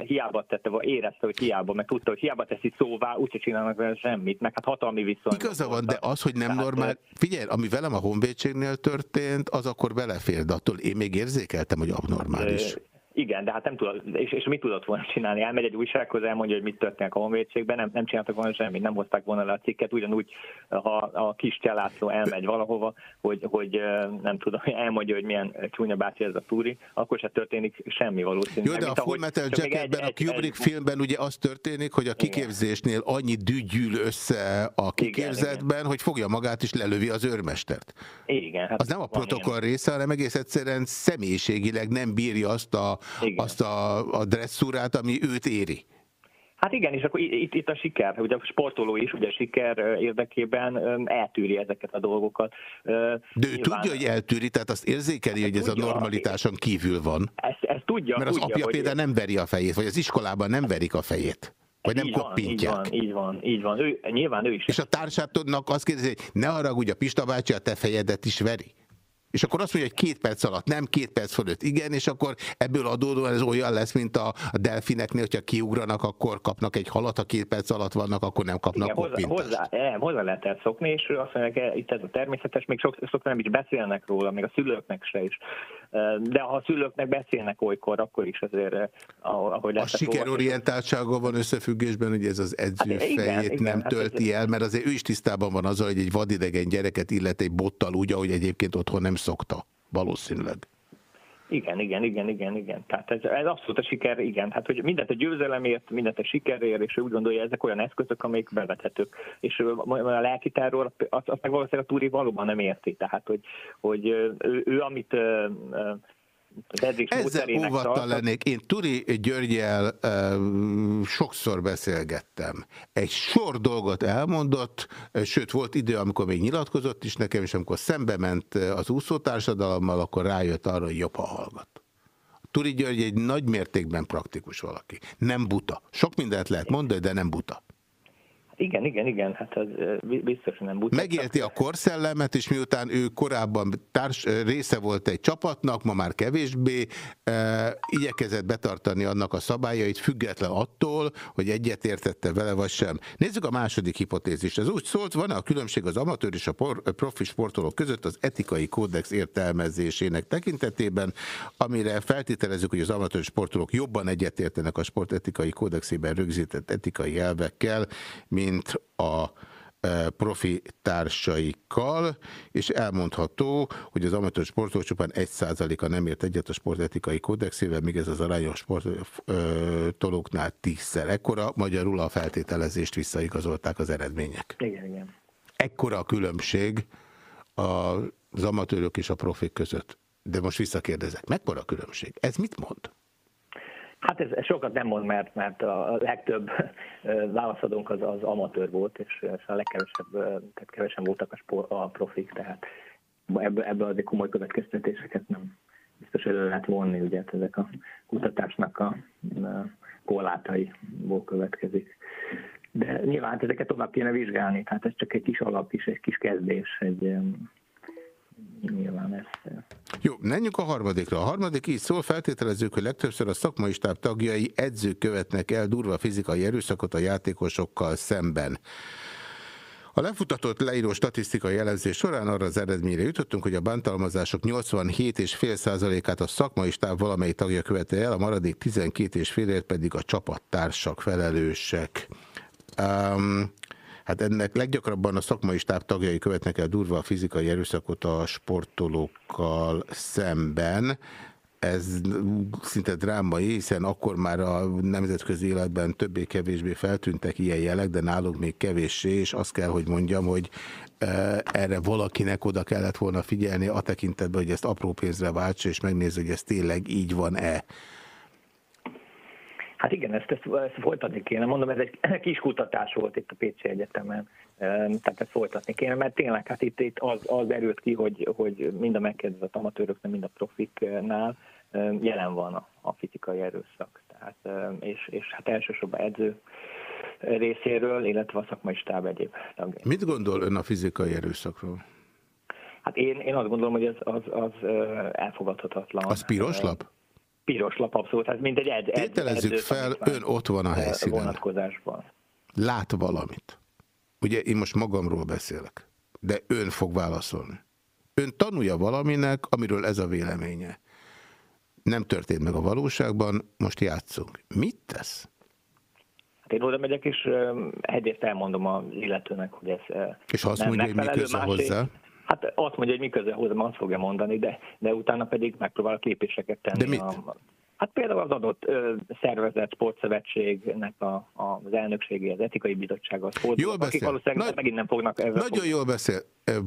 hiába tette, vagy érezte, hogy hiába, meg tudta, hogy hiába teszi szóvá, úgyse csinálnak vele semmit, meg hát hatalmi viszony. Igaza van, de az, hogy nem normál, figyelj, ami velem a honvédségnél történt, az akkor belefér, de attól én még érzék érzékeltem, hogy abnormális. Igen, de hát nem tudott, és, és mit tudott volna csinálni? Elmegy egy újsághoz, elmondja, hogy mit történik a honvédségben, nem, nem csináltak volna semmit, nem hozták volna le a cikket, ugyanúgy, ha a kis cselászló elmegy valahova, hogy, hogy nem tudom, elmondja, hogy milyen csúnya bácsi ez a túri, akkor se történik semmi valószínűleg. Jó, de a Full Metal Jacketben, a Kubrick egy, filmben ugye az történik, hogy a kiképzésnél annyi dügyül össze a kiképzetben, igen, igen. hogy fogja magát és lelövi az őrmestert. Igen. Hát az nem a protokoll része, hanem egész egyszerűen személyiségileg nem bírja azt a igen. azt a, a dresszúrát, ami őt éri. Hát igen, és akkor itt, itt a siker, ugye a sportoló is ugye a siker érdekében eltűri ezeket a dolgokat. De ő Nyilván... tudja, hogy eltűri, tehát azt érzékeli, hogy ez tudja, a normalitáson kívül van. Ezt, ezt tudja. Mert az tudja, apja hogy... például nem veri a fejét, vagy az iskolában nem verik a fejét. Vagy nem így koppintják. Van, így van, így van. Ő, nyilván ő is. És a társátodnak azt kérdezi, hogy ne haragudj, a Pista bácsi a te fejedet is veri? És akkor azt mondja, hogy két perc alatt nem, két perc fölött igen, és akkor ebből adódóan ez olyan lesz, mint a, a delfineknél, hogyha kiugranak, akkor kapnak egy halat, ha két perc alatt vannak, akkor nem kapnak igen, hozzá, hozzá, eh, hozzá lehet ezt szokni, és azt mondják, eh, itt ez a természetes, még sok, sokszor nem is beszélnek róla, még a szülőknek se is. De ha a szülőknek beszélnek olykor, akkor is azért, ahogy A sikerorientáltsággal van összefüggésben, hogy ez az edző hát, igen, fejét igen, nem hát tölti ez... el, mert azért ő is tisztában van azzal, hogy egy vadidegen gyereket illet egy bottal úgy, ahogy egyébként otthon nem szokta, valószínűleg. Igen, igen, igen, igen, igen. Tehát ez, ez abszolút a siker, igen. Hát, hogy mindent a győzelemért, mindent a sikerért, és ő úgy gondolja, ezek olyan eszközök, amik bevethetők. És a lelkitárról, azt, azt meg valószínűleg a túri valóban nem érti. Tehát, hogy, hogy ő, ő amit ezzel óvattal lennék. Én Turi Györgyel uh, sokszor beszélgettem. Egy sor dolgot elmondott, sőt volt idő, amikor még nyilatkozott is nekem, és amikor szembe ment az úszótársadalommal, akkor rájött arra, hogy jobb, ha hallgat. Turi György egy nagy mértékben praktikus valaki. Nem buta. Sok mindent lehet mondani, de nem buta. Igen, igen, igen, hát az biztos nem buta. Megélti a korszellemet, és miután ő korábban társ, része volt egy csapatnak, ma már kevésbé, e, igyekezett betartani annak a szabályait, független attól, hogy egyetértette vele vagy sem. Nézzük a második hipotézist. Ez úgy szólt, van -e a különbség az amatőr és a profi sportolók között az etikai kódex értelmezésének tekintetében, amire feltételezzük, hogy az amatőr sportolók jobban egyetértenek a sportetikai kódexében rögzített etikai elvekkel, mint mint a profi társaikkal, és elmondható, hogy az amatőr sportolók csupán 1%-a nem ért egyet a sportetikai kódexével, míg ez az arány a sportolóknál tízszer. Ekkora, magyarul a feltételezést visszaigazolták az eredmények. Igen, igen. Ekkora a különbség az amatőrök és a profik között. De most visszakérdezek, mekkora a különbség? Ez mit mond? Hát ez, sokat nem mond, mert, mert a legtöbb válaszadónk az, az amatőr volt, és, a legkevesebb, tehát kevesen voltak a, spor, a profik, tehát ebből, ebből azért komoly következtetéseket nem biztos elő lehet vonni, ugye hát ezek a kutatásnak a korlátaiból következik. De nyilván hát ezeket tovább kéne vizsgálni, tehát ez csak egy kis alap is, egy kis kezdés, egy nyilván ez. Jó, menjünk a harmadikra. A harmadik így szól, feltételezzük, hogy legtöbbször a szakmai stáb tagjai edzők követnek el durva fizikai erőszakot a játékosokkal szemben. A lefutatott leíró statisztikai jellemzés során arra az eredményre jutottunk, hogy a bántalmazások 87,5%-át a szakmai stáb valamely tagja követte el, a maradék 12,5-ért pedig a csapattársak felelősek. Um, Hát ennek leggyakrabban a szakmai stáb tagjai követnek el durva a fizikai erőszakot a sportolókkal szemben. Ez szinte drámai, hiszen akkor már a nemzetközi életben többé-kevésbé feltűntek ilyen jelek, de nálunk még kevéssé, és azt kell, hogy mondjam, hogy e, erre valakinek oda kellett volna figyelni a tekintetben, hogy ezt apró pénzre váltsa, és megnézni, hogy ez tényleg így van-e. Hát igen, ezt, ezt, ezt folytatni kéne. Mondom, ez egy kis kutatás volt itt a Pécsi Egyetemen, tehát ezt folytatni kéne, mert tényleg hát itt, itt az, az erőt ki, hogy, hogy mind a megkérdezett amatőröknek, mind a profiknál jelen van a, a fizikai erőszak. Tehát, és, és hát elsősorban edző részéről, illetve a szakmai stáb egyéb tagjai. Mit gondol ön a fizikai erőszakról? Hát én, én azt gondolom, hogy az, az, az elfogadhatatlan. Az piros lap? Piros lap abszolút, ez mint egy ed, ed, Tételezzük fel, ön ott van a helyszínen. Vonatkozásban. Lát valamit. Ugye én most magamról beszélek, de ön fog válaszolni. Ön tanulja valaminek, amiről ez a véleménye. Nem történt meg a valóságban, most játszunk. Mit tesz? Hát én oda megyek, és egyrészt elmondom az illetőnek, hogy ez És azt mondja, hogy mi köze hozzá? Hát azt mondja, hogy mi köze hozzá, azt fogja mondani, de, de utána pedig megpróbál lépéseket tenni. De mit? A, hát például az adott ö, szervezet, sportszövetségnek a, a, az elnökségi, az etikai bizottsága, fordul, jól akik valószínűleg Nagy, megint nem fognak... Nagyon fog... jól beszél.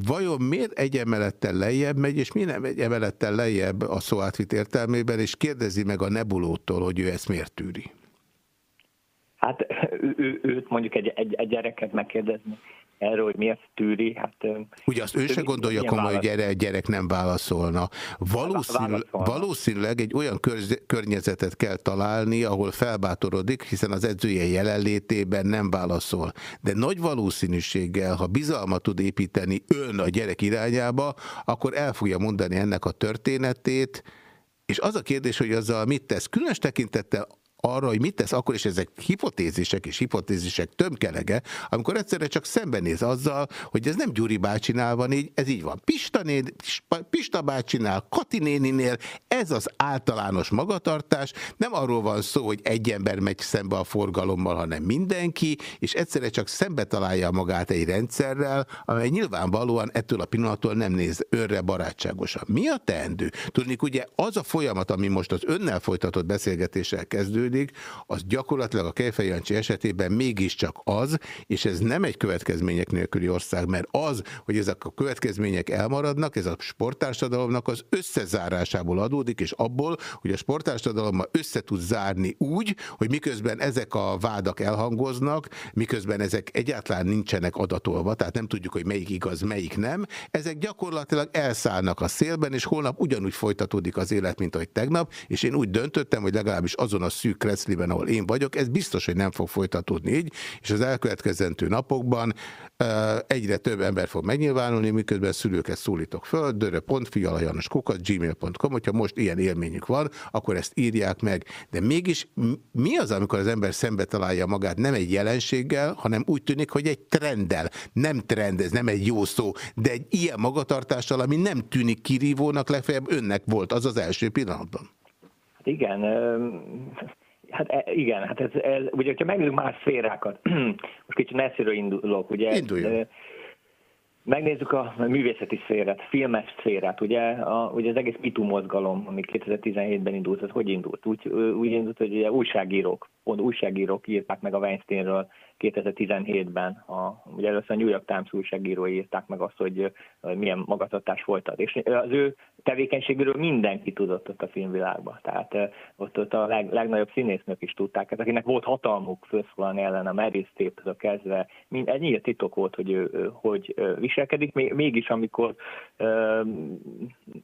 Vajon miért egy emelettel lejjebb megy, és mi nem egy emelettel lejjebb a szó átvit értelmében, és kérdezi meg a nebulótól, hogy ő ezt miért tűri? Hát ő, ő, őt mondjuk egy, egy, egy gyereket megkérdezni erről, hogy miért tűri. Hát, Ugye azt ő se gondolja komoly, hogy erre a gyerek nem válaszolna. Valószínűleg, valószínűleg egy olyan kör, környezetet kell találni, ahol felbátorodik, hiszen az edzője jelenlétében nem válaszol. De nagy valószínűséggel, ha bizalmat tud építeni ön a gyerek irányába, akkor el fogja mondani ennek a történetét, és az a kérdés, hogy azzal mit tesz, különös tekintettel arra, hogy mit tesz akkor, és ezek hipotézisek és hipotézisek tömkelege, amikor egyszerre csak szembenéz azzal, hogy ez nem Gyuri bácsinál van így, ez így van. Pista, né, Pista bácsinál, Kati néninél, ez az általános magatartás, nem arról van szó, hogy egy ember megy szembe a forgalommal, hanem mindenki, és egyszerre csak szembe találja magát egy rendszerrel, amely nyilvánvalóan ettől a pillanattól nem néz önre barátságosan. Mi a teendő? Tudnik, ugye az a folyamat, ami most az önnel folytatott beszélgetéssel kezdő, kezdődik, az gyakorlatilag a Kejfej Jancsi esetében mégiscsak az, és ez nem egy következmények nélküli ország, mert az, hogy ezek a következmények elmaradnak, ez a sporttársadalomnak az összezárásából adódik, és abból, hogy a sporttársadalommal össze tud zárni úgy, hogy miközben ezek a vádak elhangoznak, miközben ezek egyáltalán nincsenek adatolva, tehát nem tudjuk, hogy melyik igaz, melyik nem, ezek gyakorlatilag elszállnak a szélben, és holnap ugyanúgy folytatódik az élet, mint ahogy tegnap, és én úgy döntöttem, hogy legalábbis azon a szűk Kreszliben, ahol én vagyok, ez biztos, hogy nem fog folytatódni így, és az elkövetkezendő napokban egyre több ember fog megnyilvánulni, miközben szülőket szólítok föl, dörö.fialajanoskukat, gmail.com, hogyha most ilyen élményük van, akkor ezt írják meg. De mégis mi az, amikor az ember szembe találja magát nem egy jelenséggel, hanem úgy tűnik, hogy egy trenddel. Nem trend, ez nem egy jó szó, de egy ilyen magatartással, ami nem tűnik kirívónak, legfeljebb önnek volt az az első pillanatban. Igen, Hát e, igen, hát ez, ez ugye, hogyha megnézzük más szférákat, most kicsit messziről indulok, ugye? Induljon. Megnézzük a művészeti szférát, filmes szférát, ugye, a, ugye az egész MeToo mozgalom, ami 2017-ben indult, az hogy indult? Úgy, úgy indult, hogy ugye újságírók, pont újságírók írták meg a Weinsteinről 2017-ben. A, ugye először a New York Times újságírói írták meg azt, hogy milyen magatartás folytat. És az ő tevékenységéről mindenki tudott ott a filmvilágban. Tehát ott, ott a leg, legnagyobb színésznők is tudták, ez, akinek volt hatalmuk felszólalni ellen a Mary streep kezdve. Mind, egy nyílt titok volt, hogy ő hogy viselkedik, mégis amikor uh,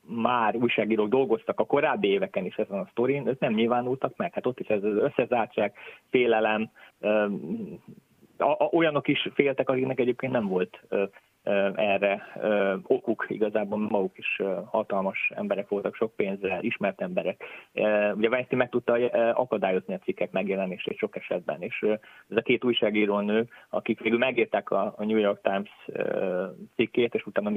már újságírók dolgoztak a korábbi éveken is ezen a sztorin, ők nem nyilvánultak meg. Hát ott is ez az összezártság, félelem, uh, olyanok is féltek, akiknek egyébként nem volt erre okuk, igazából maguk is hatalmas emberek voltak, sok pénzre, ismert emberek. Ugye Weinstein meg tudta akadályozni a cikkek megjelenését sok esetben, és ez a két újságírónő, akik végül megírták a New York Times cikkét, és utána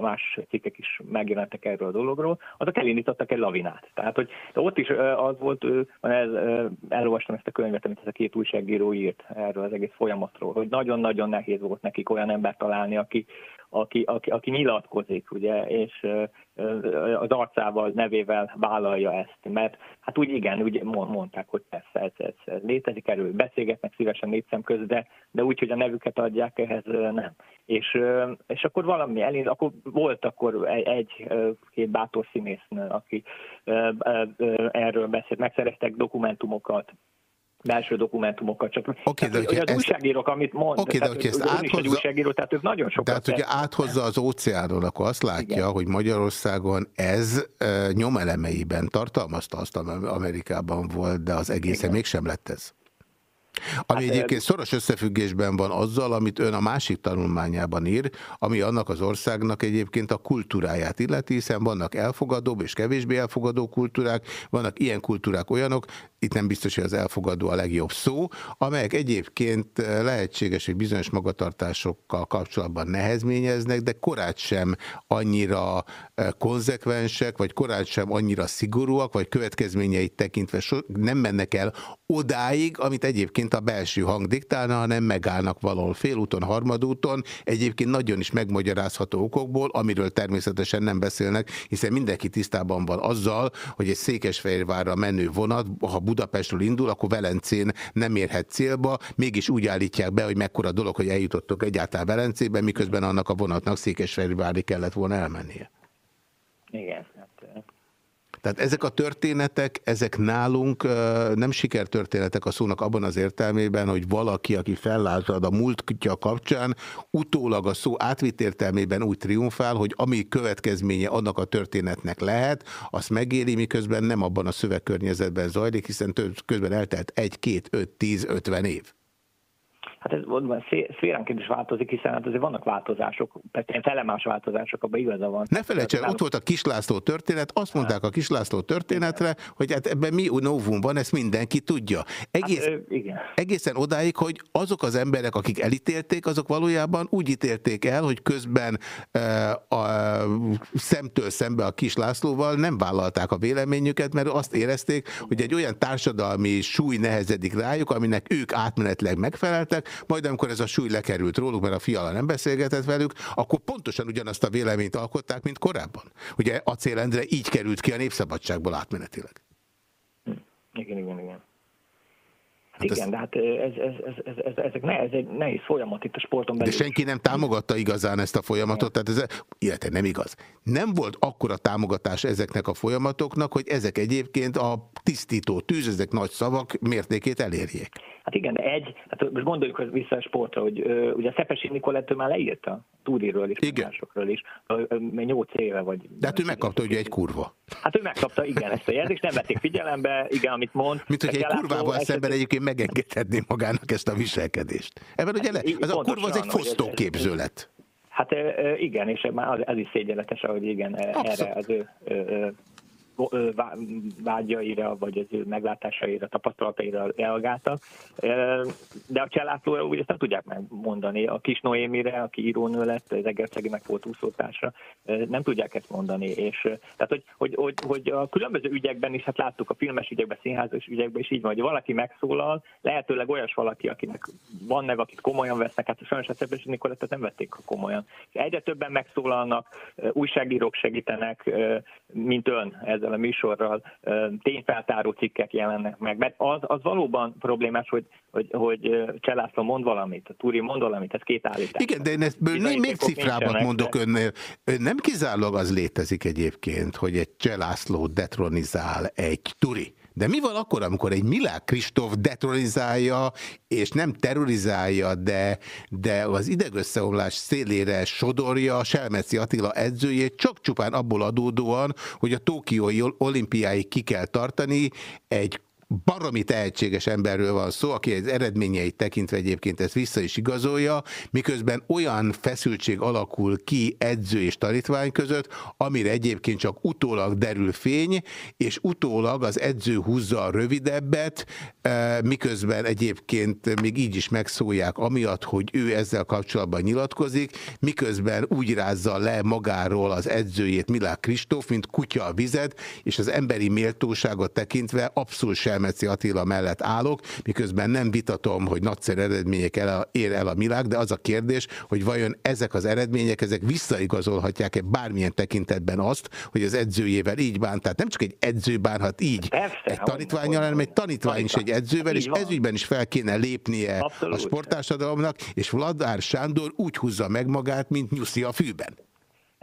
más cikkek is megjelentek erről a dologról, azok elindítottak egy lavinát. Tehát, hogy ott is az volt, elolvastam ezt a könyvet, amit ez a két újságíró írt erről az egész folyamatról, hogy nagyon-nagyon nehéz volt nekik olyan embert találni, aki, aki, aki, aki nyilatkozik, ugye, és az arcával, nevével vállalja ezt, mert hát úgy igen, úgy mondták, hogy persze ez, ez, ez létezik, erről beszélgetnek szívesen négy szem közt, de, de úgy, hogy a nevüket adják, ehhez nem. És, és akkor valami elég, akkor volt akkor egy-két bátor színésznő, aki erről beszélt, megszereztek dokumentumokat, belső dokumentumokat, csak okay, de hogy az ezt, újságírók, amit mond, okay, de hogy ezt áthozza, egy újságíró, tehát ők nagyon sokat Tehát, hogyha áthozza az óceánon, akkor azt látja, Igen. hogy Magyarországon ez e, nyomelemeiben tartalmazta azt, ami Amerikában volt, de az egészen Igen. mégsem lett ez. Ami hát, egyébként szoros összefüggésben van azzal, amit ön a másik tanulmányában ír, ami annak az országnak egyébként a kultúráját illeti, hiszen vannak elfogadóbb és kevésbé elfogadó kultúrák, vannak ilyen kultúrák olyanok, itt nem biztos, hogy az elfogadó a legjobb szó, amelyek egyébként lehetséges, hogy bizonyos magatartásokkal kapcsolatban nehezményeznek, de korát sem annyira konzekvensek, vagy korát sem annyira szigorúak, vagy következményeit tekintve nem mennek el odáig, amit egyébként a belső hang diktálna, hanem megállnak valahol félúton, harmadúton, egyébként nagyon is megmagyarázható okokból, amiről természetesen nem beszélnek, hiszen mindenki tisztában van azzal, hogy egy Székesfehérvárra menő vonat, ha Budapestről indul, akkor Velencén nem érhet célba, mégis úgy állítják be, hogy mekkora dolog, hogy eljutottok egyáltalán Velencébe, miközben annak a vonatnak Székesfehérvárig kellett volna elmennie. Igen. Tehát ezek a történetek, ezek nálunk nem sikertörténetek a szónak abban az értelmében, hogy valaki, aki fellázad a múltja kapcsán, utólag a szó átvitt értelmében úgy triumfál, hogy ami következménye annak a történetnek lehet, azt megéri, miközben nem abban a szövegkörnyezetben zajlik, hiszen közben eltelt egy, két, öt, tíz, ötven év. Hát ez szféránként is változik, hiszen hát azért vannak változások, persze felemás változások, abban igaza van. Ne felejts el, ott volt a Kislászló történet, azt mondták a Kislászló történetre, hogy hát ebben mi novum van, ezt mindenki tudja. Egész, hát, igen. Egészen odáig, hogy azok az emberek, akik elítélték, azok valójában úgy ítélték el, hogy közben a szemtől szembe a Kislászlóval nem vállalták a véleményüket, mert azt érezték, hogy egy olyan társadalmi súly nehezedik rájuk, aminek ők átmenetleg megfeleltek, majd amikor ez a súly lekerült róluk, mert a fiala nem beszélgetett velük, akkor pontosan ugyanazt a véleményt alkották, mint korábban. Ugye Acél Endre így került ki a Népszabadságból átmenetileg. Igen, igen, igen. Hát Igen, ez... de hát ez, ez, ez, ez, ez, ezek ne, ez egy nehéz folyamat itt a sporton belül. De senki nem támogatta igazán ezt a folyamatot, tehát ez, illetve nem igaz. Nem volt akkora támogatás ezeknek a folyamatoknak, hogy ezek egyébként a tisztító tűz, ezek nagy szavak mértékét elérjék. Hát igen, de egy, hát most gondoljuk hogy vissza a sportra, hogy uh, ugye Szepesi Nikolettő már leírta Túriről is, igen. másokról is, nyolc éve vagy. De hát ő megkapta ugye egy kurva. Hát ő megkapta, igen, ezt a jelzést, nem vették figyelembe, igen, amit mond. Mint hogy egy kurvával szemben egyébként megengedhetné magának ezt a viselkedést. Ebben ugye le, az a kurva az egy fosztóképzőlet. Hát igen, és már ez is szégyenletes, hogy igen, Abszolút. erre az ő vágyaira, vagy az ő meglátásaira, tapasztalataira reagáltak. De a csellászlóra úgy ezt nem tudják megmondani. A kis Noémire, aki írónő lett, az Egerszegi meg volt úszótársa, nem tudják ezt mondani. És, tehát, hogy, hogy, hogy, hogy a különböző ügyekben is, hát láttuk a filmes ügyekben, színházas ügyekben is így van, hogy valaki megszólal, lehetőleg olyas valaki, akinek van neve, akit komolyan vesznek, hát sajnos a Szepesi Nikolettet nem vették komolyan. Egyre többen megszólalnak, újságírók segítenek, mint ön ez ezzel a műsorral tényfeltáró cikkek jelennek meg, mert az, az valóban problémás, hogy, hogy, hogy Cselászló mond valamit, a Túri mond valamit, ez két állítás. Igen, de én ezt még, még cifrábbat mondok de... önnél. Nem kizárólag az létezik egyébként, hogy egy Cselászló detronizál egy Turi. De mi van akkor, amikor egy Milák Kristóf detronizálja, és nem terrorizálja, de, de az idegösszeomlás szélére sodorja Selmeci Attila edzőjét, csak csupán abból adódóan, hogy a Tokiói olimpiáig ki kell tartani egy baromi tehetséges emberről van szó, aki az eredményeit tekintve egyébként ezt vissza is igazolja, miközben olyan feszültség alakul ki edző és tanítvány között, amire egyébként csak utólag derül fény, és utólag az edző húzza a rövidebbet, eh, miközben egyébként még így is megszólják amiatt, hogy ő ezzel kapcsolatban nyilatkozik, miközben úgy rázza le magáról az edzőjét Milák Kristóf, mint kutya a vizet, és az emberi méltóságot tekintve abszolút sem Selmeci Attila mellett állok, miközben nem vitatom, hogy nagyszerű eredmények el, ér el a világ, de az a kérdés, hogy vajon ezek az eredmények, ezek visszaigazolhatják-e bármilyen tekintetben azt, hogy az edzőjével így bánt. Tehát nem csak egy edző bánhat így Persze, egy tanítványjal, hanem egy tanítvány is egy edzővel, és ezügyben is fel kéne lépnie Abszolút. a sportársadalomnak, és Vladár Sándor úgy húzza meg magát, mint nyuszi a fűben.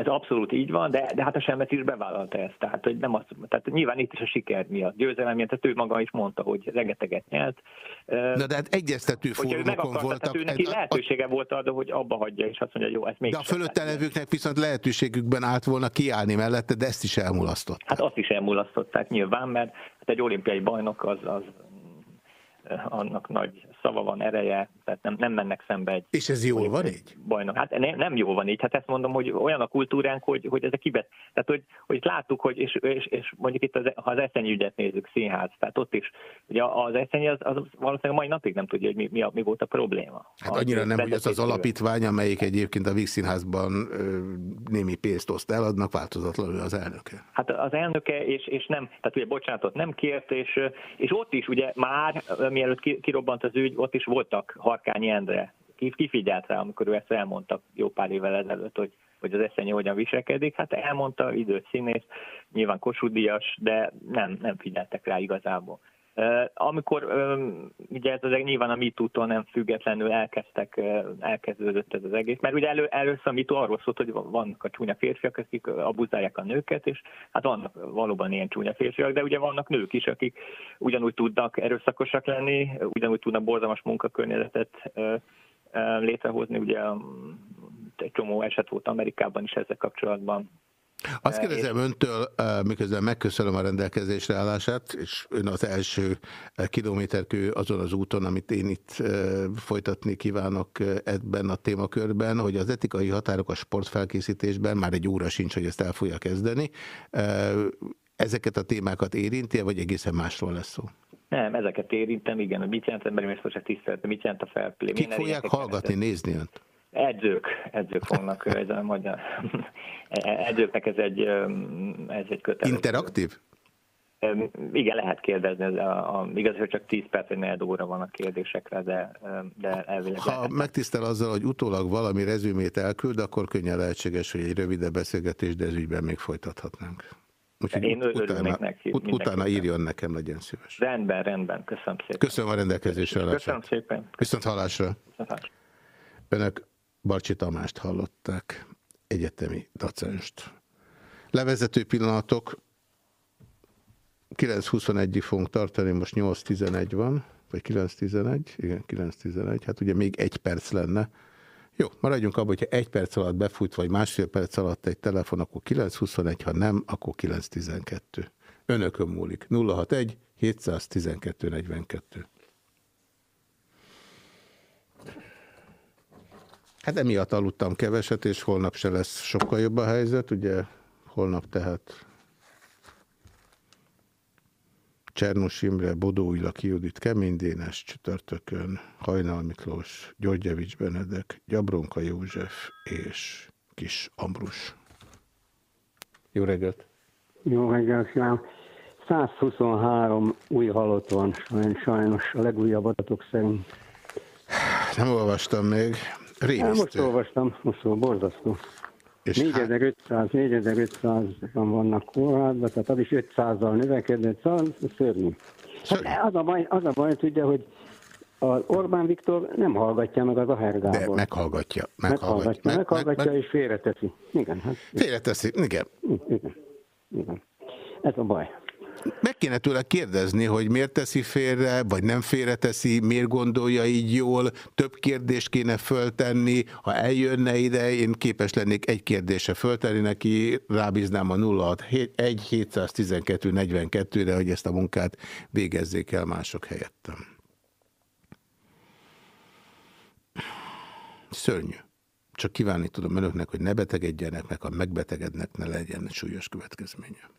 Ez abszolút így van, de, de hát a Semmet is bevállalta ezt. Tehát, hogy nem azt, tehát nyilván itt is a siker miatt, győzelem miatt, tehát ő maga is mondta, hogy rengeteget nyert. Na de hát egyeztető fórumokon voltak. Tehát ő neki lehetősége volt arra, hogy abba hagyja, és azt mondja, jó, ez még De a fölötte levőknek viszont lehetőségükben állt volna kiállni mellette, de ezt is elmulasztották. Hát azt is elmulasztották nyilván, mert hát egy olimpiai bajnok az, az annak nagy szava van, ereje, tehát nem, nem mennek szembe egy... És ez jól van így? Bajnok. Hát nem, nem jól van így, hát ezt mondom, hogy olyan a kultúránk, hogy, hogy ezek kibet... Tehát, hogy, hogy láttuk, hogy, és, és, és mondjuk itt az, ha az Eszenyi ügyet nézzük, színház, tehát ott is, ugye az Eszenyi az, az valószínűleg mai napig nem tudja, hogy mi, mi, a, mi volt a probléma. Hát annyira nem, hogy az az alapítvány, amelyik egyébként a Víg Színházban ö, némi pénzt oszt el, adnak változatlanul az elnöke. Hát az elnöke, és, és nem, tehát ugye bocsánatot nem kért, és, és ott is ugye már, mielőtt kirobbant az ügy, ott is voltak Harkányi Endre, kifigyelt rá, amikor ő ezt elmondta jó pár évvel ezelőtt, hogy, hogy az eszenye hogyan viselkedik. Hát elmondta, időt színész, nyilván kosudias, de nem, nem figyeltek rá igazából. Amikor ugye ez az nyilván a MeToo-tól nem függetlenül elkezdtek, elkezdődött ez az egész, mert ugye elő, először a MeToo arról szólt, hogy vannak a csúnya férfiak, akik abuzálják a nőket, és hát vannak valóban ilyen csúnya férfiak, de ugye vannak nők is, akik ugyanúgy tudnak erőszakosak lenni, ugyanúgy tudnak borzalmas munkakörnyezetet létrehozni, ugye egy csomó eset volt Amerikában is ezzel kapcsolatban, azt kérdezem öntől, miközben megköszönöm a rendelkezésre állását, és ön az első kilométerkő azon az úton, amit én itt folytatni kívánok ebben a témakörben, hogy az etikai határok a sportfelkészítésben, már egy óra sincs, hogy ezt el fogja kezdeni, ezeket a témákat érinti vagy egészen másról lesz szó? Nem, ezeket érintem, igen. Mit jelent emberi mérföldse tisztelet, mit jelent a felplé? Kik fogják hallgatni, nézni önt? Edzők, edzők fognak, ez a magyar, edzőknek ez egy, ez egy kötelező. Interaktív? Igen, lehet kérdezni, ez a, a, igaz, hogy csak 10 perc vagy 4 óra van a kérdésekre, de, de elvileg Ha lehet. megtisztel azzal, hogy utólag valami rezümét elküld, akkor könnyen lehetséges, hogy egy rövidebb beszélgetés, de ez ügyben még folytathatnánk. Úgyhogy Én utána, neki. Ut utána írjon nekem, legyen szíves. Rendben, rendben. Köszönöm szépen. Köszönöm a rendelkezésre. Köszönöm szépen. Viszont hallásra. Viszont Önök Barcsi Tamást hallották, egyetemi docenst. Levezető pillanatok, 9.21-ig fogunk tartani, most 8.11 van, vagy 9.11, igen, 9.11, hát ugye még egy perc lenne. Jó, maradjunk abban, hogyha egy perc alatt befut, vagy másfél perc alatt egy telefon, akkor 9.21, ha nem, akkor 9.12. Önökön múlik. 061 712 42. Hát emiatt aludtam keveset, és holnap se lesz sokkal jobb a helyzet, ugye holnap tehát Csernus Imre, Bodó Ilaki Judit, Kemény Dénes, csütörtökön, Hajnal Miklós, Györgyevics Benedek, Gyabronka József és Kis Ambrus. Jó reggelt! Jó reggelt, kívánok! 123 új halott van sajnos a legújabb adatok szerint. Nem olvastam még. Rémisztő. Most olvastam, most borzasztó. És 4500 4500, 4500-an vannak kórházban, tehát az is 500-zal növekedett, szóval szörnyű. Hát az a baj, az a baj tudja, hogy az Orbán Viktor nem hallgatja meg az a hergából. De meghallgatja. Meghallgatja, meghallgatja, meg, meghallgatja meg, és félreteszi. Igen, hát. Félreteszi, igen. Igen, igen. Ez a baj. Meg kéne tőle kérdezni, hogy miért teszi félre, vagy nem félreteszi, miért gondolja így jól, több kérdést kéne föltenni, ha eljönne ide, én képes lennék egy kérdése föltenni neki, rábíznám a 061 712 42-re, hogy ezt a munkát végezzék el mások helyettem. Szörnyű. Csak kívánni tudom önöknek, hogy ne betegedjenek, meg ha megbetegednek, ne legyen súlyos következménye.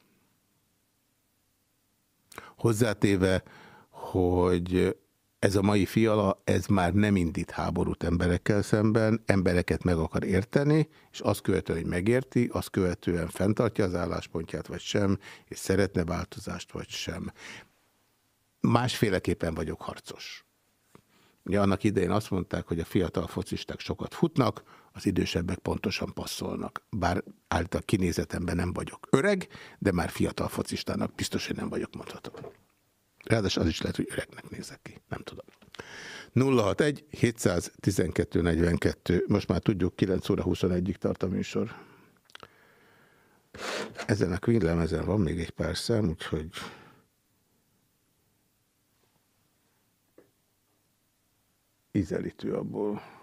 Hozzátéve, hogy ez a mai fiala, ez már nem indít háborút emberekkel szemben, embereket meg akar érteni, és azt követően, hogy megérti, azt követően fenntartja az álláspontját, vagy sem, és szeretne változást, vagy sem. Másféleképpen vagyok harcos. Ugye annak idején azt mondták, hogy a fiatal focisták sokat futnak, az idősebbek pontosan passzolnak. Bár által kinézetemben nem vagyok öreg, de már fiatal focistának biztos, hogy nem vagyok mondható. Ráadásul az is lehet, hogy öregnek nézek ki. Nem tudom. 061 712 42. Most már tudjuk, 9 óra 21-ig tart a műsor. Ezen a Queen ezen van még egy pár szám, úgyhogy ízelítő abból.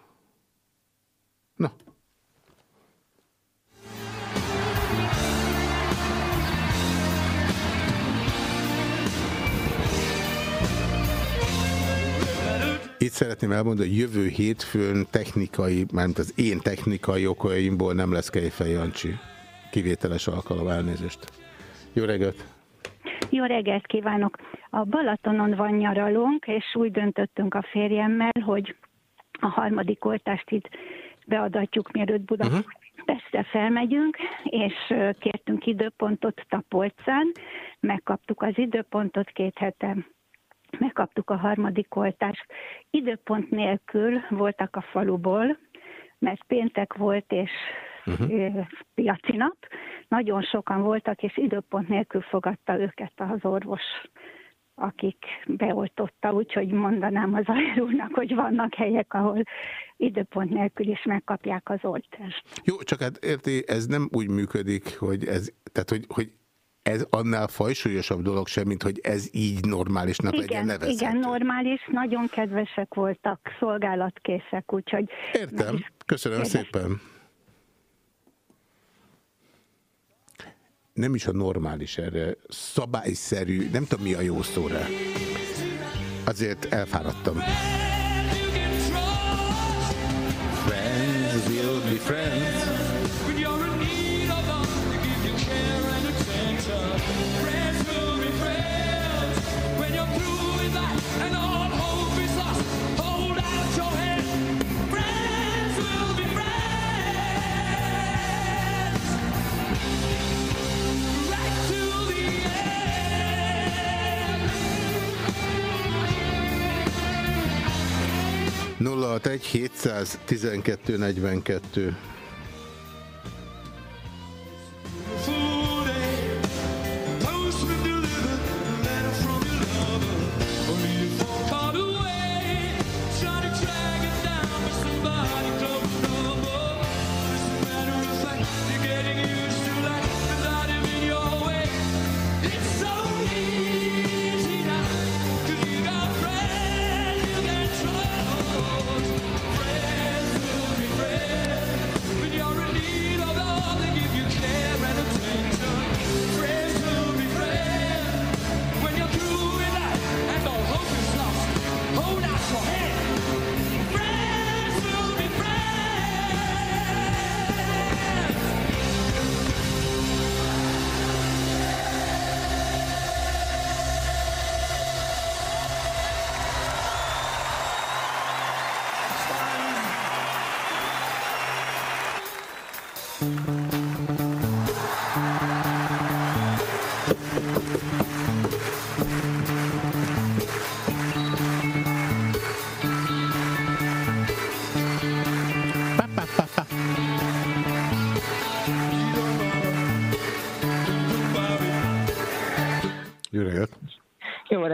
Na. Itt szeretném elmondani, hogy jövő hétfőn technikai, mármint az én technikai okaimból nem lesz Kejfej Jancsi. Kivételes alkalom elnézést. Jó reggelt! Jó reggelt kívánok! A Balatonon van nyaralunk, és úgy döntöttünk a férjemmel, hogy a harmadik oltást itt beadatjuk, mielőtt Budapestre uh-huh. felmegyünk, és kértünk időpontot Tapolcán, megkaptuk az időpontot két hete, megkaptuk a harmadik oltást. Időpont nélkül voltak a faluból, mert péntek volt, és uh-huh. piaci nap. Nagyon sokan voltak, és időpont nélkül fogadta őket az orvos akik beoltotta, úgyhogy mondanám az úrnak, hogy vannak helyek, ahol időpont nélkül is megkapják az oltást. Jó, csak hát érti, ez nem úgy működik, hogy ez, tehát hogy, hogy ez annál fajsúlyosabb dolog sem, mint hogy ez így normálisnak igen, legyen nevezhető. Igen, normális, nagyon kedvesek voltak, szolgálatkészek, úgyhogy... Értem, köszönöm szépen. Nem is a normális erre, szabályszerű, nem tudom mi a jó szóra. Azért elfáradtam. Friends will be friends. Egy 712 42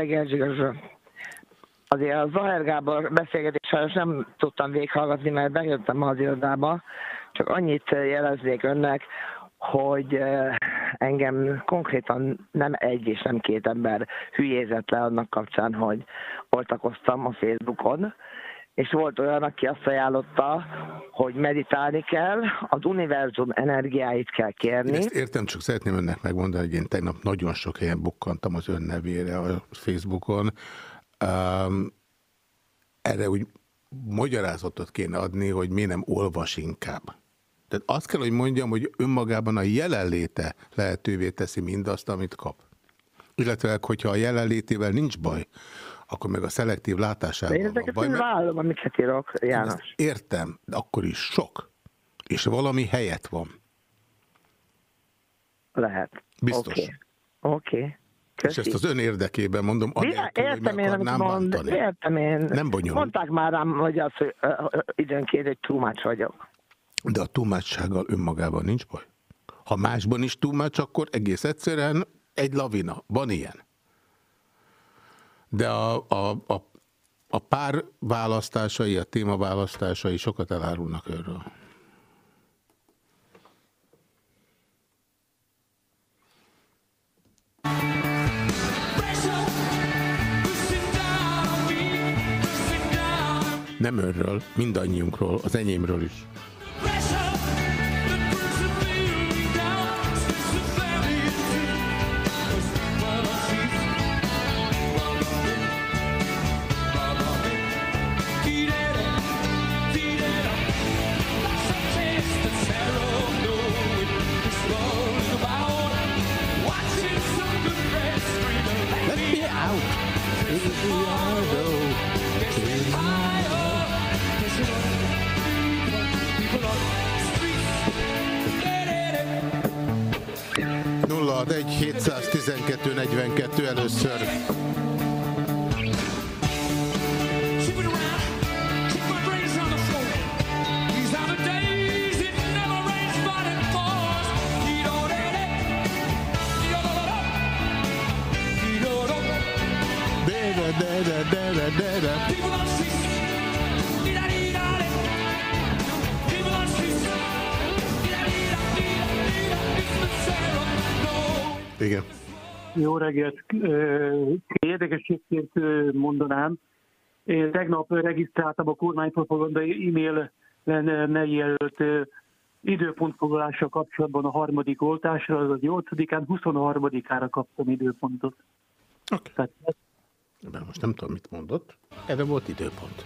reggelt, Zsigazsa. Azért a Zahár Gábor beszélgetés sajnos nem tudtam véghallgatni, mert bejöttem az irodába, csak annyit jeleznék önnek, hogy engem konkrétan nem egy és nem két ember hülyézett le annak kapcsán, hogy oltakoztam a Facebookon, és volt olyan, aki azt ajánlotta, hogy meditálni kell, az univerzum energiáit kell kérni. Ezt értem, csak szeretném önnek megmondani, hogy én tegnap nagyon sok helyen bukkantam az ön nevére a Facebookon. Um, erre úgy magyarázatot kéne adni, hogy miért nem olvas inkább. Tehát azt kell, hogy mondjam, hogy önmagában a jelenléte lehetővé teszi mindazt, amit kap. Illetve, hogyha a jelenlétével nincs baj, akkor meg a szelektív látásával én ezeket baj. vállom, amiket írok, János. Értem, de akkor is sok. És valami helyet van. Lehet. Biztos. Oké. Okay. Okay. És ezt az ön érdekében mondom, anélkül, értem én, amit mond, értem én. Nem bonyolult. Mondták már rám, hogy az, hogy időnként egy túlmács vagyok. De a túlmácssággal önmagában nincs baj. Ha másban is túlmács, akkor egész egyszerűen egy lavina. Van ilyen. De a, a, a, a pár választásai, a téma választásai sokat elárulnak erről. Nem önről, mindannyiunkról, az enyémről is. 061 712 42 először. da da da da da da reggelt. Érdekességként mondanám, én tegnap regisztráltam a kormánypropaganda e-mail ne jelölt időpontfoglalással kapcsolatban a harmadik oltásra, az a 8-án, 23-ára kaptam időpontot. Oké. Okay. Tehát... most nem tudom, mit mondott. Erre volt időpont.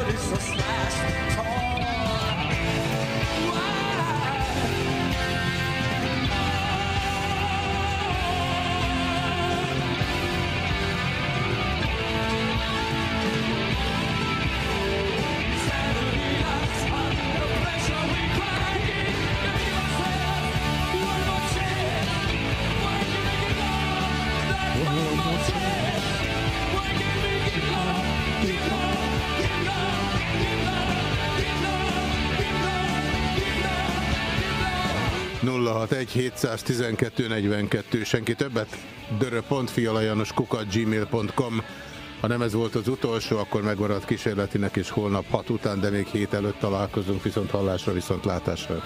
712 42, senki többet? dörö.fialajanos kukat gmail.com Ha nem ez volt az utolsó, akkor megmaradt kísérletinek, és holnap hat után, de még hét előtt találkozunk, viszont hallásra, viszont látásra.